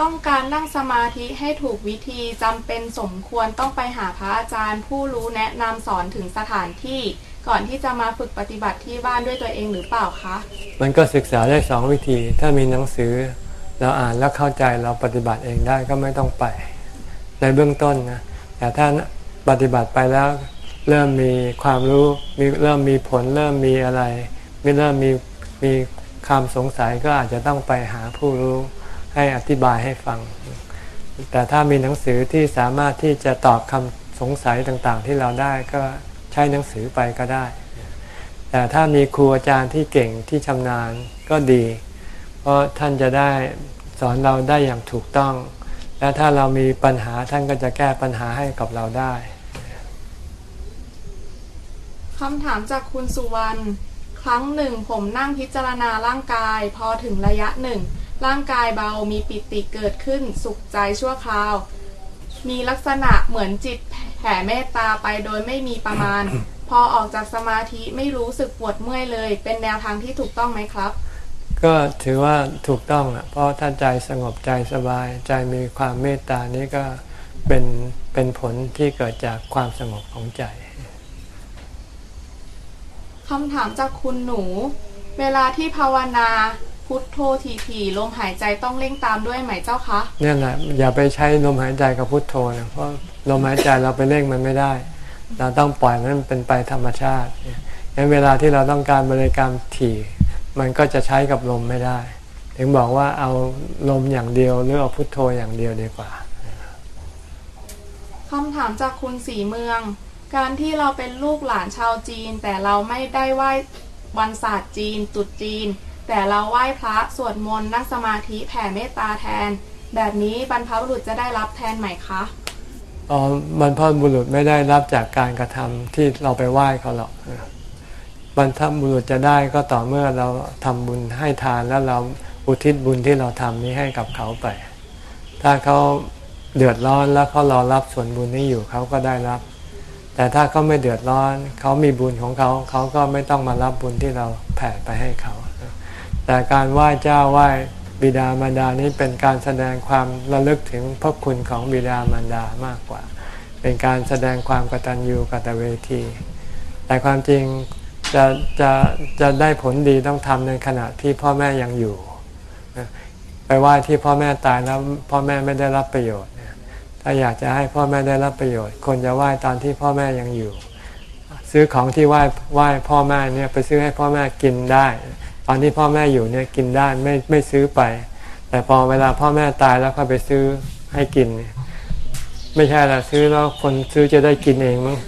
ต้องการนั่งสมาธิให้ถูกวิธีจำเป็นสมควรต้องไปหาพระอาจารย์ ผู้รู้แนะนำสอนถึงสถานที่ก่อนที่จะมาฝึกปฏิบัติที่บ้านด้วยตัวเองหรือเปล่าคะ มันก็ศึกษาได้สองวิธี ถ้ามีหนังสือ เราอ่านแล้วเข้าใจเราปฏิบัติเองได้ก็ไม่ต้องไป ในเบื้องต้นนะแต่ถ้าปฏิบัติไปแล้วเริ่มมีความรู้มีเริ่มมีผล เริ่มมีอะไรม่เริ่มมีมีความสงสัยก็อาจจะต้องไปหาผู้รู้ให้อธิบายให้ฟัง แต่ถ้ามีหนังสือที่สามารถที่จะตอบคำสงสัยต่างๆ ที่เราได้ก็ใช้หนังสือไปก็ได้ แต่ถ้ามีครูอาจารย์ที่เก่งที่ชำนาญก็ดี เพราะท่านจะได้สอนเราได้อย่างถูกต้อง และถ้าเรามีปัญหาท่านก็จะแก้ปัญหาให้กับเราได้คำถามจากคุณสุวรรณครั้งหนึ่งผมนั่งพิจารณาร่างกาย พอถึงระยะหนึ่ง ร่างกายเบามีปิติเกิดขึ้นสุขใจชั่วคราว มีลักษณะเหมือนจิตแผ่เมตตาไปโดยไม่มีประมาณ พอออกจากสมาธิไม่รู้สึกปวดเมื่อยเลย เป็นแนวทางที่ถูกต้องไหมครับ ก็ถือว่าถูกต้องนะเพราะถ้าใจสงบใจสบาย ใจมีความเมตตานี้ก็เป็นเป็นผลที่เกิดจากความสงบของใจคำถามจากคุณหนู เวลาที่ภาวนาพุทโธทีๆลมหายใจต้องเร่งตามด้วยไหมเจ้าคะเนี่ยแหละอย่าไปใช้ลมหายใจกับพุทโธนะเพราะลมหายใจเราไปเร่งมันไม่ได้ เราต้องปล่อยมันเป็นไปธรรมชาติงั้นเวลาที่เราต้องการบริกรรมถี่ มันก็จะใช้กับลมไม่ได้ ถึงบอกว่าเอาลมอย่างเดียวหรือเอาพุทโธอย่างเดียวดีกว่าคำถามจากคุณสีเมือง การที่เราเป็นลูกหลานชาวจีน แต่เราไม่ได้ไหว้วันศาสตร์จีนตรุษจีน แต่เราไหว้พระสวดมนต์นั่งสมาธิแผ่เมตตาแทน แบบนี้บรรพบุรุษจะได้รับแทนไหมคะอ๋อบรรพบุรุษไม่ได้รับจากการกระทำที่เราไปไหว้เขาหรอก บรรพบุรุษจะได้ก็ต่อเมื่อเราทำบุญให้ทานแล้วเราอุทิศบุญที่เราทำนี้ให้กับเขาไป ถ้าเขาเดือดร้อนแล้วเขารอรับส่วนบุญนี้อยู่เขาก็ได้รับ แต่ถ้าเขาไม่เดือดร้อน เขามีบุญของเขาเขาก็ไม่ต้องมารับบุญที่เราแผ่ไปให้เขา แต่การไหว้เจ้าไหว้บิดามารดานี้เป็นการแสดงความระลึกถึงพระคุณของบิดามารดามากกว่า เป็นการแสดงความกตัญญูกตเวที แต่ความจริง จะจะจะได้ผลดีต้องทำในขณะที่พ่อแม่ยังอยู่ไปไหว้ที่พ่อแม่ตายแล้วพ่อแม่ไม่ได้รับประโยชน์ถ้าอยากจะให้พ่อแม่ได้รับประโยชน์คนจะไหว้ตอนที่พ่อแม่ยังอยู่ ซื้อของที่ไหว้ไหว้พ่อแม่เนี่ยไปซื้อให้พ่อแม่กินได้ ตอนที่พ่อแม่อยู่เนี่ยกินได้ไม่ไม่ซื้อไป แต่พอเวลาพ่อแม่ตายแล้วเขาไปซื้อให้กิน ไม่ใช่ละซื้อแล้วคนซื้อจะได้กินเองมั้ง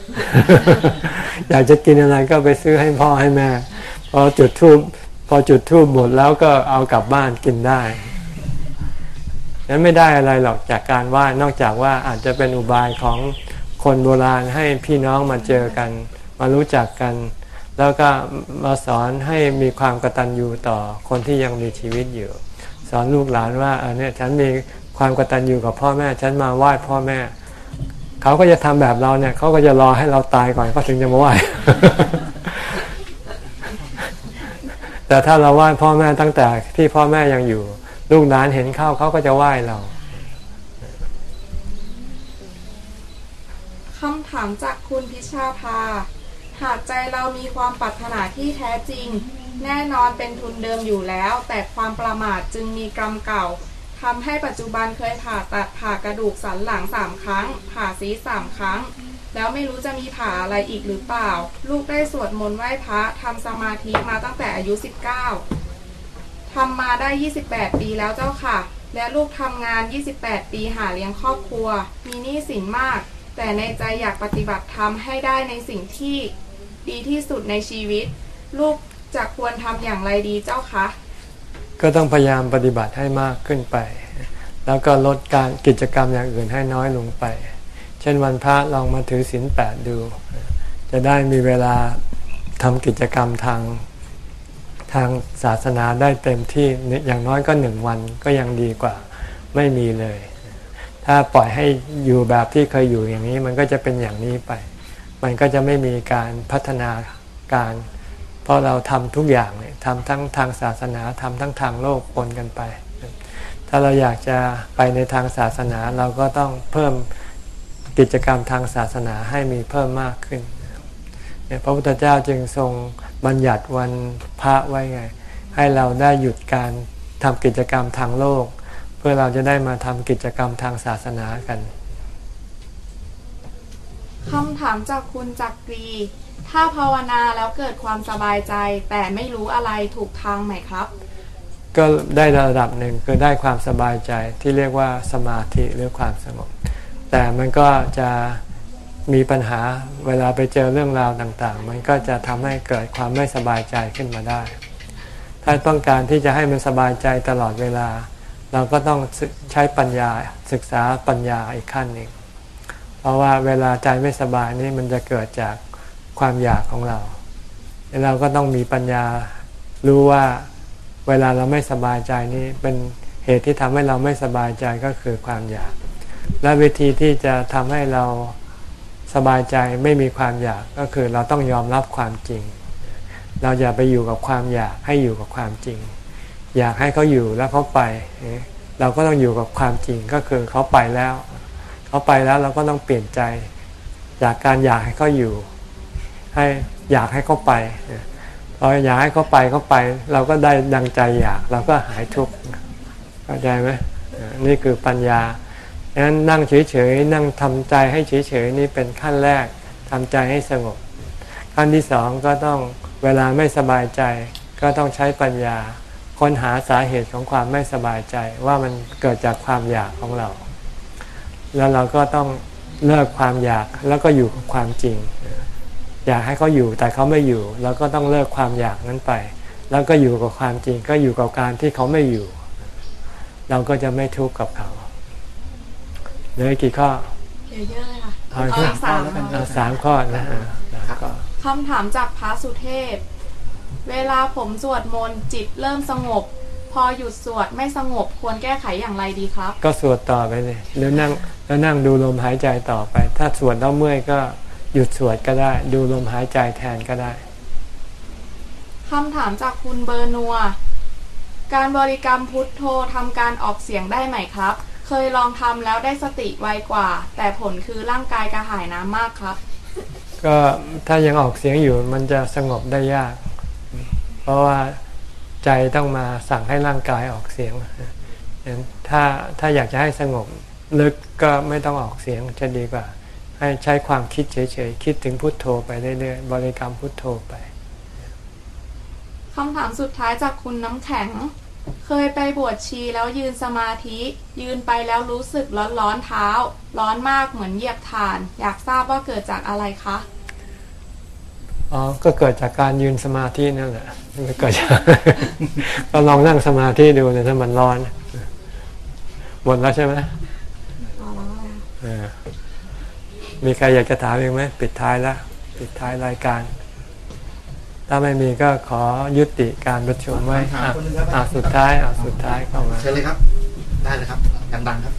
อยากจะกินอะไรก็ไปซื้อให้พ่อให้แม่ พอจุดทูบพอจุดทูบหมดแล้วก็เอากลับบ้านกินได้นั้นไม่ได้อะไรหรอกจากการไหว้นอกจากว่าอาจจะเป็นอุบายของคนโบราณให้พี่น้องมาเจอกัน มารู้จักกัน แล้วก็มาสอนให้มีความกตัญญูต่อคนที่ยังมีชีวิตอยู่ สอนลูกหลานว่าเออเนี่ยฉันมี ความกตัญญูกับพ่อแม่ ฉันมาไหว้พ่อแม่ เขาก็จะทำแบบเราเนี่ยเขาก็จะรอให้เราตายก่อนเขาถึงจะมาไหว้แต่ถ้าเราไหว้พ่อแม่ตั้งแต่ที่พ่อแม่ยังอยู่ ลูกหลานเห็นเข้าเขาก็จะไหว้เราคำถามจากคุณพิชาภา หากใจเรามีความปรารถนาที่แท้จริง แน่นอนเป็นทุนเดิมอยู่แล้ว แต่ความประมาทจึงมีกรรมเก่า ทำให้ปัจจุบันเคยผ่าตัดผ่ากระดูกสันหลังสามครั้ง ผ่าซีสามครั้ง แล้วไม่รู้จะมีผ่าอะไรอีกหรือเปล่า ลูกได้สวดมนต์ไหว้พระทำสมาธิมาตั้งแต่อายุ 19ทำมาได้ 28 ปีแล้วเจ้าค่ะ และลูกทำงาน 28 ปีหาเลี้ยงครอบครัว มีหนี้สินมาก แต่ในใจอยากปฏิบัติธรรมให้ได้ในสิ่งที่ ดีที่สุดในชีวิต ลูกจะควรทำอย่างไรดีเจ้าคะ ก็ต้องพยายามปฏิบัติให้มากขึ้นไป แล้วก็ลดการกิจกรรมอย่างอื่นให้น้อยลงไป เช่นวันพระลองมาถือศีลแปดดู จะได้มีเวลาทำกิจกรรมทางทางศาสนาได้เต็มที่อย่างน้อยก็หนึ่งวันก็ยังดีกว่าไม่มีเลย ถ้าปล่อยให้อยู่แบบที่เคยอยู่อย่างนี้มันก็จะเป็นอย่างนี้ไป มันก็จะไม่มีการพัฒนาการ เพราะเราทำทุกอย่างเนี่ยทำทั้งทางศาสนาทำทั้งทางโลกปนกันไป ถ้าเราอยากจะไปในทางศาสนาเราก็ต้องเพิ่มกิจกรรมทางศาสนาให้มีเพิ่มมากขึ้นเนี่ยพระพุทธเจ้าจึงทรงบัญญัติวันพระไว้ไง ให้เราได้หยุดการทำกิจกรรมทางโลก เพื่อเราจะได้มาทำกิจกรรมทางศาสนากันคำถามจากคุณจักรี ถ้าภาวนาแล้วเกิดความสบายใจ แต่ไม่รู้อะไรถูกทางไหมครับ ก็ได้ระดับหนึ่งคือได้ความสบายใจที่เรียกว่าสมาธิหรือความสงบ แต่มันก็จะมีปัญหาเวลาไปเจอเรื่องราวต่างๆ มันก็จะทำให้เกิดความไม่สบายใจขึ้นมาได้ ถ้าต้องการที่จะให้มันสบายใจตลอดเวลา เราก็ต้องใช้ปัญญาศึกษาปัญญาอีกขั้นหนึ่ง เพราะว่าเวลาใจไม่สบายนี่มันจะเกิดจาก ความอยากของเราเราก็ต้องมีปัญญารู้ว่าเวลาเราไม่สบายใจนี่เป็นเหตุที่ทำให้เราไม่สบายใจก็คือความอยาก และวิธีที่จะทำให้เราสบายใจไม่มีความอยากก็คือเราต้องยอมรับความจริง เราอย่าไปอยู่กับความอยากให้อยู่กับความจริง อยากให้เขาอยู่แล้วเขาไป เราก็ต้องอยู่กับความจริงก็คือเขาไปแล้ว เขาไปแล้วเราก็ต้องเปลี่ยนใจ จากการอยากให้เขาอยู่ ให้อยากให้เขาไปพออยากให้เขาไปเขาไป เราก็ได้ดังใจอยากเราก็หายทุกข์เข้าใจไหมนี่คือปัญญาดังนั้นนั่งเฉยๆนั่งทำใจให้เฉยๆนี่เป็นขั้นแรกทำใจให้สงบ ขั้นที่สองก็ต้องเวลาไม่สบายใจ ก็ต้องใช้ปัญญาค้นหาสาเหตุของความไม่สบายใจว่ามันเกิดจากความอยากของเรา แล้วเราก็ต้องเลิกความอยากแล้วก็อยู่กับความจริง อยากให้เขาอยู่แต่เขาไม่อยู่เราก็ต้องเลิกความอยากนั้นไป แล้วก็อยู่กับความจริงก็อยู่กับการที่เขาไม่อยู่ เราก็จะไม่ทุกข์กับเขาเหลือกี่ข้อเยอะเลยค่ะเอาเอาแค่อีกสามเอาสามข้อนะฮะสามข้อคำถามจากพระสุเทพ เวลาผมสวดมนต์จิตเริ่มสงบ พอหยุดสวดไม่สงบควรแก้ไขอย่างไรดีครับ ก็สวดต่อไปเลยหรือนั่งแล้วนั่งดูลมหายใจต่อไป ถ้าสวดแล้วเมื่อยก็ หยุดสวดก็ได้ ดูลมหายใจแทนก็ได้คำถามจากคุณเบอร์นัว การบริกรรมพุทโธทำการออกเสียงได้ไหมครับ เคยลองทำแล้วได้สติไวกว่า แต่ผลคือร่างกายกระหายน้ำมากครับ ก็ถ้ายังออกเสียงอยู่มันจะสงบได้ยาก เพราะว่าใจต้องมาสั่งให้ร่างกายออกเสียงถ้าถ้าอยากจะให้สงบลึกก็ไม่ต้องออกเสียงจะดีกว่า ให้ใช้ความคิดเฉยๆ คิดถึงพุทโธไปเรื่อยๆ บริกรรมพุทโธไปคำถามสุดท้ายจากคุณน้ำแข็ง เคยไปบวชชีแล้วยืนสมาธิ ยืนไปแล้วรู้สึกร้อนร้อนเท้า ร้อนมากเหมือนเหยียบถ่าน อยากทราบว่าเกิดจากอะไรคะอ๋อก็เกิดจากการยืนสมาธินั่นแหละไม่เกิดจากก็ลองนั่งสมาธิดูเลยถ้ามันร้อนหมดแล้วใช่ไหมเออ มีใครอยากจะถามอีกไหมปิดท้ายแล้วปิดท้ายรายการ ถ้าไม่มีก็ขอยุติการประชุมไว้ถามอะคนหนึ่งครับอะสุดท้ายอะสุดท้ายเข้ามาเชิญเลยครับ ได้เลยครับดังๆครับ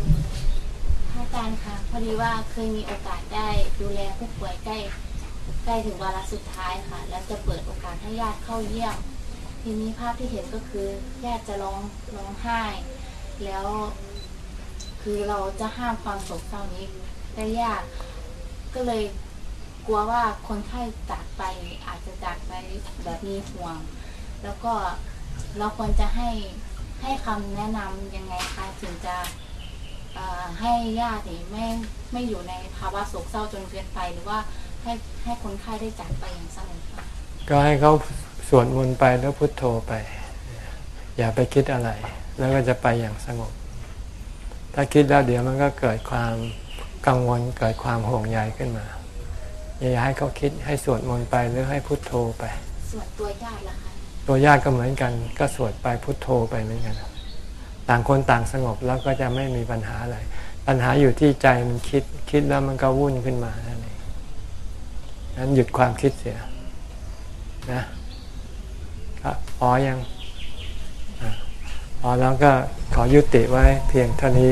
อาจารย์คะพอดีว่าเคยมีโอกาสได้ดูแลผู้ป่วยใกล้ใกล้ถึงวาระสุดท้ายค่ะ แล้วจะเปิดโอกาสให้ญาติเข้าเยี่ยม ทีนี้ภาพที่เห็นก็คือญาติจะร้องร้องไห้ แล้ว คือเราจะห้ามความโศกเศร้านี้ได้ยาก ก็เลยกลัวว่าคนไข้จากไปอาจจะจากไปแบบมีห่วง แล้วก็เราควรจะให้ให้คำแนะนำยังไงคะถึงจะให้ญาติไม่ไม่อยู่ในภาวะโศกเศร้าจนเกินไป หรือว่าให้ให้คนไข้ได้จากไปอย่างสงบก็ให้เขาสวดมนต์ไปแล้วพุทโธไป อย่าไปคิดอะไร แล้วก็จะไปอย่างสงบ ถ้าคิดแล้วเดี๋ยวมันก็เกิดความ กังวลเกิดความห่วงใยขึ้นมา อย่าให้เขาคิดให้สวดมนต์ไปหรือให้พุทโธไป ส่วนตัวญาติล่ะคะตัวญาติก็เหมือนกัน ก็สวดไปพุทโธไปเหมือนกัน ต่างคนต่างสงบแล้วก็จะไม่มีปัญหาอะไรปัญหาอยู่ที่ใจมันคิดคิดแล้วมันก็วุ่นขึ้นมานั่นเองนั้นหยุดความคิดเสียนะครับพอยังอะพอแล้วก็ขอยุติไว้เพียงเท่านี้